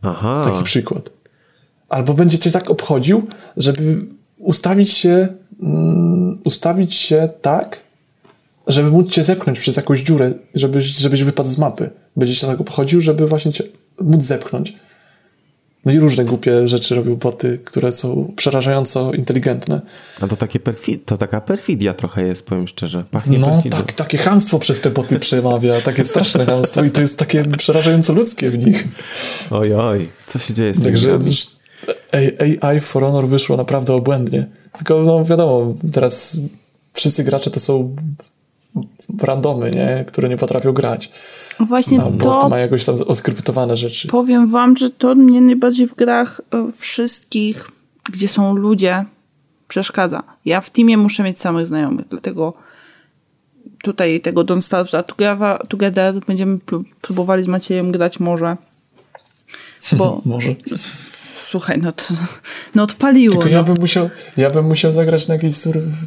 Aha. Taki przykład. Albo będzie cię tak obchodził, żeby ustawić się um, ustawić się tak, żeby móc cię zepchnąć przez jakąś dziurę, żebyś, żebyś wypadł z mapy. Będzie się tak obchodził, żeby właśnie cię móc zepchnąć. No i różne głupie rzeczy robią boty, które są przerażająco inteligentne. A to takie perfi- to taka perfidia trochę jest, powiem szczerze. Pachnie no perfidią. tak, takie chamstwo przez te boty przemawia, takie straszne chamstwo i to jest takie przerażająco ludzkie w nich. Oj, oj, co się dzieje z tym? Także AI For Honor wyszło naprawdę obłędnie. Tylko no wiadomo, teraz wszyscy gracze to są randomy, nie? które nie potrafią grać. Właśnie no, to... to ma jakoś tam oskryptowane rzeczy. Powiem wam, że to mnie najbardziej w grach e, wszystkich, gdzie są ludzie, przeszkadza. Ja w teamie muszę mieć samych znajomych, dlatego tutaj tego Don't Starve Together będziemy próbowali z Maciejem grać może. Bo, może. Słuchaj, no to no odpaliło. Tylko no. ja bym musiał, ja bym musiał zagrać na jakimś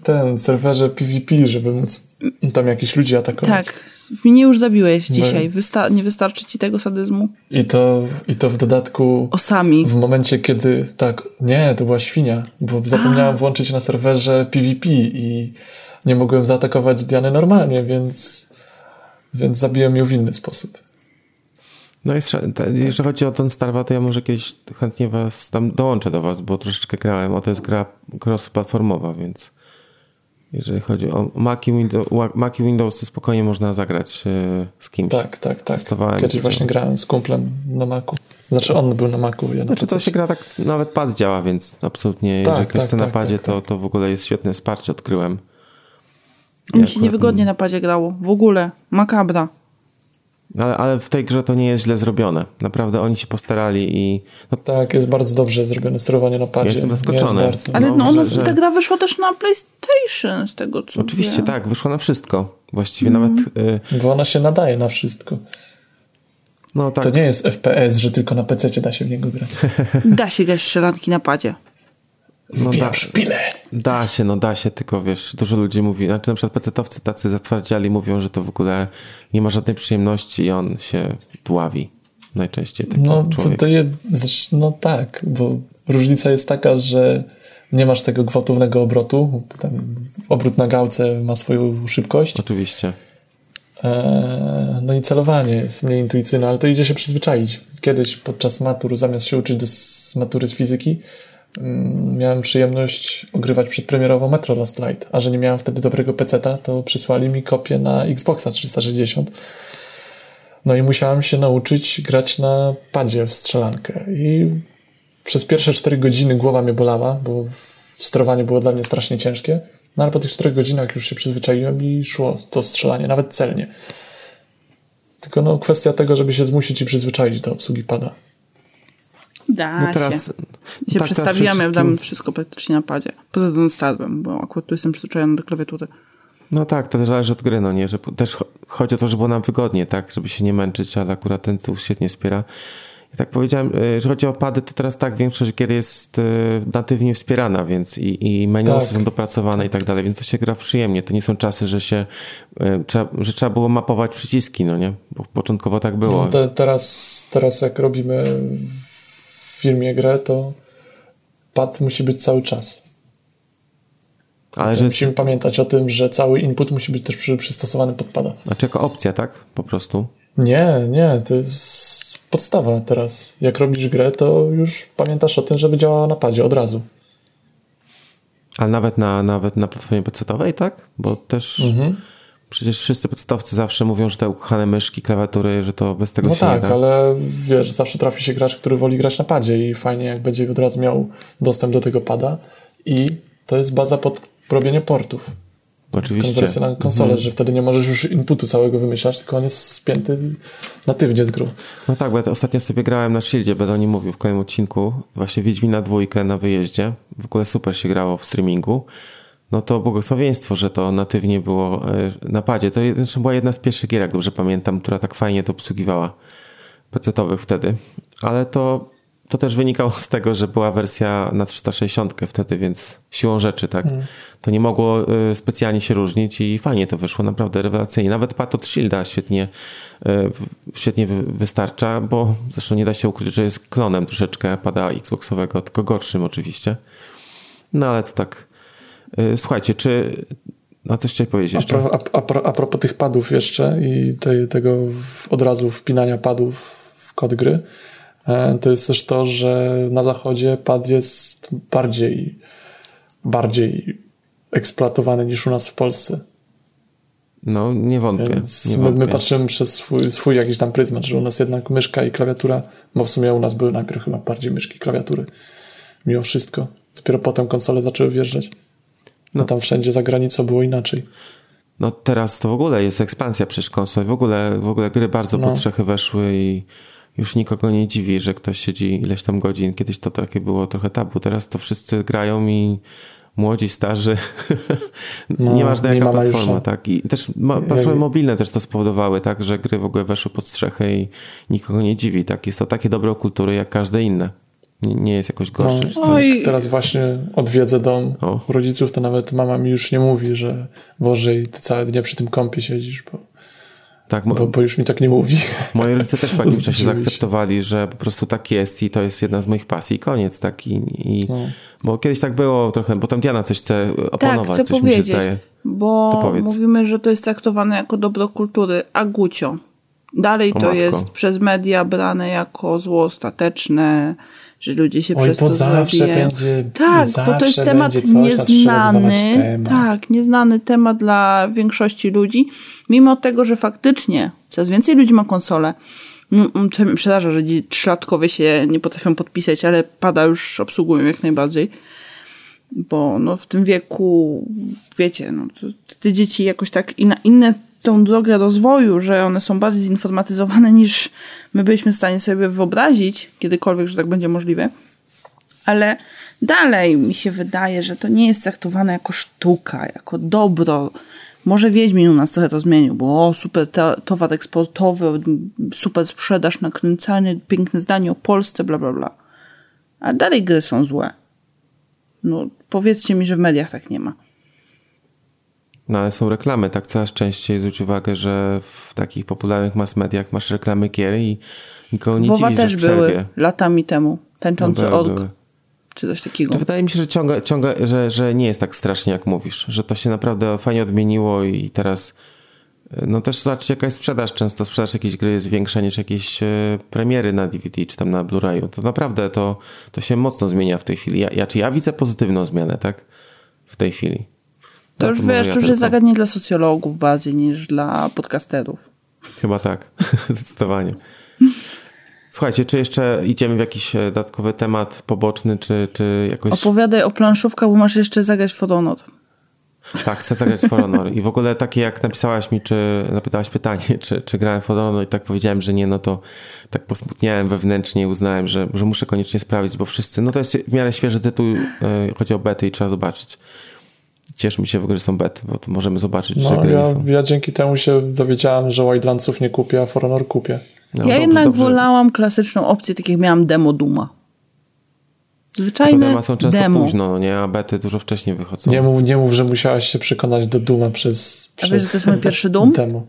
ten serwerze PvP, żeby móc tam jakichś ludzi atakować. Tak, mnie już zabiłeś no. dzisiaj. Wysta nie wystarczy ci tego sadyzmu? I to, I to w dodatku... Osami. W momencie, kiedy... Tak, nie, to była świnia, bo zapomniałem A. włączyć na serwerze PvP i nie mogłem zaatakować Diany normalnie, więc... Więc zabiłem ją w inny sposób. No jeszcze, jeżeli chodzi o ten Starwa, to ja może kiedyś chętnie was tam dołączę do was, bo troszeczkę grałem, o to jest gra cross-platformowa, więc jeżeli chodzi o Mac i, Windows, i Windowsy, spokojnie można zagrać e, z kimś. Tak, tak, tak. Testowałem Kiedyś właśnie grałem z kumplem na Macu. Znaczy on był na Macu, ja na Znaczy to się gra tak, nawet pad działa, więc absolutnie, tak, jeżeli ktoś tak, chce tak, na padzie, tak, to, to w ogóle jest świetne wsparcie, odkryłem. Mi się niewygodnie na padzie grało, w ogóle, makabra. Ale, ale, w tej grze to nie jest źle zrobione. Naprawdę oni się postarali i... No, tak, jest bardzo dobrze zrobione sterowanie na padzie. Ja jestem zaskoczony. Bardzo, ale no, no że... ta gra wyszła też na PlayStation, z tego co Oczywiście wiem. tak, wyszła na wszystko. Właściwie mm. nawet... Y... Bo ona się nadaje na wszystko. No, tak. To nie jest FPS, że tylko na PC da się w niego grać. da się grać strzelanki na padzie. No da, szpilę. Da się, no da się, tylko wiesz, dużo ludzi mówi, znaczy na przykład pecetowcy tacy zatwardziali mówią, że to w ogóle nie ma żadnej przyjemności i on się dławi. Najczęściej taki no, człowiek. To, to jest, no tak, bo różnica jest taka, że nie masz tego gwałtownego obrotu, tam obrót na gałce ma swoją szybkość. Oczywiście. E, no i celowanie jest mniej intuicyjne, ale to idzie się przyzwyczaić. Kiedyś podczas matur, zamiast się uczyć z matury z fizyki, miałem przyjemność ogrywać przedpremierowo Metro Last Light, a że nie miałem wtedy dobrego peceta, to przysłali mi kopię na Xboxa 360. No i musiałem się nauczyć grać na padzie w strzelankę. I przez pierwsze 4 godziny głowa mnie bolała, bo sterowanie było dla mnie strasznie ciężkie. No ale po tych 4 godzinach już się przyzwyczaiłem i szło to strzelanie, nawet celnie. Tylko no kwestia tego, żeby się zmusić i przyzwyczaić do obsługi pada. Da no teraz, się. Ja się tak, przestawiłam, ja dam wszystko praktycznie na padzie. Poza tym stadłem, bo akurat tu jestem przyzwyczajony do klawiatury. No tak, to też zależy od gry, no nie, że też chodzi o to, żeby było nam wygodnie, tak, żeby się nie męczyć, ale akurat ten tu świetnie wspiera. I tak powiedziałem, e, jeżeli chodzi o pady, to teraz tak, większość gier jest e, natywnie wspierana, więc i, i menu tak. są dopracowane i tak dalej, więc to się gra przyjemnie. To nie są czasy, że się, e, że trzeba było mapować przyciski, no nie? Bo początkowo tak było. No te, teraz, teraz jak robimy w filmie grę, to pad musi być cały czas. Ale że musimy pamiętać o tym, że cały input musi być też przy, przystosowany pod pada. Znaczy jako opcja, tak? Po prostu? Nie, nie, to jest podstawa teraz. Jak robisz grę, to już pamiętasz o tym, żeby działała na padzie od razu. Ale nawet na, nawet na platformie pecetowej, tak? Bo też mhm. Przecież wszyscy podstawcy zawsze mówią, że te ukochane myszki, klawiatury, że to bez tego no się tak, nie da. ale wiesz, zawsze trafi się gracz, który woli grać na padzie i fajnie jak będzie od razu miał dostęp do tego pada i to jest baza pod robienie portów. Oczywiście. Konwersja na konsolę, mhm. że wtedy nie możesz już inputu całego wymyślać, tylko on jest spięty natywnie z gru. No tak, bo ja ostatnio sobie grałem na Shieldzie, będę o nim mówił w kolejnym odcinku. Właśnie Wiedźmina dwójkę na wyjeździe. W ogóle super się grało w streamingu. No to błogosławieństwo, że to natywnie było e, na padzie. To zresztą była jedna z pierwszych gier, jak dobrze pamiętam, która tak fajnie to obsługiwała pecetowych wtedy. Ale to to też wynikało z tego, że była wersja na 360 wtedy, więc siłą rzeczy, tak. Mm. To nie mogło y, specjalnie się różnić i fajnie to wyszło, naprawdę rewelacyjnie. Nawet Pat od Shielda świetnie, y, świetnie wystarcza, bo zresztą nie da się ukryć, że jest klonem troszeczkę pada Xboxowego, tylko gorszym oczywiście. No ale to tak. Y, słuchajcie, czy no coś chciałeś powiedzieć jeszcze? A, pro, a, a, a propos tych padów jeszcze i tej, tego od razu wpinania padów w kod gry, E, to jest też to, że na zachodzie pad jest bardziej, bardziej eksploatowany niż u nas w Polsce. No, nie wątpię. Więc nie my, my, patrzymy przez swój, swój jakiś tam pryzmat, że u nas jednak myszka i klawiatura, bo w sumie u nas były najpierw chyba bardziej myszki i klawiatury. Mimo wszystko. Dopiero potem konsole zaczęły wjeżdżać. No tam wszędzie za granicą było inaczej. No teraz to w ogóle jest ekspansja przecież konsol. W ogóle, w ogóle gry bardzo no. pod strzechy weszły i już nikogo nie dziwi, że ktoś siedzi ileś tam godzin. Kiedyś to takie było trochę tabu. Teraz to wszyscy grają i młodzi, starzy. No, Nieważne jaka platforma, tak. I też ma, platformy ja, mobilne też to spowodowały, tak, że gry w ogóle weszły pod strzechę i nikogo nie dziwi, tak. Jest to takie dobre kultury jak każde inne. Nie, nie jest jakoś gorsze. No, teraz właśnie odwiedzę dom o. rodziców, to nawet mama mi już nie mówi, że Boże, i ty całe dnie przy tym kąpie siedzisz, bo tak, bo, bo, już mi tak nie mówi. Moi rodzice też w pewnym czasie zaakceptowali, że po prostu tak jest i to jest jedna z moich pasji i koniec. Tak, i, i no. Bo kiedyś tak było trochę, bo tam Diana coś chce oponować, tak, chcę coś powiedzieć, mi się zdaje. Bo mówimy, że to jest traktowane jako dobro kultury, a gucio. Dalej o to matko. jest przez media brane jako zło ostateczne, że ludzie się Oj, przez to zawsze będzie, Tak, bo to jest temat nieznany. Temat. Tak, nieznany temat dla większości ludzi. Mimo tego, że faktycznie coraz więcej ludzi ma konsolę. To mi przeraża, że trzylatkowie się nie potrafią podpisać, ale pada już obsługują jak najbardziej. Bo no, w tym wieku, wiecie, no, te dzieci jakoś tak inne tą drogę rozwoju, że one są bardziej zinformatyzowane niż my byliśmy w stanie sobie wyobrazić, kiedykolwiek, że tak będzie możliwe. Ale dalej mi się wydaje, że to nie jest traktowane jako sztuka, jako dobro. Może Wiedźmin u nas trochę to zmienił, bo o, super towar eksportowy, super sprzedaż, nakręcany, piękne zdanie o Polsce, bla, bla, bla. A dalej gry są złe. No, powiedzcie mi, że w mediach tak nie ma. No ale są reklamy, tak coraz częściej zwróć uwagę, że w takich popularnych mass mediach masz reklamy gier i nikogo nie Wowa dziwi, też były latami temu, tęczący no. Czy coś takiego. To wydaje mi się, że, ciąga, ciąga, że, że nie jest tak strasznie, jak mówisz. Że to się naprawdę fajnie odmieniło i teraz no też zobaczyć jaka jest sprzedaż. Często sprzedaż jakiejś gry jest większa niż jakieś e, premiery na DVD czy tam na Blu-rayu. To naprawdę to, to się mocno zmienia w tej chwili. Ja, ja, czy ja widzę pozytywną zmianę, tak? W tej chwili. To No, już wiesz, ja to już jest zagadnienie dla socjologów bardziej niż dla podcasterów. Chyba tak, zdecydowanie. Słuchajcie, czy jeszcze idziemy w jakiś e, dodatkowy temat poboczny, czy, czy jakoś... Opowiadaj o planszówkach, bo masz jeszcze zagrać w Fotonot. Tak, chcę zagrać w For Honor. I w ogóle takie jak napisałaś mi, czy napytałaś pytanie, czy, czy grałem w For Honor i tak powiedziałem, że nie, no to tak posmutniałem wewnętrznie i uznałem, że, że muszę koniecznie sprawdzić, bo wszyscy, no to jest w miarę świeży tytuł, e, chodzi o bety i trzeba zobaczyć. Cieszę mi się w ogóle, że są bety, bo to możemy zobaczyć, że No, gry ja, są. ja dzięki temu się dowiedziałem, że Wildlandsów nie kupię, a For Honor kupię. No, ja dobrze, jednak dobrze. wolałam klasyczną opcję, tak jak miałam demo Duma. Zwyczajne dema są często demo. późno, no nie, a bety dużo wcześniej wychodzą. Nie mów, nie mów, że musiałaś się przekonać do Duma przez, A przez wiesz, że to jest mój pierwszy Doom? demo.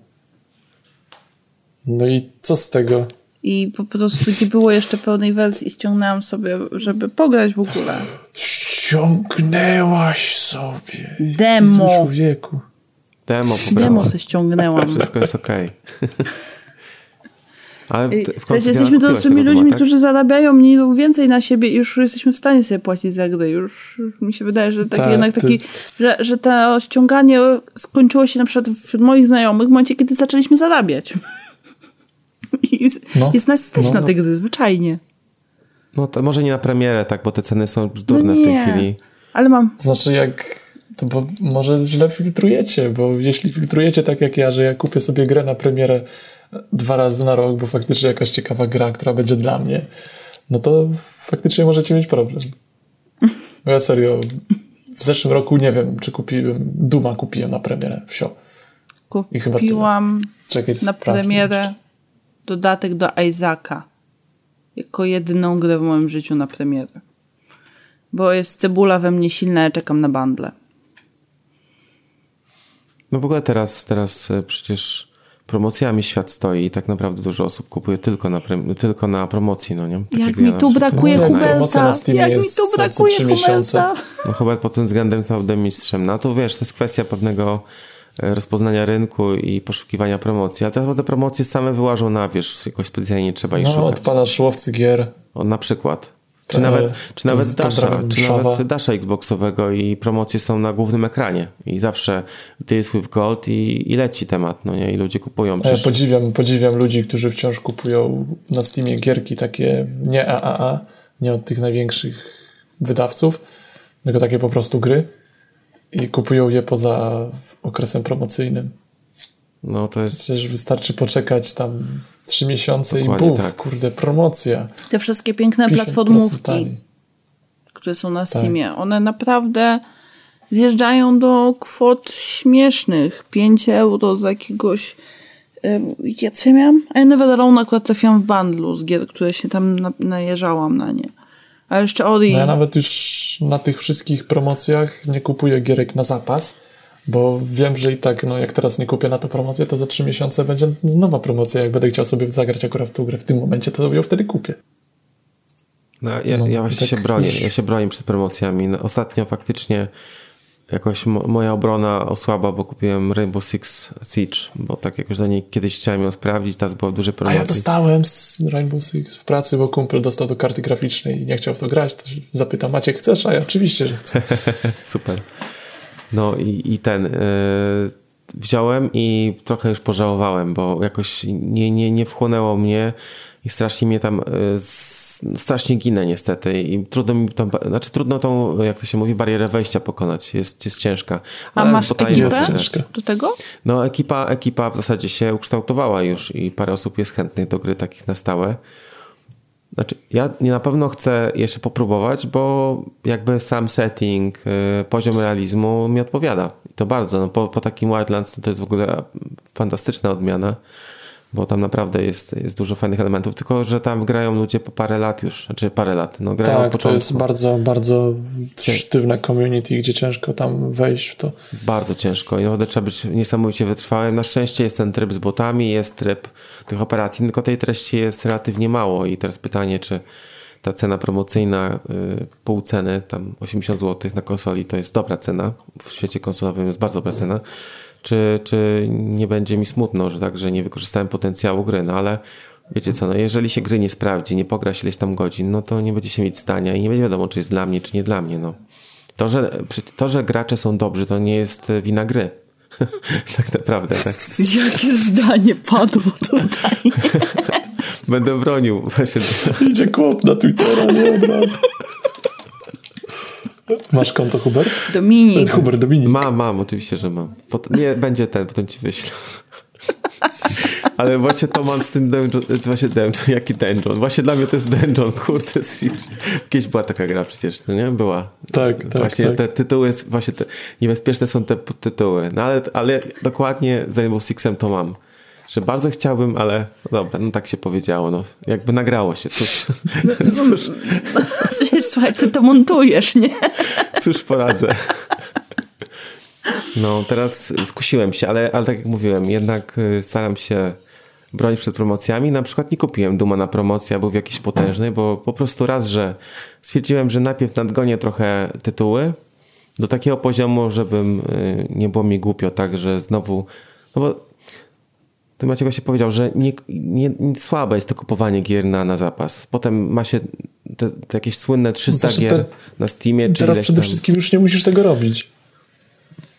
No i co z tego? I po prostu nie było jeszcze pełnej wersji i ściągnęłam sobie, żeby pograć w ogóle. Ściągnęłaś sobie. Demo. Człowieku. Demo pobrałem. Demo se ściągnęłam. Wszystko jest okej. Ale I, ty- w Diana jesteśmy dorosłymi ludźmi, tak? którzy zarabiają mniej lub więcej na siebie i już jesteśmy w stanie sobie płacić za gry. Już mi się wydaje, że taki Tak, jednak taki, jest- że, że to ściąganie skończyło się na przykład wśród moich znajomych w momencie, kiedy zaczęliśmy zarabiać. I jest, No, jest nas stać no, na no. te gry, zwyczajnie. No to może nie na premierę, tak, bo te ceny są bzdurne no w tej chwili. Ale mam Znaczy jak... To bo może źle filtrujecie, bo jeśli filtrujecie tak jak ja, że ja kupię sobie grę na premierę dwa razy na rok, bo faktycznie jakaś ciekawa gra, która będzie dla mnie, no to faktycznie możecie mieć problem. Bo ja serio, w zeszłym roku nie wiem, czy kupiłem, Duma kupiłem na premierę, wsio. I chyba tyle. kupiłam Czekaj, na premierę jeszcze. Dodatek do Isaaca. Jako jedyną grę w moim życiu na premierę. Bo jest cebula we mnie silna, ja czekam na bundle. No w ogóle teraz, teraz e, przecież promocjami świat stoi i tak naprawdę dużo osób kupuje tylko na, tylko na promocji, no nie? Tak Jak ja mi tu brakuje No, Huberta. na Steamie Jak mi jest tu co- co brakuje trzy Huberta. miesiące. No Hubert pod tym względem naprawdę mistrzem. No to wiesz, to jest kwestia pewnego rozpoznania rynku i poszukiwania promocji. Ale tak naprawdę promocje same wyłażą na wierzch, jakoś specjalnie nie trzeba ich No, szukać. odpadasz łowcy gier. O, na przykład. Czy E, nawet, czy nawet Dasha, czy nawet Dasha Xboxowego i promocje są na głównym ekranie. I zawsze Deals with Gold i, i leci temat, no nie? I ludzie kupują. A ja Przecież podziwiam, podziwiam ludzi, którzy wciąż kupują na Steamie gierki takie nie AAA, nie od tych największych wydawców, tylko takie po prostu gry i kupują je poza okresem promocyjnym. no to jest... Przecież wystarczy poczekać tam trzy miesiące Dokładnie i buf, tak. kurde, promocja. Te wszystkie piękne 50% platformówki, które są na Tak. Steamie, one naprawdę zjeżdżają do kwot śmiesznych. 5 euro za jakiegoś... Ja co ja miałam? A ja Never Alone akurat trafiłam w bundlu z gier, które się tam na, najeżałam na nie. A jeszcze Ori... No ja nawet już na tych wszystkich promocjach nie kupuję gierek na zapas, bo wiem, że i tak, no jak teraz nie kupię na to promocję, to za trzy miesiące będzie nowa promocja. Jak będę chciał sobie zagrać akurat w tą grę w tym momencie, to ją wtedy kupię. No, ja, No, ja właśnie tak się bronię. już- Ja się bronię przed promocjami. No, ostatnio faktycznie jakoś mo- moja obrona osłaba, bo kupiłem Rainbow Six Siege, bo tak jakoś do niej kiedyś chciałem ją sprawdzić, teraz była w dużej A ja dostałem z Rainbow Six w pracy, bo kumpel dostał do karty graficznej i nie chciał w to grać, to się zapyta, Maciek, chcesz? A ja oczywiście, że chcę. Super. No i, i ten... Yy, wziąłem i trochę już pożałowałem, bo jakoś nie, nie, nie wchłonęło mnie i strasznie mnie tam... S- strasznie ginę niestety i trudno mi tam... Znaczy trudno tą, jak to się mówi, barierę wejścia pokonać. Jest, jest ciężka. A Ale masz ekipę do tego? No ekipa, ekipa w zasadzie się ukształtowała już i parę osób jest chętnych do gry takich na stałe. Znaczy, ja nie na pewno chcę jeszcze popróbować, bo jakby sam setting, y, poziom realizmu mi odpowiada. I to bardzo. No, po, po takim Wildlands to, to jest w ogóle fantastyczna odmiana, bo tam naprawdę jest, jest dużo fajnych elementów, tylko że tam grają ludzie po parę lat już, znaczy parę lat, no grają Tak, to jest bardzo, bardzo sztywne community, gdzie ciężko tam wejść w to. Bardzo ciężko i naprawdę trzeba być niesamowicie wytrwałym. Na szczęście jest ten tryb z botami, jest tryb tych operacji, tylko tej treści jest relatywnie mało i teraz pytanie, czy ta cena promocyjna, y, pół ceny, tam 80 zł na konsoli, to jest dobra cena, w świecie konsolowym jest bardzo dobra cena, czy, czy nie będzie mi smutno, że tak, że nie wykorzystałem potencjału gry, no ale wiecie co, no jeżeli się gry nie sprawdzi, nie pogra się ileś tam godzin, no to nie będzie się mieć zdania i nie będzie wiadomo, czy jest dla mnie, czy nie dla mnie, no. To, że, to, że gracze są dobrzy, to nie jest wina gry. tak naprawdę, tak. Jakie zdanie padło tutaj? Będę bronił. Właśnie. Idzie kłop na Twittera, nie od razu. Masz konto Hubert? Dominik. Hubert, Dominik. Mam, mam, oczywiście, że mam. Pot nie, będzie ten, potem ci wyślę. Ale właśnie to mam z tym dungeon, właśnie dungeon, jaki dungeon? Właśnie dla mnie to jest dungeon, kurde, Kiedyś była taka gra przecież, no nie? Była. Tak, tak, Właśnie tak. te tytuły, właśnie te, niebezpieczne są te tytuły. No ale, ale dokładnie z Rainbow Sixem to mam. Że bardzo chciałbym, ale no dobra, no tak się powiedziało, no. Jakby nagrało się, cóż. cóż. No, słuchaj, ty to montujesz, nie? Cóż poradzę. No, teraz skusiłem się, ale, ale tak jak mówiłem, jednak y, staram się bronić przed promocjami. Na przykład nie kupiłem Duma na promocję albo w jakiejś potężnej, bo po prostu raz, że stwierdziłem, że najpierw nadgonię trochę tytuły do takiego poziomu, żebym y, nie było mi głupio, tak, że znowu, no bo ty Maciek właśnie powiedział, że nie, nie, nie, słabe jest to kupowanie gier na, na zapas. Potem ma się te, te jakieś słynne 300 Znaczy, gier te- na Steamie. czy Teraz przede tam. wszystkim już nie musisz tego robić.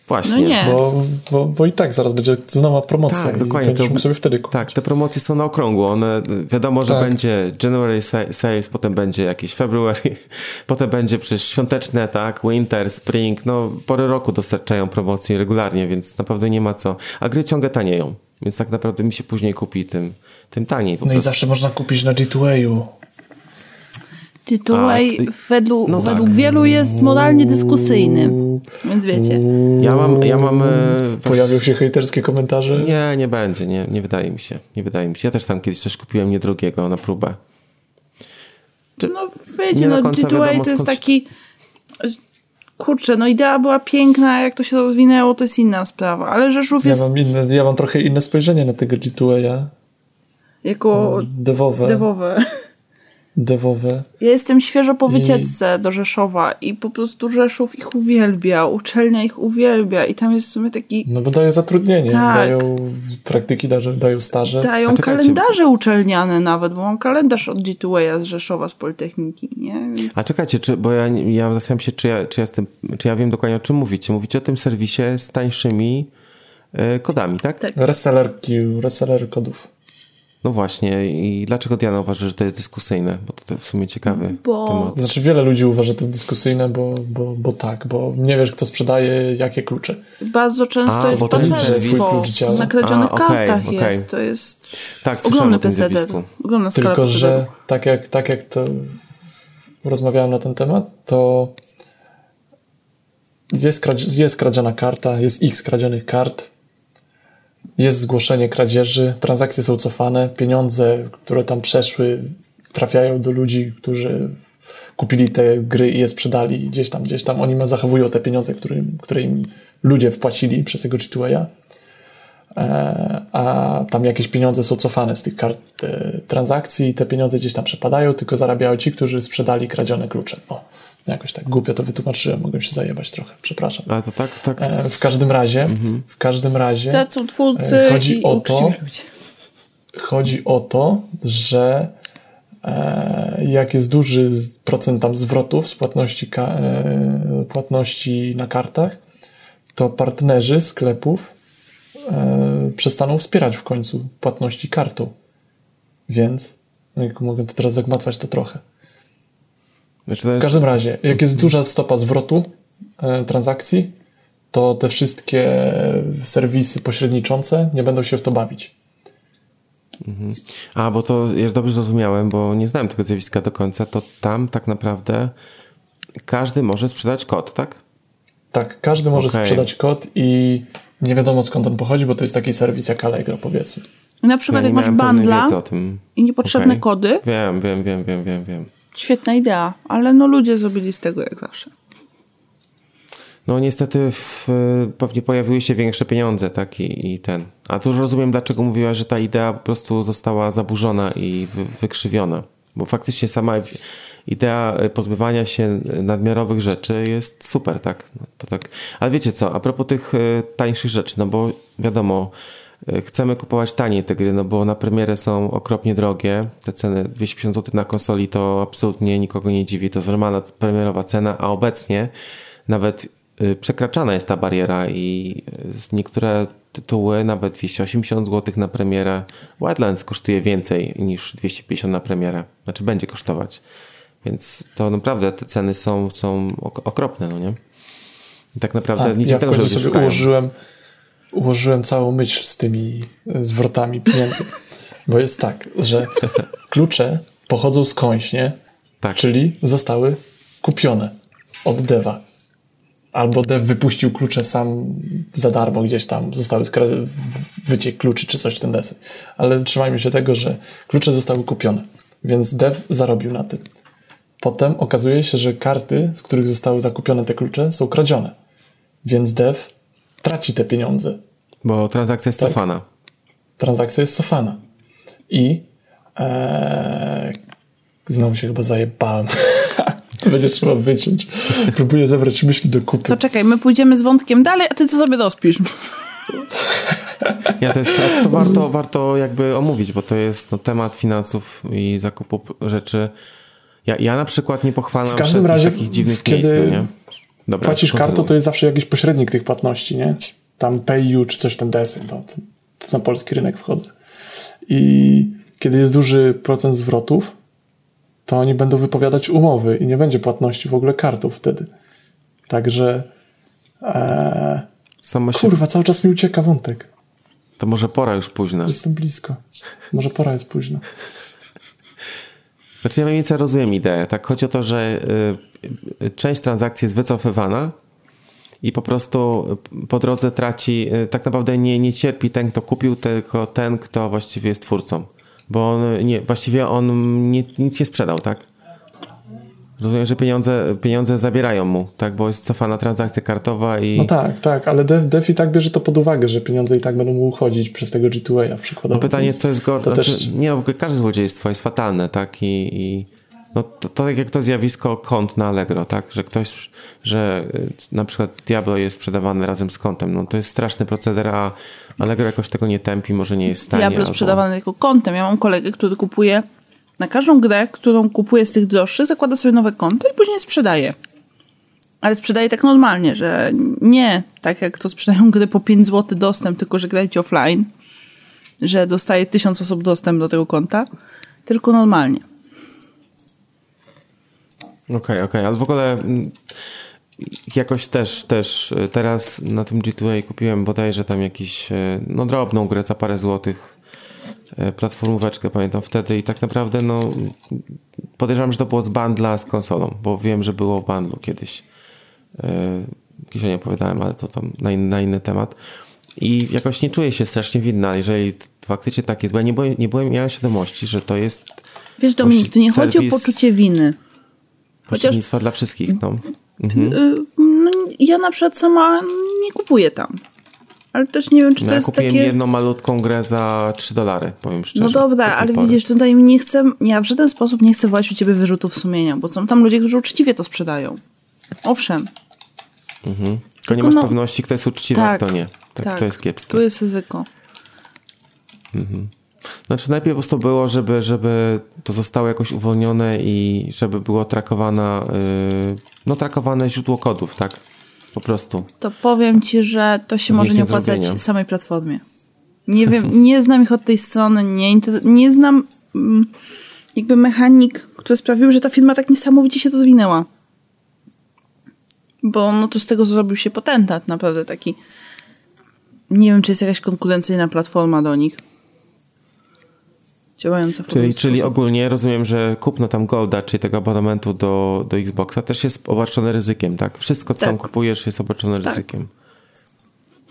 Właśnie. No nie. Bo, bo, bo i tak zaraz będzie znowu promocja Tak, dokładnie. To- sobie wtedy kupić. Tak, te promocje są na okrągło. One, wiadomo, że Tak. będzie January sa- sales, potem będzie jakiś February, potem będzie przecież świąteczne, tak, winter, spring, no pory roku dostarczają promocji regularnie, więc naprawdę nie ma co. A gry ciągle tanieją, więc tak naprawdę mi się później kupi tym, tym taniej po No i zawsze można kupić na G2A. Tytułej A, ty- według, no według tak. wielu jest moralnie dyskusyjny. Więc wiecie. Ja mam, ja mam... e, Pojawią się hejterskie komentarze. Nie, nie będzie, nie, nie wydaje mi się, nie wydaje mi się. Ja też tam kiedyś coś kupiłem niedrogiego na próbę. No wiecie, no końca G2A wiadomo, to jest skąd- taki... Kurczę, no idea była piękna, jak to się rozwinęło, to jest inna sprawa. Ale Rzeszów Ja jest mam, inne, ja mam trochę inne spojrzenie na tego G2A. jako Dewowe. dewowe. Dewowe. Ja jestem świeżo po wycieczce do Rzeszowa i po prostu Rzeszów ich uwielbia, uczelnia ich uwielbia i tam jest w sumie taki... No bo dają zatrudnienie, Tak. dają praktyki, dają, dają staże. Dają kalendarze uczelniane nawet, bo mam kalendarz od G2A z Rzeszowa, z Politechniki, nie? Więc... A czekajcie, czy, bo ja, ja zastanawiam się, czy ja, czy, ja z tym, czy ja wiem dokładnie o czym mówicie. Mówicie o tym serwisie z tańszymi e, kodami, tak? Tak. Resellerki, reseller kodów. No właśnie. I dlaczego Diana uważa, że to jest dyskusyjne? Bo to, to w sumie ciekawy Bo- temat. Znaczy wiele ludzi uważa, że to jest dyskusyjne, bo, bo, bo tak, bo nie wiesz, kto sprzedaje jakie klucze. Bardzo często A, jest bo to jest paserstwo. swój klucz działa. Na kradzionych A, okej, kartach okej. jest. To jest Tak, ogromny zjawisku. Ogromna skala Tylko, że tak jak, tak jak to rozmawiałem na ten temat, to jest, kradzie- jest kradziona karta, jest x kradzionych kart, jest zgłoszenie kradzieży, transakcje są cofane, pieniądze, które tam przeszły, trafiają do ludzi, którzy kupili te gry i je sprzedali gdzieś tam, gdzieś tam. Oni zachowują te pieniądze, które, które im ludzie wpłacili przez tego G2A. E, a tam jakieś pieniądze są cofane z tych kart e, transakcji i te pieniądze gdzieś tam przepadają, tylko zarabiają ci, którzy sprzedali kradzione klucze. O, jakoś tak głupio to wytłumaczyłem, mogłem się zajebać trochę, przepraszam. Ale to tak, tak. E, w każdym razie, w każdym razie Te są twórcy E, chodzi i o to- ludzie. chodzi o to, że e, jak jest duży procent tam zwrotów z płatności, ka, e, płatności na kartach, to partnerzy sklepów e, przestaną wspierać w końcu płatności kartą. Więc, no jak mogę to teraz zagmatwać to trochę. Znaczy, to W jest, każdym razie, jak jest duża stopa zwrotu e, transakcji, to te wszystkie serwisy pośredniczące nie będą się w to bawić. a, bo to ja dobrze zrozumiałem, bo nie znałem tego zjawiska do końca, to tam tak naprawdę każdy może sprzedać kod, tak? Tak, każdy może Okej. sprzedać kod i nie wiadomo skąd on pochodzi, bo to jest taki serwis jak Allegro, powiedzmy. Na przykład Ja jak masz tym. i niepotrzebne Okej. kody, Wiem, wiem, wiem, wiem, wiem, wiem. Świetna idea, ale no ludzie zrobili z tego jak zawsze. No niestety w, pewnie pojawiły się większe pieniądze, tak, i, i ten. A tu rozumiem, dlaczego mówiła, że ta idea po prostu została zaburzona i wy, wykrzywiona. Bo faktycznie sama idea e, pozbywania się nadmiarowych rzeczy jest super, tak? No, to tak. Ale wiecie co, a propos tych e, tańszych rzeczy, no bo wiadomo, chcemy kupować taniej te gry, no bo na premierę są okropnie drogie. Te ceny 250 zł na konsoli to absolutnie nikogo nie dziwi. To normalna premierowa cena, a obecnie nawet przekraczana jest ta bariera i niektóre tytuły, nawet 280 zł na premierę. Wildlands kosztuje więcej niż 250 na premierę. Znaczy będzie kosztować. Więc to naprawdę te ceny są, są okropne, no nie? I tak naprawdę A, nic ja tego, że sobie ułożyłem, ułożyłem całą myśl z tymi zwrotami pieniędzy. Bo jest tak, że klucze pochodzą skądś, nie? Tak. Czyli zostały kupione od dewa albo dev wypuścił klucze sam za darmo gdzieś tam, zostały skra- wyciek kluczy czy coś ten desy. Ale trzymajmy się tego, że klucze zostały kupione, więc dev zarobił na tym. Potem okazuje się, że karty, z których zostały zakupione te klucze, są kradzione, więc dev traci te pieniądze. Bo transakcja jest tak? cofana. Transakcja jest cofana. I ee, znowu się chyba zajebałem. To będzie trzeba wyciąć. Próbuję zebrać myśli do kupy. To czekaj, my pójdziemy z wątkiem dalej, a ty to sobie dospisz. Ja to, jest, to warto, warto jakby omówić, bo to jest no, temat finansów i zakupu rzeczy. Ja, ja na przykład nie pochwalam w każdym razie, takich dziwnych kiedy miejsc, no nie? Dobra, płacisz kartą, to jest zawsze jakiś pośrednik tych płatności, nie? Tam PayU czy coś tam desy, to, to na polski rynek wchodzę. I kiedy jest duży procent zwrotów, to oni będą wypowiadać umowy i nie będzie płatności w ogóle kartą wtedy. Także ee, się... kurwa, cały czas mi ucieka wątek. To może pora już późna. Jestem blisko. Może pora jest późna. Znaczy ja mniej więcej rozumiem ideę. Tak, chodzi o to, że y, y, część transakcji jest wycofywana i po prostu po drodze traci, y, tak naprawdę nie, nie cierpi ten, kto kupił, tylko ten, kto właściwie jest twórcą bo on nie, właściwie on nie, nic nie sprzedał, tak? Rozumiem, że pieniądze, pieniądze zabierają mu, tak? Bo jest cofana transakcja kartowa i... No tak, tak, ale Def, Def i tak bierze to pod uwagę, że pieniądze i tak będą mu uchodzić przez tego G2A przykładowo. No pytanie, co jest gorsze. Znaczy, też... Nie, no, każde złodziejstwo jest fatalne, tak? I, i no to, to tak jak to zjawisko kont na Allegro, tak? Że ktoś, że y, na przykład Diablo jest sprzedawane razem z kontem, no to jest straszny proceder, a Allegro jakoś tego nie tępi, może nie jest w stanie. Diablo albo... sprzedawane jako kontem. Ja mam kolegę, który kupuje na każdą grę, którą kupuje z tych droższych, zakłada sobie nowe konto i później sprzedaje. Ale sprzedaje tak normalnie, że nie tak jak to sprzedają gry po 5 zł dostęp, tylko że grajcie offline, że dostaje tysiąc osób dostęp do tego konta, tylko normalnie. Okej, okay, okej, okay. ale w ogóle mm, jakoś też, też e, teraz na tym G2A kupiłem bodajże tam jakiś, e, no drobną grę za parę złotych, platformóweczkę pamiętam wtedy i tak naprawdę no podejrzewam, że to było z bandla z konsolą, bo wiem, że było w bandlu kiedyś. Kiedyś nie opowiadałem, ale to tam na inny, na inny temat. I jakoś nie czuję się strasznie winna, jeżeli faktycznie tak jest, bo ja nie byłem, nie byłem miałem świadomości, że to jest Wiesz Dominik, tu nie chodzi o poczucie winy. Chociaż... dla wszystkich, no. Mhm. Y, no. Ja na przykład sama nie kupuję tam. Ale też nie wiem, czy no to ja jest kupiłem takie... jedną malutką grę za 3 dolary, powiem szczerze. No dobra, ale pory. widzisz, tutaj nie chcę, ja w żaden sposób nie chcę wołać u ciebie wyrzutów sumienia, bo są tam ludzie, którzy uczciwie to sprzedają. Owszem. Mhm. Tylko, nie masz no, pewności, kto jest uczciwy, tak, a kto nie. Tak, tak, to jest kiepskie. To jest ryzyko. Mhm. Znaczy najpierw po prostu było, żeby, żeby to zostało jakoś uwolnione i żeby było trakowana, yy, no trakowane źródło kodów, tak? Po prostu. To powiem ci, że to się to może nie opłacać samej platformie. Nie wiem, nie znam ich od tej strony, nie, nie znam mm, jakby mechanik, który sprawił, że ta firma tak niesamowicie się rozwinęła. Bo no to z tego zrobił się potentat naprawdę taki. Nie wiem, czy jest jakaś konkurencyjna platforma do nich działająca w czyli, czyli ogólnie rozumiem, że kupno tam Golda, czyli tego abonamentu do, do Xboxa też jest obarczone ryzykiem, tak? Wszystko, co tak. tam kupujesz jest obarczone tak. ryzykiem.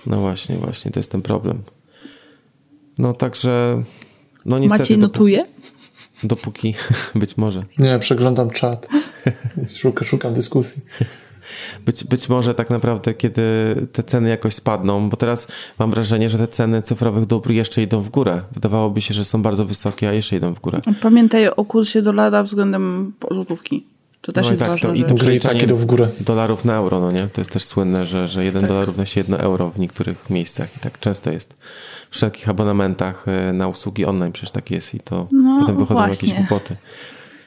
No właśnie, właśnie, to jest ten problem. No także, no niestety... Maciej notuje? Dopóki, być może. Nie, przeglądam czat. Szukam, szukam dyskusji. Być, być może tak naprawdę, kiedy te ceny jakoś spadną, bo teraz mam wrażenie, że te ceny cyfrowych dóbr jeszcze idą w górę. Wydawałoby się, że są bardzo wysokie, a jeszcze idą w górę. Pamiętaj o kursie dolara względem złotówki. To też No jest tak, ważne. to, i że- to tak przeliczanie idą w górę. dolarów na euro, no nie? To jest też słynne, że, że jeden Tak. dolar równa się jedno euro w niektórych miejscach i tak często jest. W wszelkich abonamentach e, na usługi online przecież tak jest i to No, potem wychodzą właśnie. jakieś głupoty.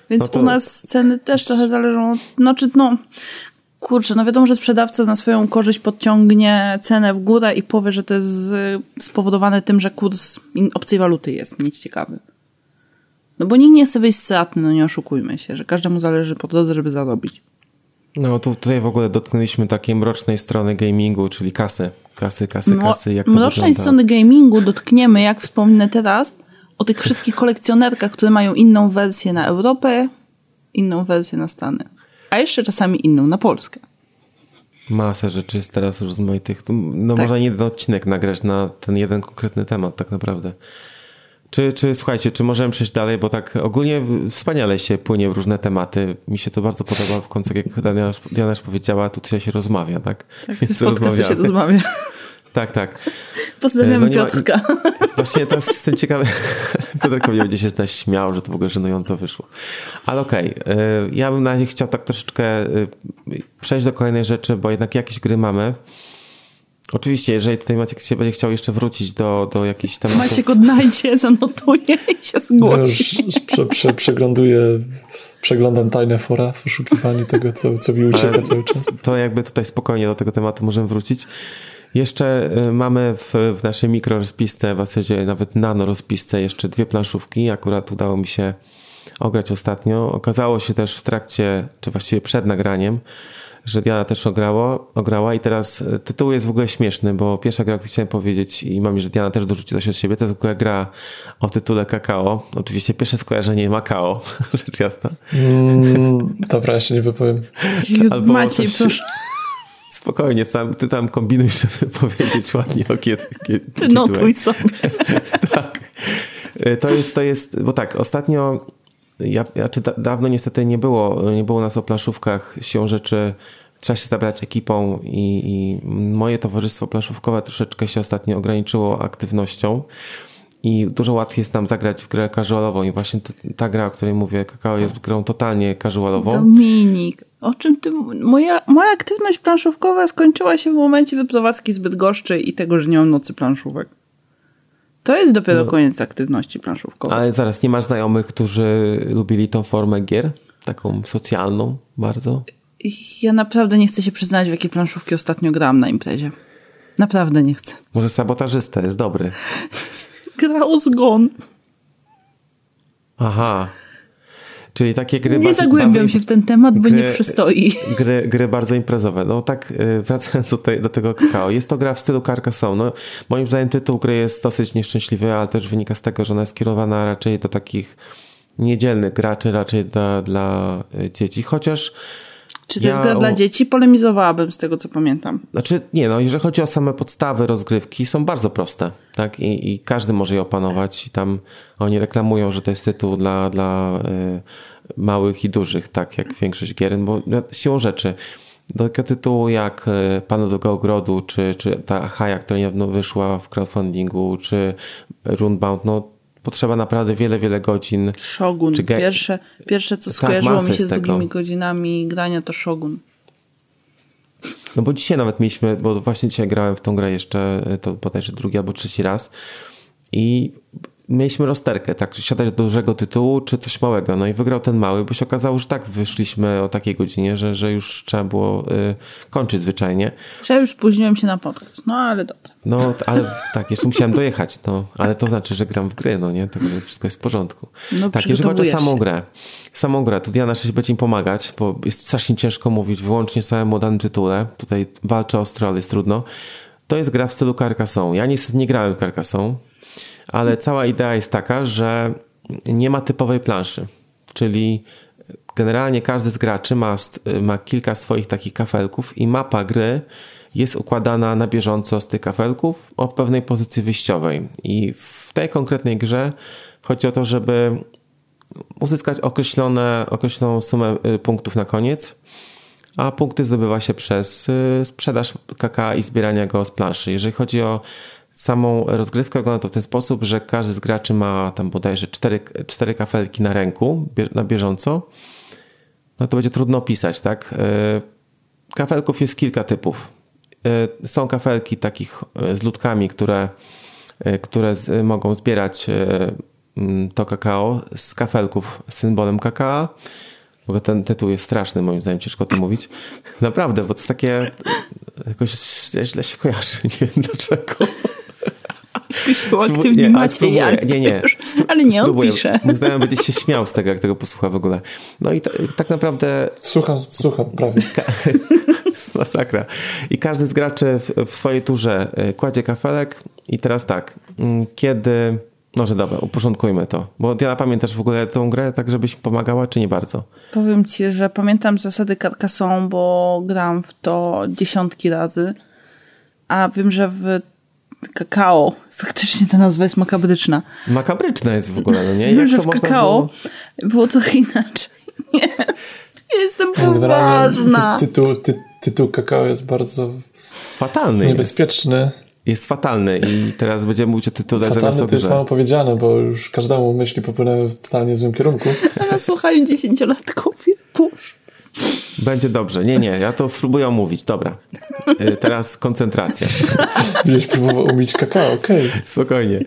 Więc No to- u nas ceny też trochę zależą od... Znaczy, no... Kurczę, no wiadomo, że sprzedawca na swoją korzyść podciągnie cenę w górę i powie, że to jest y, spowodowane tym, że kurs obcej waluty jest nic ciekawy. No bo nikt nie chce wyjść stratny, no nie oszukujmy się, że każdemu zależy po drodze, żeby zarobić. No tu, tutaj w ogóle dotknęliśmy takiej mrocznej strony gamingu, czyli kasy. Kasy, kasy, kasy. Jak to Mrocznej wygląda? strony gamingu dotkniemy, jak wspominę teraz, o tych wszystkich kolekcjonerkach, które mają inną wersję na Europę, inną wersję na Stany. A jeszcze czasami inną na Polskę. Masę rzeczy jest teraz rozmaitych. To, No Tak. można jeden odcinek nagrać na ten jeden konkretny temat tak naprawdę. Czy, czy słuchajcie, czy możemy przejść dalej, bo tak ogólnie wspaniale się płynie w różne tematy. Mi się to bardzo podoba w końcu, jak Diana, już- powiedziała, tu się rozmawia, tak? Tak, w podcastu się rozmawia. Tak, tak. Pozdrawiamy No nie ma- Piotrka. Właśnie teraz jestem ciekawy, Piotrek pewnie będzie się z nas śmiał, że to w ogóle żenująco wyszło. Ale okej, y, ja bym na razie chciał tak troszeczkę y, przejść do kolejnej rzeczy, bo jednak jakieś gry mamy. Oczywiście, jeżeli tutaj Maciek się będzie chciał jeszcze wrócić do, do jakichś tematów... Maciek odnajdzie, zanotuje i się Ja zgłosi. już prze, prze, przegląduję, przeglądam tajne fora w poszukiwaniu tego, co, co mi ucieka cały czas. to jakby tutaj spokojnie do tego tematu możemy wrócić. Jeszcze y, mamy w, w naszej mikro rozpisce, w zasadzie nawet nano rozpisce jeszcze dwie planszówki. Akurat udało mi się ograć ostatnio. Okazało się też w trakcie, czy właściwie przed nagraniem, że Diana też ograło, ograła i teraz y, tytuł jest w ogóle śmieszny, bo pierwsza gra, o której chciałem powiedzieć i mam, że Diana też dorzuci coś od siebie, to jest w ogóle gra o tytule Kakao. Oczywiście pierwsze skojarzenie Makao, rzecz jasna. Mm, dobra, ja się nie wypowiem. albo Maciej, coś- proszę. Spokojnie, tam, ty tam kombinuj, żeby powiedzieć ładnie o kiedy. kiedy Ty notuj sobie. tak. Y, To jest, to jest, bo tak, ostatnio, ja, ja, czy da, dawno niestety nie było, nie było nas o planszówkach, siłą rzeczy trzeba się zabrać ekipą i, i moje towarzystwo planszówkowe troszeczkę się ostatnio ograniczyło aktywnością i dużo łatwiej jest nam zagrać w grę casualową i właśnie t- ta gra, o której mówię, Kakao jest grą totalnie casualową. Dominik, o czym ty... Moja, moja aktywność planszówkowa skończyła się w momencie wyprowadzki z Bydgoszczy i tego, że nie mam nocy planszówek. To jest dopiero koniec aktywności planszówkowej. Ale zaraz, nie masz znajomych, którzy lubili tą formę gier? Taką socjalną bardzo? Ja naprawdę nie chcę się przyznać, w jakie planszówki ostatnio grałam na imprezie. Naprawdę nie chcę. Może sabotażysta jest dobry. Gra o zgon. Aha. Czyli takie gry Nie zagłębiam bardzo, się w ten temat, bo gry- nie przystoi. Gry, gry bardzo imprezowe. No tak, y, wracając do, do tego kakao. Jest to gra w stylu Carcassonne. No, moim zdaniem tytuł gry jest dosyć nieszczęśliwy, ale też wynika z tego, że ona jest skierowana raczej do takich niedzielnych graczy, raczej dla, dla y, dzieci. Chociaż Czy to Ja jest gra dla dzieci? Polemizowałabym z tego, co pamiętam. Znaczy, nie, no, jeżeli chodzi o same podstawy rozgrywki, są bardzo proste, tak? I, i każdy może je opanować. I tam oni reklamują, że to jest tytuł dla, dla y, małych i dużych, tak jak większość gier, bo siłą rzeczy. Do takiego tytułu jak y, Pan do Ogrodu, czy, czy ta Haja, która niedawno wyszła w crowdfundingu, czy Runebound, no potrzeba naprawdę wiele, wiele godzin. Shogun. Ge- Pierwsze, pierwsze, co Tak, skojarzyło mi się z długimi godzinami grania, to Shogun. No bo dzisiaj nawet mieliśmy, bo właśnie dzisiaj grałem w tą grę jeszcze, y, to bodajże drugi albo trzeci raz i mieliśmy rozterkę, tak, czy siadać do dużego tytułu, czy coś małego, no i wygrał ten mały, bo się okazało, że tak wyszliśmy o takiej godzinie, że, że już trzeba było y, kończyć zwyczajnie. Ja już spóźniłem się na podcast, no ale dobra. No, ale tak, jeszcze musiałem dojechać, no, ale to znaczy, że gram w gry, no nie, to wszystko jest w porządku. No, tak, jeżeli chodzi o samą grę, samą grę, to Diana się będzie im pomagać, bo jest strasznie ciężko mówić wyłącznie samemu o danym tytule, tutaj walczę ostro, ale jest trudno. To jest gra w stylu Carcassonne. Ja niestety nie grałem w Carcassonne, ale cała idea jest taka, że nie ma typowej planszy, czyli generalnie każdy z graczy ma, ma kilka swoich takich kafelków i mapa gry jest układana na bieżąco z tych kafelków o pewnej pozycji wyjściowej. I w tej konkretnej grze chodzi o to, żeby uzyskać określone, określoną sumę y, punktów na koniec, a punkty zdobywa się przez y, sprzedaż kakao i zbierania go z planszy. Jeżeli chodzi o samą rozgrywkę, wygląda to w ten sposób, że każdy z graczy ma tam bodajże cztery, cztery kafelki na ręku, na bieżąco. No to będzie trudno opisać, tak? Y, kafelków jest kilka typów. Y, są kafelki takich z ludkami, które, które z, mogą zbierać to kakao z kafelków z symbolem kakao bo ten tytuł jest straszny, moim zdaniem, ciężko o tym mówić. Naprawdę, bo to jest takie... Jakoś źle się kojarzy, nie wiem dlaczego. Tu się aktywnie macie, ja, nie, nie. ale nie, on pisze. Mój znajomy będzie się śmiał z tego, jak tego posłucha w ogóle. No i tak naprawdę... Słucham, słucham, prawie. Masakra. I każdy z graczy w, w swojej turze e, kładzie kafelek i teraz tak, mm, kiedy może dobra, uporządkujmy to. Bo Diana, pamiętasz w ogóle tą grę, tak żebyś pomagała, czy nie bardzo? Powiem ci, że pamiętam zasady Carcassonne, bo gram w to dziesiątki razy. A wiem, że w kakao faktycznie ta nazwa jest makabryczna. Makabryczna jest w ogóle, no nie? Jak wiem, że w kakao było... było to inaczej. Nie, jestem poważna. Ty, tytuł, ty, tytuł kakao jest bardzo fatalny. Niebezpieczny. Jest jest fatalny i teraz będziemy mówić o tytule fatalny zamiast to jest mało powiedziane, bo już każdemu myśli popłynęły w totalnie złym kierunku. Ale słuchają dziesięciolatkowie, Boże. Będzie dobrze. Nie, nie, ja to spróbuję omówić. Dobra. Y, teraz koncentracja. Będziesz próbował umyć kakao, okej. Okay. Spokojnie.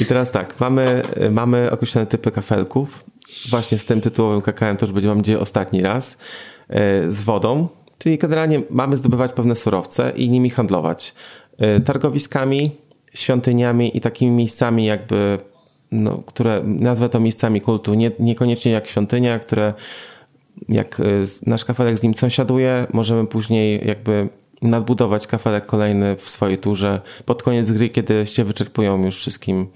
I teraz tak, mamy, mamy określone typy kafelków. Właśnie z tym tytułowym kakałem to już będzie mam ostatni raz. Y, z wodą, czyli generalnie mamy zdobywać pewne surowce i nimi handlować. E, targowiskami, świątyniami i takimi miejscami jakby, no, które nazwę to miejscami kultu, nie, niekoniecznie jak świątynia, które jak e, nasz kafelek z nim sąsiaduje, możemy później jakby nadbudować kafelek kolejny w swojej turze pod koniec gry, kiedy się wyczerpują już wszystkim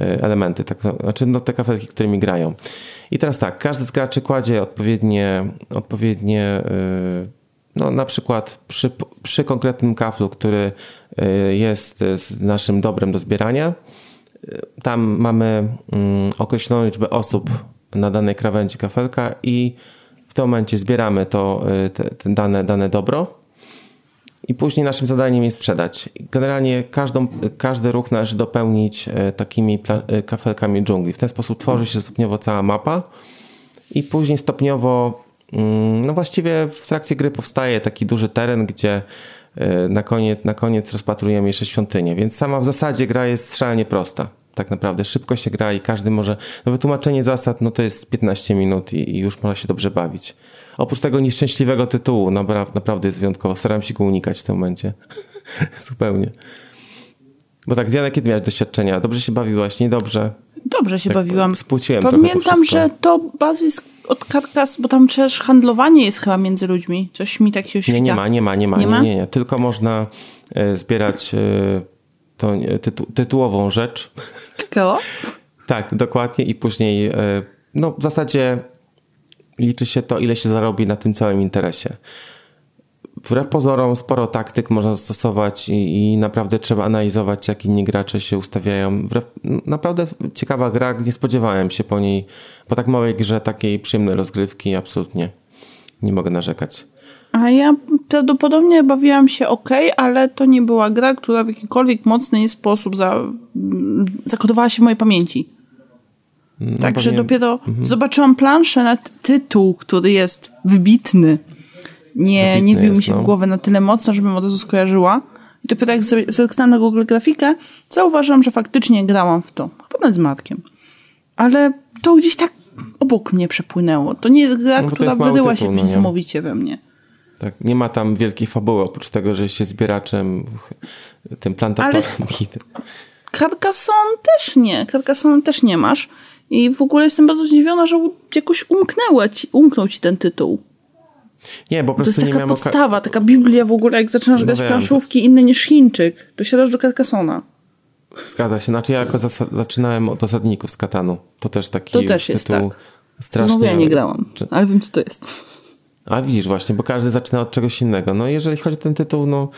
e, elementy, tak, znaczy no, te kafelki, którymi grają. I teraz tak, każdy z graczy kładzie odpowiednie, odpowiednie no, na przykład przy, przy konkretnym kaflu, który jest z naszym dobrem do zbierania, tam mamy mm, określoną liczbę osób na danej krawędzi kafelka i w tym momencie zbieramy to y, te, te dane, dane dobro i później naszym zadaniem jest sprzedać. Generalnie każdą, każdy ruch należy dopełnić takimi kafelkami dżungli. W ten sposób tworzy się stopniowo cała mapa i później stopniowo Mm, no właściwie w trakcie gry powstaje taki duży teren, gdzie na koniec, na koniec rozpatrujemy jeszcze świątynię, więc sama w zasadzie gra jest szalenie prosta. Tak naprawdę szybko się gra i każdy może. No wytłumaczenie zasad no to jest 15 minut i, i już można się dobrze bawić. Oprócz tego nieszczęśliwego tytułu, naprawdę jest wyjątkowo. Staram się go unikać w tym momencie. Zupełnie. Bo tak, Diana, kiedy miałeś doświadczenia? Dobrze się bawiłaś, niedobrze? Dobrze się tak, bawiłam. Spłuciłem Pamiętam, to że to bazis od karkas, bo tam przecież handlowanie jest chyba między ludźmi. Coś mi tak się oświta. Nie, nie ma, nie ma, nie ma. Nie, nie, nie, nie. Tylko można e, zbierać e, e, tytu tytułową rzecz. Kakao? tak, dokładnie i później e, no w zasadzie liczy się to, ile się zarobi na tym całym interesie wbrew pozorom sporo taktyk można zastosować i, i, naprawdę trzeba analizować, jak inni gracze się ustawiają. Wbrew, naprawdę ciekawa gra, nie spodziewałem się po niej, po tak małej grze takiej przyjemnej rozgrywki, absolutnie nie mogę narzekać. A ja prawdopodobnie bawiłam się ok, ale to nie była gra, która w jakikolwiek mocny sposób za, zakodowała się w mojej pamięci. No, Także dopiero mhm. zobaczyłam planszę na tytuł, który jest wybitny nie, nie wbił mi się no. w głowę na tyle mocno, żebym od razu skojarzyła. I dopiero jak zerknęłam na Google grafikę, zauważyłam, że faktycznie grałam w to. Chyba nawet z Matkiem. Ale to gdzieś tak obok mnie przepłynęło. To nie jest gra, no, która wyryła się no, niesamowicie we mnie. Tak, nie ma tam wielkiej fabuły, oprócz tego, że jest zbieraczem, tym plantatorem. Ale Carcassonne też nie. Carcassonne też nie masz. I w ogóle jestem bardzo zdziwiona, że jakoś umknęła ci, umknął ci ten tytuł. Nie, po prostu to jest taka podstawa, taka Biblia w ogóle, jak zaczynasz no grać wiem. planszówki inne niż Chińczyk, to siadasz do Carcassona. Zgadza się. Znaczy ja jako zaczynałem od osadników z Katanu. To też taki to też jest, tytuł tak. strasznie... No ja nie grałam, ale wiem co to jest. A widzisz właśnie, bo każdy zaczyna od czegoś innego. No jeżeli chodzi o ten tytuł, no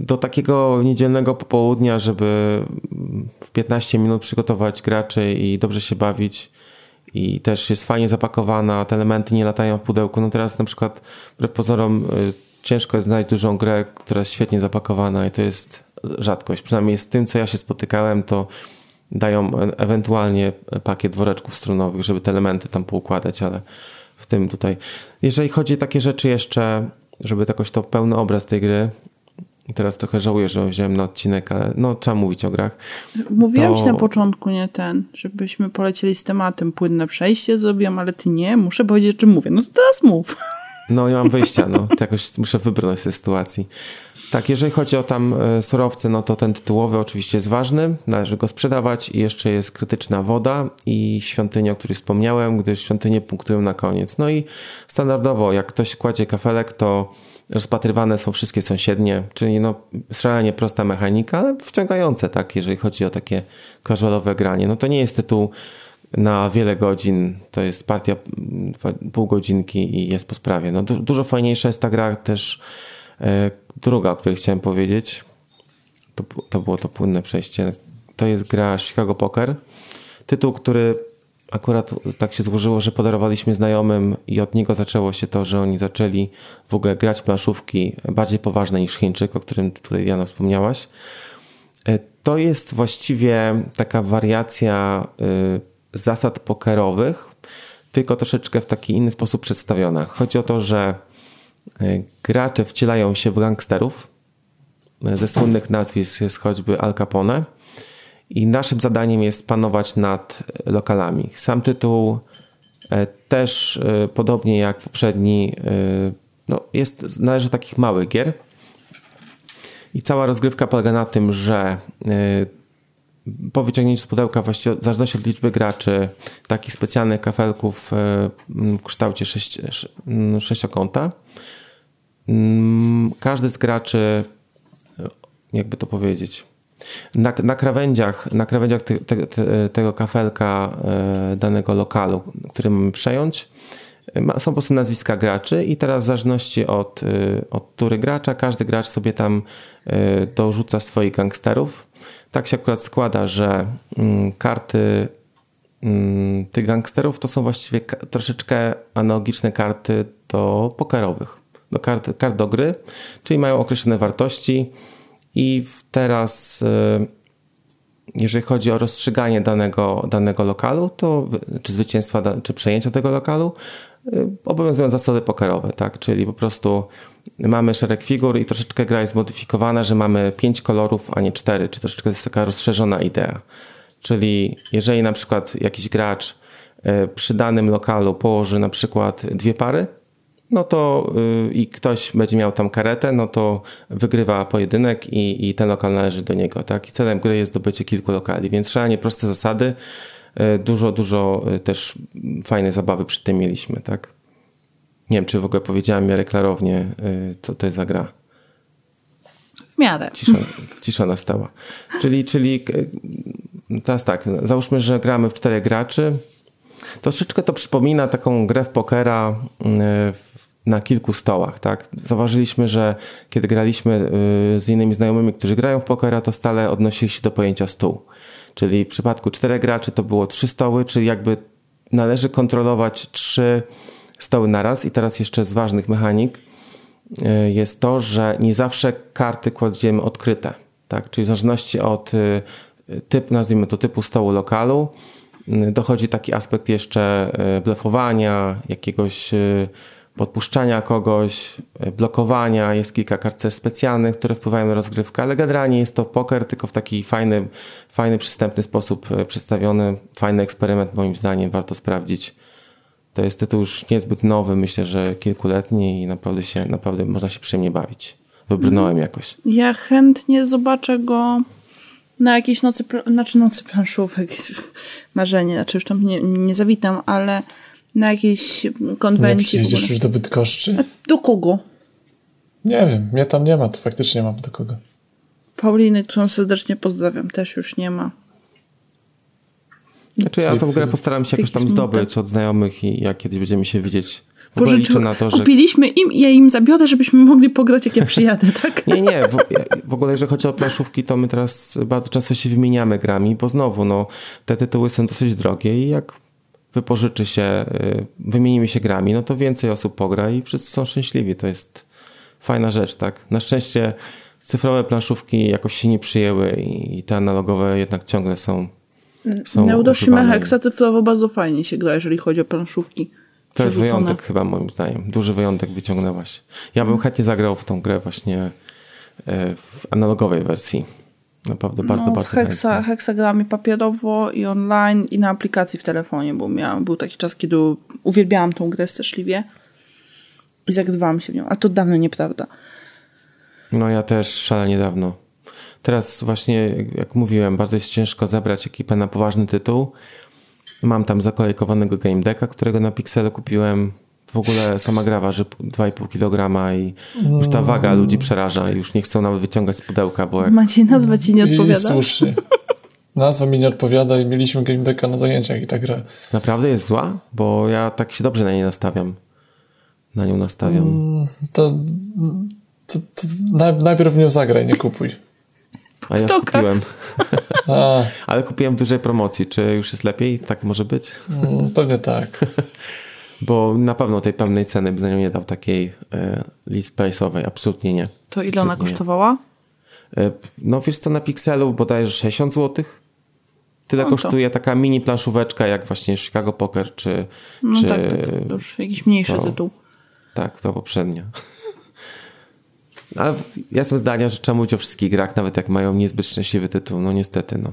do takiego niedzielnego popołudnia, żeby w 15 minut przygotować graczy i dobrze się bawić i też jest fajnie zapakowana, te elementy nie latają w pudełku. No teraz na przykład wbrew pozorom y, ciężko jest znaleźć dużą grę, która jest świetnie zapakowana i to jest rzadkość. Przynajmniej z tym, co ja się spotykałem, to dają e- ewentualnie pakiet woreczków strunowych, żeby te elementy tam poukładać, ale tym tutaj. Jeżeli chodzi o takie rzeczy jeszcze, żeby jakoś to pełny obraz tej gry, teraz trochę żałuję, że wziąłem na odcinek, ale no trzeba mówić o grach. Mówiłam To- ci na początku, nie ten, żebyśmy polecieli z tematem. Płynne przejście zrobiłam, ale ty nie. Muszę powiedzieć, czy mówię. No to teraz mów. No nie mam wyjścia, no. To jakoś muszę wybrnąć z tej sytuacji. Tak, jeżeli chodzi o tam e, surowce, no to ten tytułowy oczywiście jest ważny, należy go sprzedawać i jeszcze jest krytyczna woda i świątynie, o której wspomniałem, gdyż świątynie punktują na koniec. No i standardowo, jak ktoś kładzie kafelek, to rozpatrywane są wszystkie sąsiednie, czyli no szalenie prosta mechanika, ale wciągające, tak, jeżeli chodzi o takie casualowe granie. No to nie jest tytuł na wiele godzin, to jest partia pół godzinki i jest po sprawie. No, du- dużo fajniejsza jest ta gra też druga, o której chciałem powiedzieć. To, to było to płynne przejście. To jest gra Chicago Poker. Tytuł, który akurat tak się złożyło, że podarowaliśmy znajomym i od niego zaczęło się to, że oni zaczęli w ogóle grać planszówki bardziej poważne niż Chińczyk, o którym tutaj Jana wspomniałaś. E, To jest właściwie taka wariacja y, zasad pokerowych, tylko troszeczkę w taki inny sposób przedstawiona. Chodzi o to, że gracze wcielają się w gangsterów. Y, Ze słynnych nazwisk jest choćby Al Capone. I naszym zadaniem jest panować nad lokalami. Sam tytuł e, też e, podobnie jak poprzedni, e, no jest, należy do takich małych gier. I cała rozgrywka polega na tym, że po wyciągnięciu z pudełka, właściwie w zależności od liczby graczy, takich specjalnych kafelków w kształcie sześciokąta, każdy z graczy, y, jakby to powiedzieć, na, na krawędziach, na krawędziach te, te, te, tego kafelka e, danego lokalu, który mamy przejąć, e, ma, są po prostu nazwiska graczy i teraz w zależności od, e, od tury gracza, każdy gracz sobie tam e, dorzuca swoich gangsterów. Tak się akurat składa, że mm, karty mm, tych gangsterów to są właściwie troszeczkę analogiczne karty do pokerowych, do kart, kart do gry, czyli mają określone wartości i teraz y, jeżeli chodzi o rozstrzyganie danego, danego lokalu, to czy zwycięstwa, czy przejęcia tego lokalu, y, obowiązują zasady pokerowe, tak? Czyli po prostu mamy szereg figur i troszeczkę gra jest zmodyfikowana, że mamy pięć kolorów, a nie cztery, czy troszeczkę jest taka rozszerzona idea. Czyli jeżeli na przykład jakiś gracz y, przy danym lokalu położy na przykład dwie pary, no to y, i ktoś będzie miał tam karetę, no to wygrywa pojedynek i, i ten lokal należy do niego, tak? I celem gry jest zdobycie kilku lokali, więc szalenie proste zasady, y, dużo, dużo y, też fajnej zabawy przy tym mieliśmy, tak? Nie wiem, czy w ogóle powiedziałem miarę klarownie, y, co to jest za gra. W miarę. Cisza, cisza nastała. Czyli, czyli e, teraz tak, załóżmy, że gramy w czterech graczy. Troszeczkę to przypomina taką grę w pokera w- na kilku stołach, tak? Zauważyliśmy, że kiedy graliśmy e, z innymi znajomymi, którzy grają w pokera, to stale odnosili się do pojęcia stół. Czyli w przypadku czterech graczy to było trzy stoły, czyli jakby należy kontrolować trzy stoły naraz. I teraz jeszcze z ważnych mechanik y, jest to, że nie zawsze karty kładziemy odkryte. Tak? Czyli w zależności od y, typu, nazwijmy to typu stołu lokalu, y, dochodzi taki aspekt jeszcze y, blefowania, jakiegoś y, podpuszczania kogoś, y, blokowania. Jest kilka kart specjalnych, które wpływają na rozgrywkę, ale generalnie jest to poker, tylko w taki fajny, fajny przystępny sposób y, przedstawiony. Fajny eksperyment moim zdaniem, warto sprawdzić. To jest tytuł już niezbyt nowy, myślę, że kilkuletni i naprawdę się, naprawdę można się przyjemnie bawić. Wybrnąłem jakoś. Ja chętnie zobaczę go na jakiejś nocy, znaczy nocy planszówek, marzenie, znaczy już tam nie, nie zawitam, ale na jakiejś Nie konwencji. w przyjedziesz już do Bydgoszczy? Do kogo? Nie wiem, mnie tam nie ma, to faktycznie mam do kogo. Pauliny, którą serdecznie pozdrawiam, też już nie ma. Znaczy ja w ogóle postaram się jakoś tam zdobyć od znajomych i jak kiedyś będziemy się widzieć. Liczę na to, że... Kupiliśmy im i ja im zabiorę, żebyśmy mogli pograć, jak ja przyjadę, tak? Nie, nie, w, w ogóle jeżeli chodzi o planszówki, to my teraz bardzo często się wymieniamy grami, bo znowu, no, te tytuły są dosyć drogie i jak wypożyczy się, y, wymienimy się grami, no to więcej osób pogra i wszyscy są szczęśliwi. To jest fajna rzecz, tak? Na szczęście cyfrowe planszówki jakoś się nie przyjęły i te analogowe jednak ciągle są. są Neuroshima Hexa cyfrowo bardzo fajnie się gra, jeżeli chodzi o planszówki. To jest wyjątek chyba moim zdaniem. Duży wyjątek wyciągnęłaś. Ja bym chętnie zagrał w tą grę właśnie e, w analogowej wersji. Naprawdę bardzo, no, bardzo Hexa, Hexa grałam i papierowo, i online, i na aplikacji w telefonie, bo miałam, był taki czas, kiedy uwielbiałam tą grę straszliwie i zagrywałam się w nią, ale to dawno nieprawda. No ja też szalenie dawno. Teraz właśnie, jak mówiłem, bardzo jest ciężko zebrać ekipę na poważny tytuł. Mam tam zakolejkowanego game decka, którego na Pixelu kupiłem. W ogóle sama gra waży 2,5 kg i już ta waga ludzi przeraża. Już nie chcą nawet wyciągać z pudełka, bo jak... Macie nazwa ci nie odpowiada? I słusznie. Nazwa mi nie odpowiada i mieliśmy game decka na zajęciach i ta gra. Naprawdę jest zła? Bo ja tak się dobrze na niej nastawiam. Na nią nastawiam. Mm, to, to, to najpierw nie zagraj, nie kupuj. A ja już kupiłem. A. Ale kupiłem dużej promocji. Czy już jest lepiej? Tak może być? Mm, pewnie tak. Bo na pewno tej pełnej ceny by na nią nie dał takiej e, list price'owej. Absolutnie nie. To ile ona kosztowała? E, no wiesz co, na Pixelu bodajże 60 zł. Tyle no kosztuje taka mini planszóweczka jak właśnie Chicago Poker czy... No czy tak, tak, to już jakiś mniejszy to, tytuł. Tak, to poprzednia. Ale ja jestem zdania, że trzeba mówić o wszystkich grach, nawet jak mają niezbyt szczęśliwy tytuł. No niestety, no.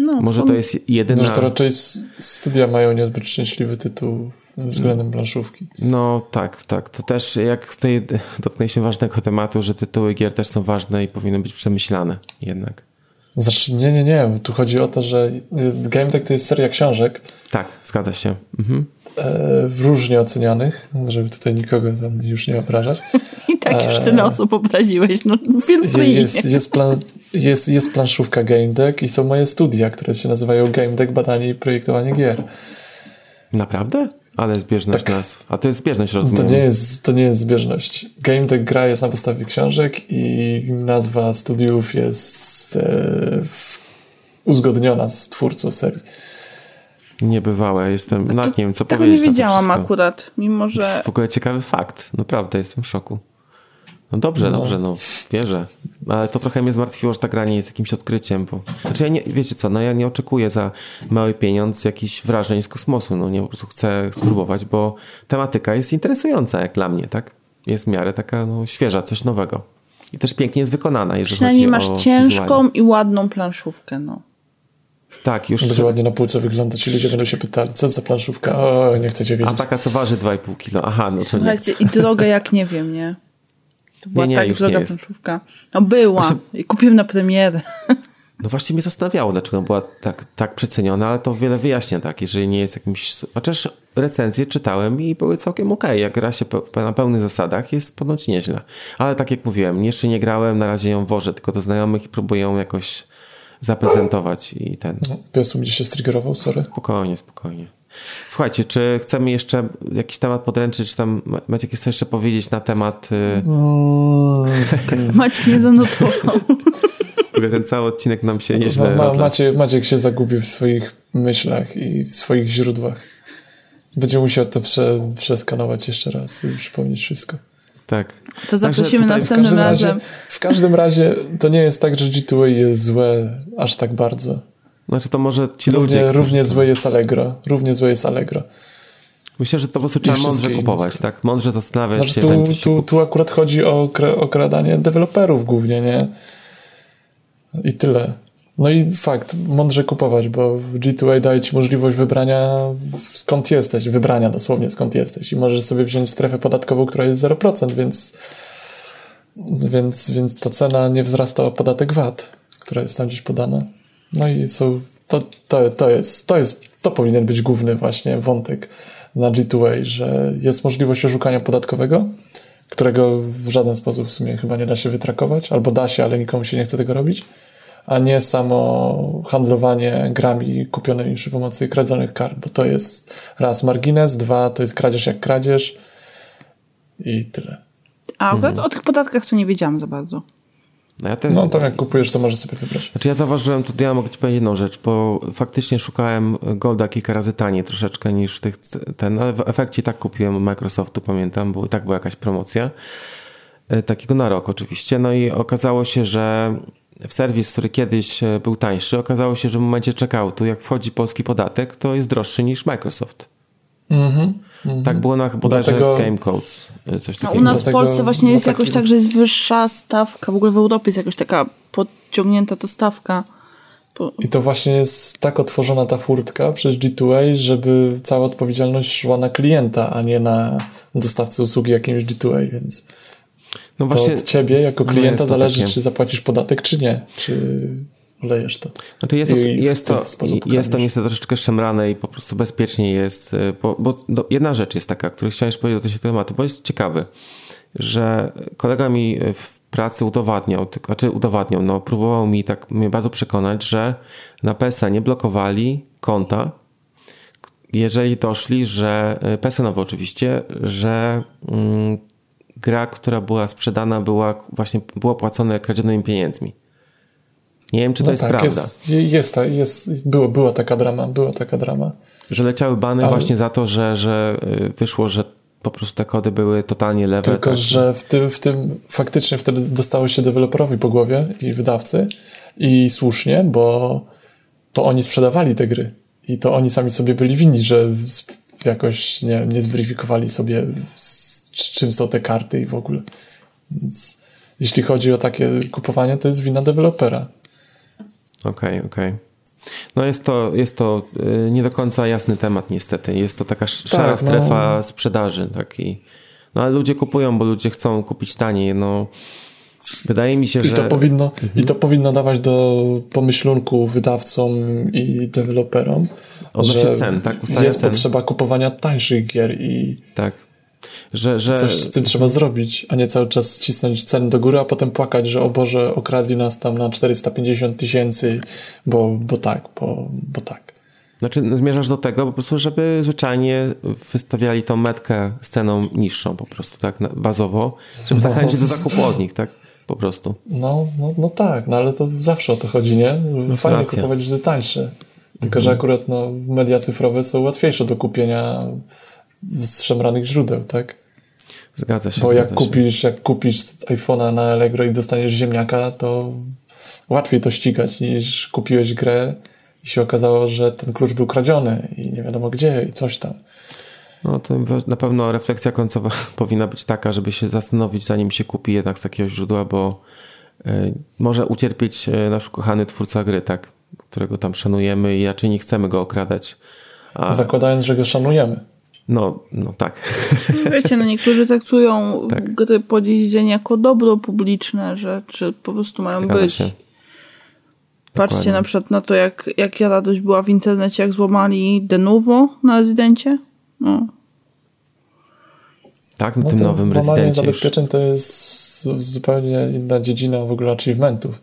no Może to jest jedyna... No, to raczej studia mają niezbyt szczęśliwy tytuł względem planszówki. No tak, tak. To też jak tutaj dotknę się ważnego tematu, że tytuły gier też są ważne i powinny być przemyślane jednak. Znaczy, nie, nie, nie. Tu chodzi o to, że Game Deck to jest seria książek. Tak, zgadza się. Mhm. E, różnie ocenianych, żeby tutaj nikogo tam już nie obrażać. I tak już tyle e, osób obraziłeś, no free. Jest, jest, plan, jest, jest planszówka Game Deck i są moje studia, które się nazywają Game Deck Badanie i Projektowanie Gier. Naprawdę? Ale zbieżność tak. nazw. A to jest zbieżność, rozumiem. To nie jest, to nie jest zbieżność. Game Deck gra jest na podstawie książek i nazwa studiów jest e, uzgodniona z twórcą serii. Niebywałe, jestem, no, nie wiem co tego powiedzieć. nie wiedziałam akurat, mimo że... To jest w ogóle ciekawy fakt, naprawdę, jestem w szoku. No dobrze, no. dobrze, no wierzę. Ale to trochę mnie zmartwiło, że ta gra nie jest jakimś odkryciem, bo... Znaczy ja nie, wiecie co, no ja nie oczekuję za mały pieniądz jakichś wrażeń z kosmosu, no nie, po prostu chcę spróbować, bo tematyka jest interesująca jak dla mnie, tak? Jest w miarę taka, no świeża, coś nowego. I też pięknie jest wykonana, jeżeli Przynajmniej chodzi masz ciężką i ładną planszówkę, no. Tak, już. Będzie ładnie na półce wyglądać i ludzie będą się pytali, co za planszówka? O, nie chcecie wiedzieć. A taka, co waży 2,5 kilo. Aha, no to Słuchajcie, i droga jak nie wiem, nie? To była nie, nie, tak droga planszówka. No była. Właśnie... I kupiłem na premierę. No właśnie mnie zastanawiało, dlaczego była tak, tak przeceniona, ale to wiele wyjaśnia, tak, jeżeli nie jest jakimś... Chociaż recenzje czytałem i były całkiem okej, okay. jak gra się na pełnych zasadach, jest ponoć nieźle. Ale tak jak mówiłem, jeszcze nie grałem, na razie ją wożę tylko do znajomych i próbuję ją jakoś zaprezentować i ten. No, pies gdzieś się striggerował, sorry. Spokojnie, spokojnie. Słuchajcie, czy chcemy jeszcze jakiś temat podręczyć, czy tam Maciek chce jeszcze powiedzieć na temat... Y... Mm. Maciek nie zanotował. ten cały odcinek nam się nieźle ma, ma, Maciek, Maciek się zagubił w swoich myślach i w swoich źródłach. Będzie musiał to prze, przeskanować jeszcze raz i przypomnieć wszystko. Tak. To zaprosimy następnym razem. W każdym razie to nie jest tak, że G2A jest złe aż tak bardzo. Znaczy to może ci równie, ludzie... Równie złe jest Allegro. Równie złe jest Allegro. Myślę, że to po prostu trzeba mądrze kupować, tak? Mądrze zastanawiać znaczy, się. Tu, tu, tu akurat chodzi o okradanie deweloperów głównie, nie? I tyle. No i fakt, mądrze kupować, bo G2A daje ci możliwość wybrania skąd jesteś, wybrania dosłownie skąd jesteś i możesz sobie wziąć strefę podatkową, która jest 0%, więc, więc, więc ta cena nie wzrasta o podatek VAT, która jest tam gdzieś podana. No i są, to, to, to, jest, to, jest, to powinien być główny właśnie wątek na G2A, że jest możliwość oszukania podatkowego, którego w żaden sposób w sumie chyba nie da się wytrakować, albo da się, ale nikomu się nie chce tego robić a nie samo handlowanie grami kupionymi przy pomocy kradzionych kart, bo to jest raz margines, dwa to jest kradzież jak kradzież i tyle. A mhm. o tych podatkach to nie wiedziałam za bardzo. No, ja te, No tam jak kupujesz, to możesz sobie wybrać. Znaczy ja zauważyłem, to ja mogę ci powiedzieć jedną rzecz, bo faktycznie szukałem Golda kilka razy taniej troszeczkę niż tych, ten, ale w efekcie tak kupiłem Microsoftu, pamiętam, bo i tak była jakaś promocja. E, Takiego na rok oczywiście. No i okazało się, że w serwis, który kiedyś e, był tańszy, okazało się, że w momencie checkoutu, jak wchodzi polski podatek, to jest droższy niż Microsoft. Mhm. Tak było na bodajże Dlatego- Game Codes, e, coś A takiego. u nas w Dlatego Polsce właśnie jest jakoś takim- tak, że jest wyższa stawka, w ogóle w Europie jest jakoś taka podciągnięta ta stawka. I to właśnie jest tak otworzona ta furtka przez G2A, żeby cała odpowiedzialność szła na klienta, a nie na dostawcę usługi jakimś G2A, więc No to właśnie, od ciebie jako no klienta to zależy, takie. czy zapłacisz podatek, czy nie. Czy olejesz to. Znaczy jest, to, jest, to, jest to niestety troszeczkę szemrane i po prostu bezpieczniej jest, y, bo, bo no, jedna rzecz jest taka, której chciałem powiedzieć do tego tematu, bo jest ciekawy, że kolega mi w pracy udowadniał, znaczy udowadniał, no próbował mi tak mnie bardzo przekonać, że na PESA nie blokowali konta, jeżeli doszli, że y, PSN-owo oczywiście, że mm, gra, która była sprzedana była właśnie było płacone kradzionymi pieniędzmi. Nie wiem, czy to No jest tak, prawda. Jest, jest, jest, było, była taka drama, była taka drama. Że leciały bany Ale- właśnie za to, że, że y, wyszło, że po prostu te kody były totalnie lewe. Tylko, tak. że w tym, w tym faktycznie wtedy dostało się deweloperowi po głowie i wydawcy i słusznie, bo to oni sprzedawali te gry i to oni sami sobie byli winni, że jakoś nie, nie zweryfikowali sobie z, czym są te karty i w ogóle. Więc jeśli chodzi o takie kupowanie, to jest wina dewelopera. Okej, okej. No jest to, jest to y, nie do końca jasny temat niestety. Jest to taka sz- szara no. strefa sprzedaży. Taki. No ale ludzie kupują, bo ludzie chcą kupić taniej. No, wydaje mi się, I że... to, powinno, I to powinno dawać do pomyślunku wydawcom i deweloperom, Odnośnie że cen, tak? Jest cen. potrzeba kupowania tańszych gier i Tak. Że, że... coś z tym trzeba zrobić, a nie cały czas cisnąć ceny do góry, a potem płakać, że o Boże, okradli nas tam na 450 tysięcy, bo, bo tak, bo, bo tak. Znaczy no, zmierzasz do tego po prostu, żeby zwyczajnie wystawiali tą metkę z ceną niższą po prostu, tak, bazowo, żeby zachęcić do zakupu od nich, tak, po prostu. No, no, no tak, no ale to zawsze o to chodzi, nie? Fajnie racja. kupować rzeczy tańsze. Tylko, że akurat no, media cyfrowe są łatwiejsze do kupienia z szemranych źródeł, tak? Zgadza się, Bo jak się. kupisz, jak kupisz iPhone'a na Allegro i dostaniesz ziemniaka, to łatwiej to ścigać niż kupiłeś grę i się okazało, że ten klucz był kradziony i nie wiadomo gdzie i coś tam. No to na pewno refleksja końcowa powinna być taka, żeby się zastanowić, zanim się kupi jednak z takiego źródła, bo y, może ucierpieć y, nasz kochany twórca gry, tak, którego tam szanujemy i raczej nie chcemy go okradać. A, Zakładając, że go szanujemy. No, no tak. Wiecie, no niektórzy traktują Tak. gry po dziś dzień jako dobro publiczne, że, że po prostu mają Zgadza być. się. Patrzcie Dokładnie. na przykład na to, jak, jak ja radość była w internecie, jak złamali Denuvo na rezydencie. No. Tak, na No tym to nowym rezydencie już. zabezpieczeń to jest zu- zupełnie inna dziedzina w ogóle achievementów.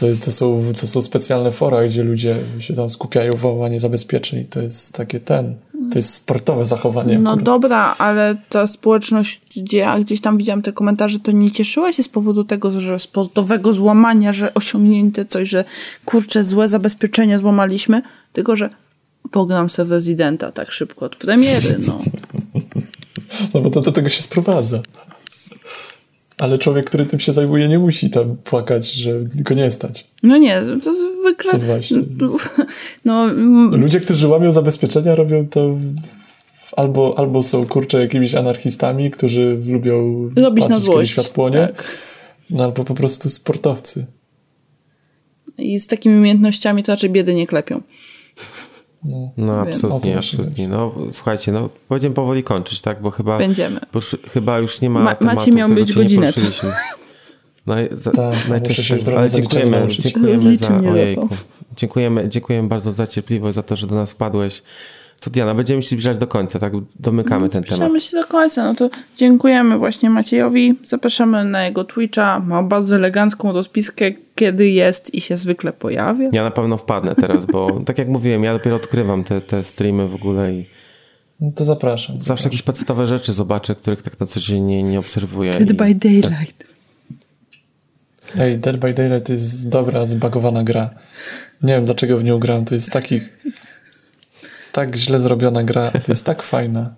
To, to, są, to są specjalne fora, gdzie ludzie się tam skupiają w łamaniu zabezpieczeń to jest takie ten, to jest sportowe zachowanie. No akurat. dobra, ale ta społeczność, gdzie ja gdzieś tam widziałam te komentarze, to nie cieszyła się z powodu tego, że sportowego złamania, że osiągnięte coś, że kurczę, złe zabezpieczenia złamaliśmy, tylko że pogram sobie w Residenta tak szybko od premiery, no. No bo to do tego się sprowadza. Ale człowiek, który tym się zajmuje, nie musi tam płakać, że go nie stać. No nie, to zwykle... To właśnie. No, mm, Ludzie, którzy łamią zabezpieczenia, robią to albo, albo są kurczę jakimiś anarchistami, którzy lubią robić na złość. świat płonie, Tak. no, albo po prostu sportowcy. I z takimi umiejętnościami to raczej biedy nie klepią. No Wiem. O to absolutnie, absolutnie. No słuchajcie, no będziemy powoli kończyć, tak? Bo chyba, Będziemy. bo już, chyba już nie ma Ma- tematu, Maciej miał być godzinę. poruszyliśmy. No, za, Tak, najczęściej, ale dziękujemy, dziękujemy za, ojejku, dziękujemy, dziękujemy bardzo za cierpliwość, za to, że do nas wpadłeś. To Diana, będziemy się zbliżać do końca, tak? Domykamy ten temat. Zbliżamy się do końca, no to dziękujemy właśnie Maciejowi. Zapraszamy na jego Twitcha. Ma bardzo elegancką rozpiskę, kiedy jest i się zwykle pojawia. Ja na pewno wpadnę teraz, bo tak jak mówiłem, ja dopiero odkrywam te, te streamy w ogóle i No to zapraszam. zawsze jakieś podstawowe rzeczy zobaczę, których tak na co dzień nie, nie obserwuję. Dead i- by Daylight. Ej, Dead by Daylight to jest dobra, zbagowana gra. Nie wiem, dlaczego w nią gram. To jest taki... tak źle zrobiona gra. To jest tak fajna.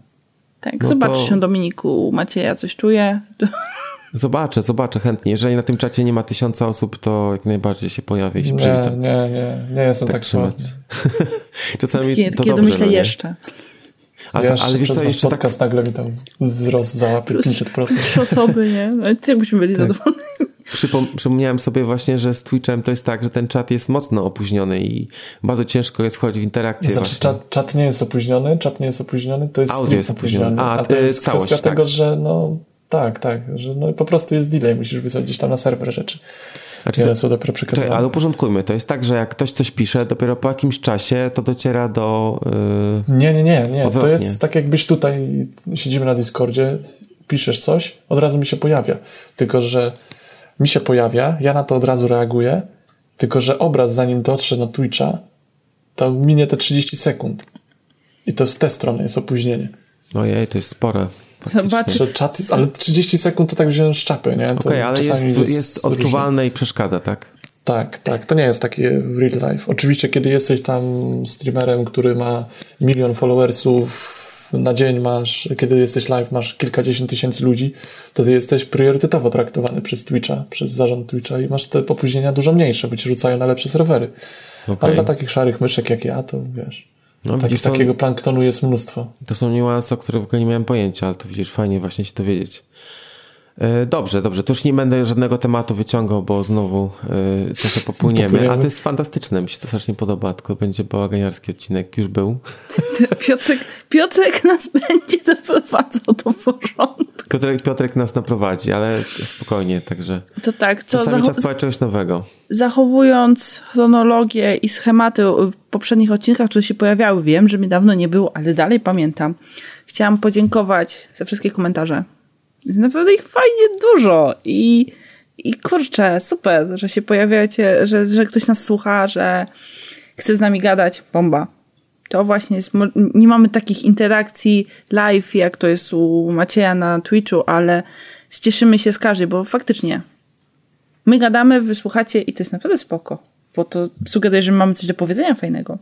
Tak, No zobacz to- się Dominiku, Macieja coś czuje. Zobaczę, zobaczę chętnie. Jeżeli na tym czacie nie ma tysiąca osób, to jak najbardziej się pojawię i się Nie, przywitam. nie, nie. Nie jestem tak, sławny. Czasami Takie, to takie dobrze, domyślę no nie? jeszcze. Ale, Ale, ale wiesz wasz jeszcze tak, podcast nagle mi tam wzrost załapie 500%. Trzy osoby, nie? No, i tak byśmy byli zadowoleni. przypom- przypomniałem sobie właśnie, że z Twitchem to jest tak, że ten czat jest mocno opóźniony i bardzo ciężko jest wchodzić w interakcję Znaczy, właśnie. czat, czat nie jest opóźniony, czat nie jest opóźniony, to jest Audio jest opóźniony. A, A, to jest całość, kwestia tak. tego, że no tak, tak, że no po prostu jest delay, musisz wysłać gdzieś tam na serwer rzeczy. Znaczy, one są dopiero Czekaj, przekazywane. ale uporządkujmy. To jest tak, że jak ktoś coś pisze, dopiero po jakimś czasie to dociera do... Yy... Nie, nie, nie, nie. To jest tak jakbyś tutaj siedzimy na Discordzie, piszesz coś, od razu mi się pojawia. Tylko, że mi się pojawia, ja na to od razu reaguję, tylko, że obraz zanim dotrze na Twitcha, to minie te 30 sekund. I to w tę stronę jest opóźnienie. Ojej, to jest spore. Faktycznie. Zobacz. Że czat, ale 30 sekund to tak wziąłem z czapy, nie? Okej, ale czasami jest, jest różnie. odczuwalne i przeszkadza, tak? Tak, tak. To nie jest takie real life. Oczywiście, kiedy jesteś tam streamerem, który ma milion followersów na dzień masz, kiedy jesteś live, masz kilkadziesiąt tysięcy ludzi, to ty jesteś priorytetowo traktowany przez Twitcha, przez zarząd Twitcha i masz te opóźnienia dużo mniejsze, bo ci rzucają na lepsze serwery. Okej. Ale dla takich szarych myszek jak ja, to wiesz, No, taki, widzisz, to, takiego planktonu jest mnóstwo. to są niuanse, o których w ogóle nie miałem pojęcia, ale to widzisz, fajnie właśnie się dowiedzieć. E, Dobrze, dobrze. To już nie będę żadnego tematu wyciągał, bo znowu e, trochę popłyniemy. Popłyniemy. A to jest fantastyczne, mi się to strasznie podoba, tylko będzie bałaganiarski odcinek. Już był. Piotrek, Piotrek nas będzie doprowadzał do porządku. Piotrek, Piotrek nas naprowadzi, ale spokojnie, także To tak, co czasami zacho- czas spróbować czegoś nowego. zachowując chronologię i schematy w poprzednich odcinkach, które się pojawiały, wiem, że mi dawno nie było, ale dalej pamiętam. Chciałam podziękować za wszystkie komentarze. Jest naprawdę ich fajnie dużo i, i kurczę, super, że się pojawiacie, że, że ktoś nas słucha, że chce z nami gadać. Bomba. To właśnie jest, nie mamy takich interakcji live, jak to jest u Macieja na Twitchu, ale cieszymy się z każdej, bo faktycznie My gadamy, wysłuchacie i to jest naprawdę spoko, bo to sugeruje, że mamy coś do powiedzenia fajnego.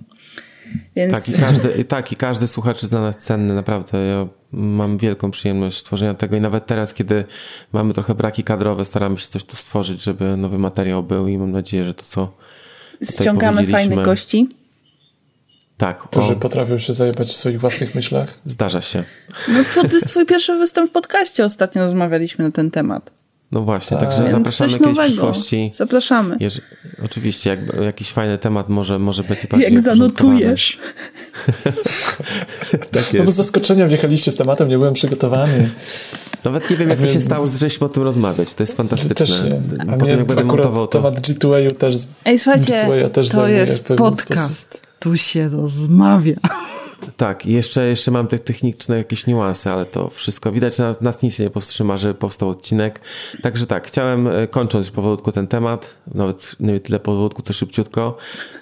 Więc Tak i, każdy, i tak, i każdy słuchacz jest dla nas cenny, naprawdę. Ja mam wielką przyjemność tworzenia tego i nawet teraz, kiedy mamy trochę braki kadrowe, staramy się coś tu stworzyć, żeby nowy materiał był i mam nadzieję, że to co ściągamy fajnych gości. tak, Którzy o, potrafią się zajebać w swoich własnych myślach. zdarza się. No to, to jest twój pierwszy występ w podcaście, ostatnio rozmawialiśmy na ten temat. No właśnie, także Więc zapraszamy kiedyś w nowego. przyszłości. Zapraszamy. Jeż, oczywiście, jak, jakiś fajny temat może, może będzie bardziej Jak zanotujesz. Tak No bo z jest. zaskoczeniem wjechaliście z tematem, nie byłem przygotowany. Nawet nie wiem, jak to się stało, że żeśmy o tym rozmawiać. To jest fantastyczne. Też nie. A Potem mnie jak będę montował to... temat G2A też Ej, słuchajcie, G2A też to w jest podcast. Tu się rozmawia. Tak, i jeszcze, jeszcze mam te techniczne jakieś niuanse, ale to wszystko widać, nas, nas nic nie powstrzyma, że powstał odcinek. Także tak, chciałem, e, kończąc powolutku ten temat, nawet nie tyle powolutku, co szybciutko,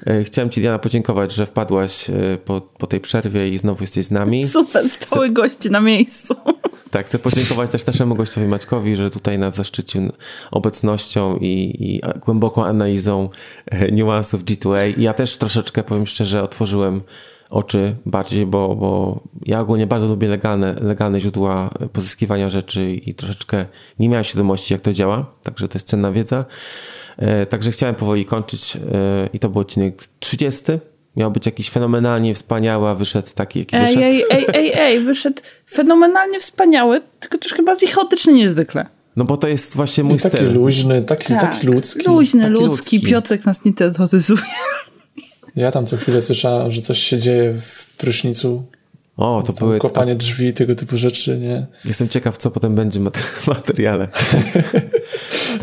e, chciałem Ci, Diana, podziękować, że wpadłaś e, po, po tej przerwie i znowu jesteś z nami. Super, stały gości na miejscu. Tak, chcę podziękować też naszemu gościowi Maćkowi, że tutaj nas zaszczycił obecnością i, i głęboką analizą niuansów G2A. I ja też troszeczkę, powiem szczerze, otworzyłem oczy bardziej, bo, bo ja ogólnie bardzo lubię legalne, legalne źródła pozyskiwania rzeczy i troszeczkę nie miałem świadomości, jak to działa, także to jest cenna wiedza. E, Także chciałem powoli kończyć e, i to był odcinek 30. Miał być jakiś fenomenalnie wspaniały, a wyszedł taki, jaki Ej, wyszedł. ej, ej, ej, ej, wyszedł fenomenalnie wspaniały, tylko troszkę bardziej chaotyczny niż zwykle. No bo to jest właśnie mój taki styl. luźny, taki, taki ludzki. Luźny, taki ludzki. ludzki. Piotrek nas nie terroryzuje. Ja tam co chwilę słyszałem, że coś się dzieje w prysznicu. O, to były. kopanie drzwi, tego typu rzeczy, nie? Jestem ciekaw, co potem będzie w mat- materiale.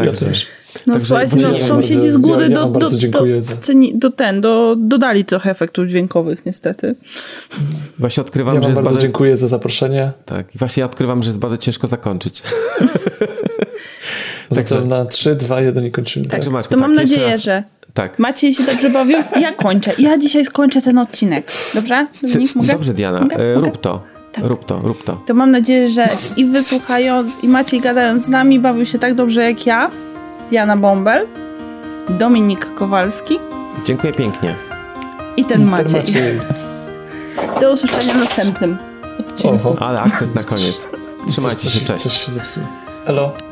Ja też. No Także słuchajcie, no sąsiedzi bardzo- z góry ja- ja do, do, bardzo do, dziękuję za- ceni- do ten, do, dodali trochę efektów dźwiękowych niestety. Właśnie odkrywam, Ja że bardzo bardzo. dziękuję za zaproszenie. Tak, i właśnie ja odkrywam, że jest bardzo ciężko zakończyć. Zatem na 3, 2, 1 i kończymy. Tak. Także Maćku, To mam tak, jeszcze nadzieję, raz- że tak. Maciej się dobrze bawił? Ja kończę. Ja dzisiaj skończę ten odcinek. Dobrze? Dominik, mogę? Dobrze, Diana. Mogę? E, mogę? Rób to. Tak. Rób to, rób to. To mam nadzieję, że i wysłuchając, i Maciej gadając z nami bawił się tak dobrze jak ja, Diana Bąbel, Dominik Kowalski. Dziękuję pięknie. I ten I Maciej. Ten Maciej. Do usłyszenia w następnym odcinku. Oho. Ale akcent na koniec. Trzymajcie coś, się, cześć. Coś się. Hello.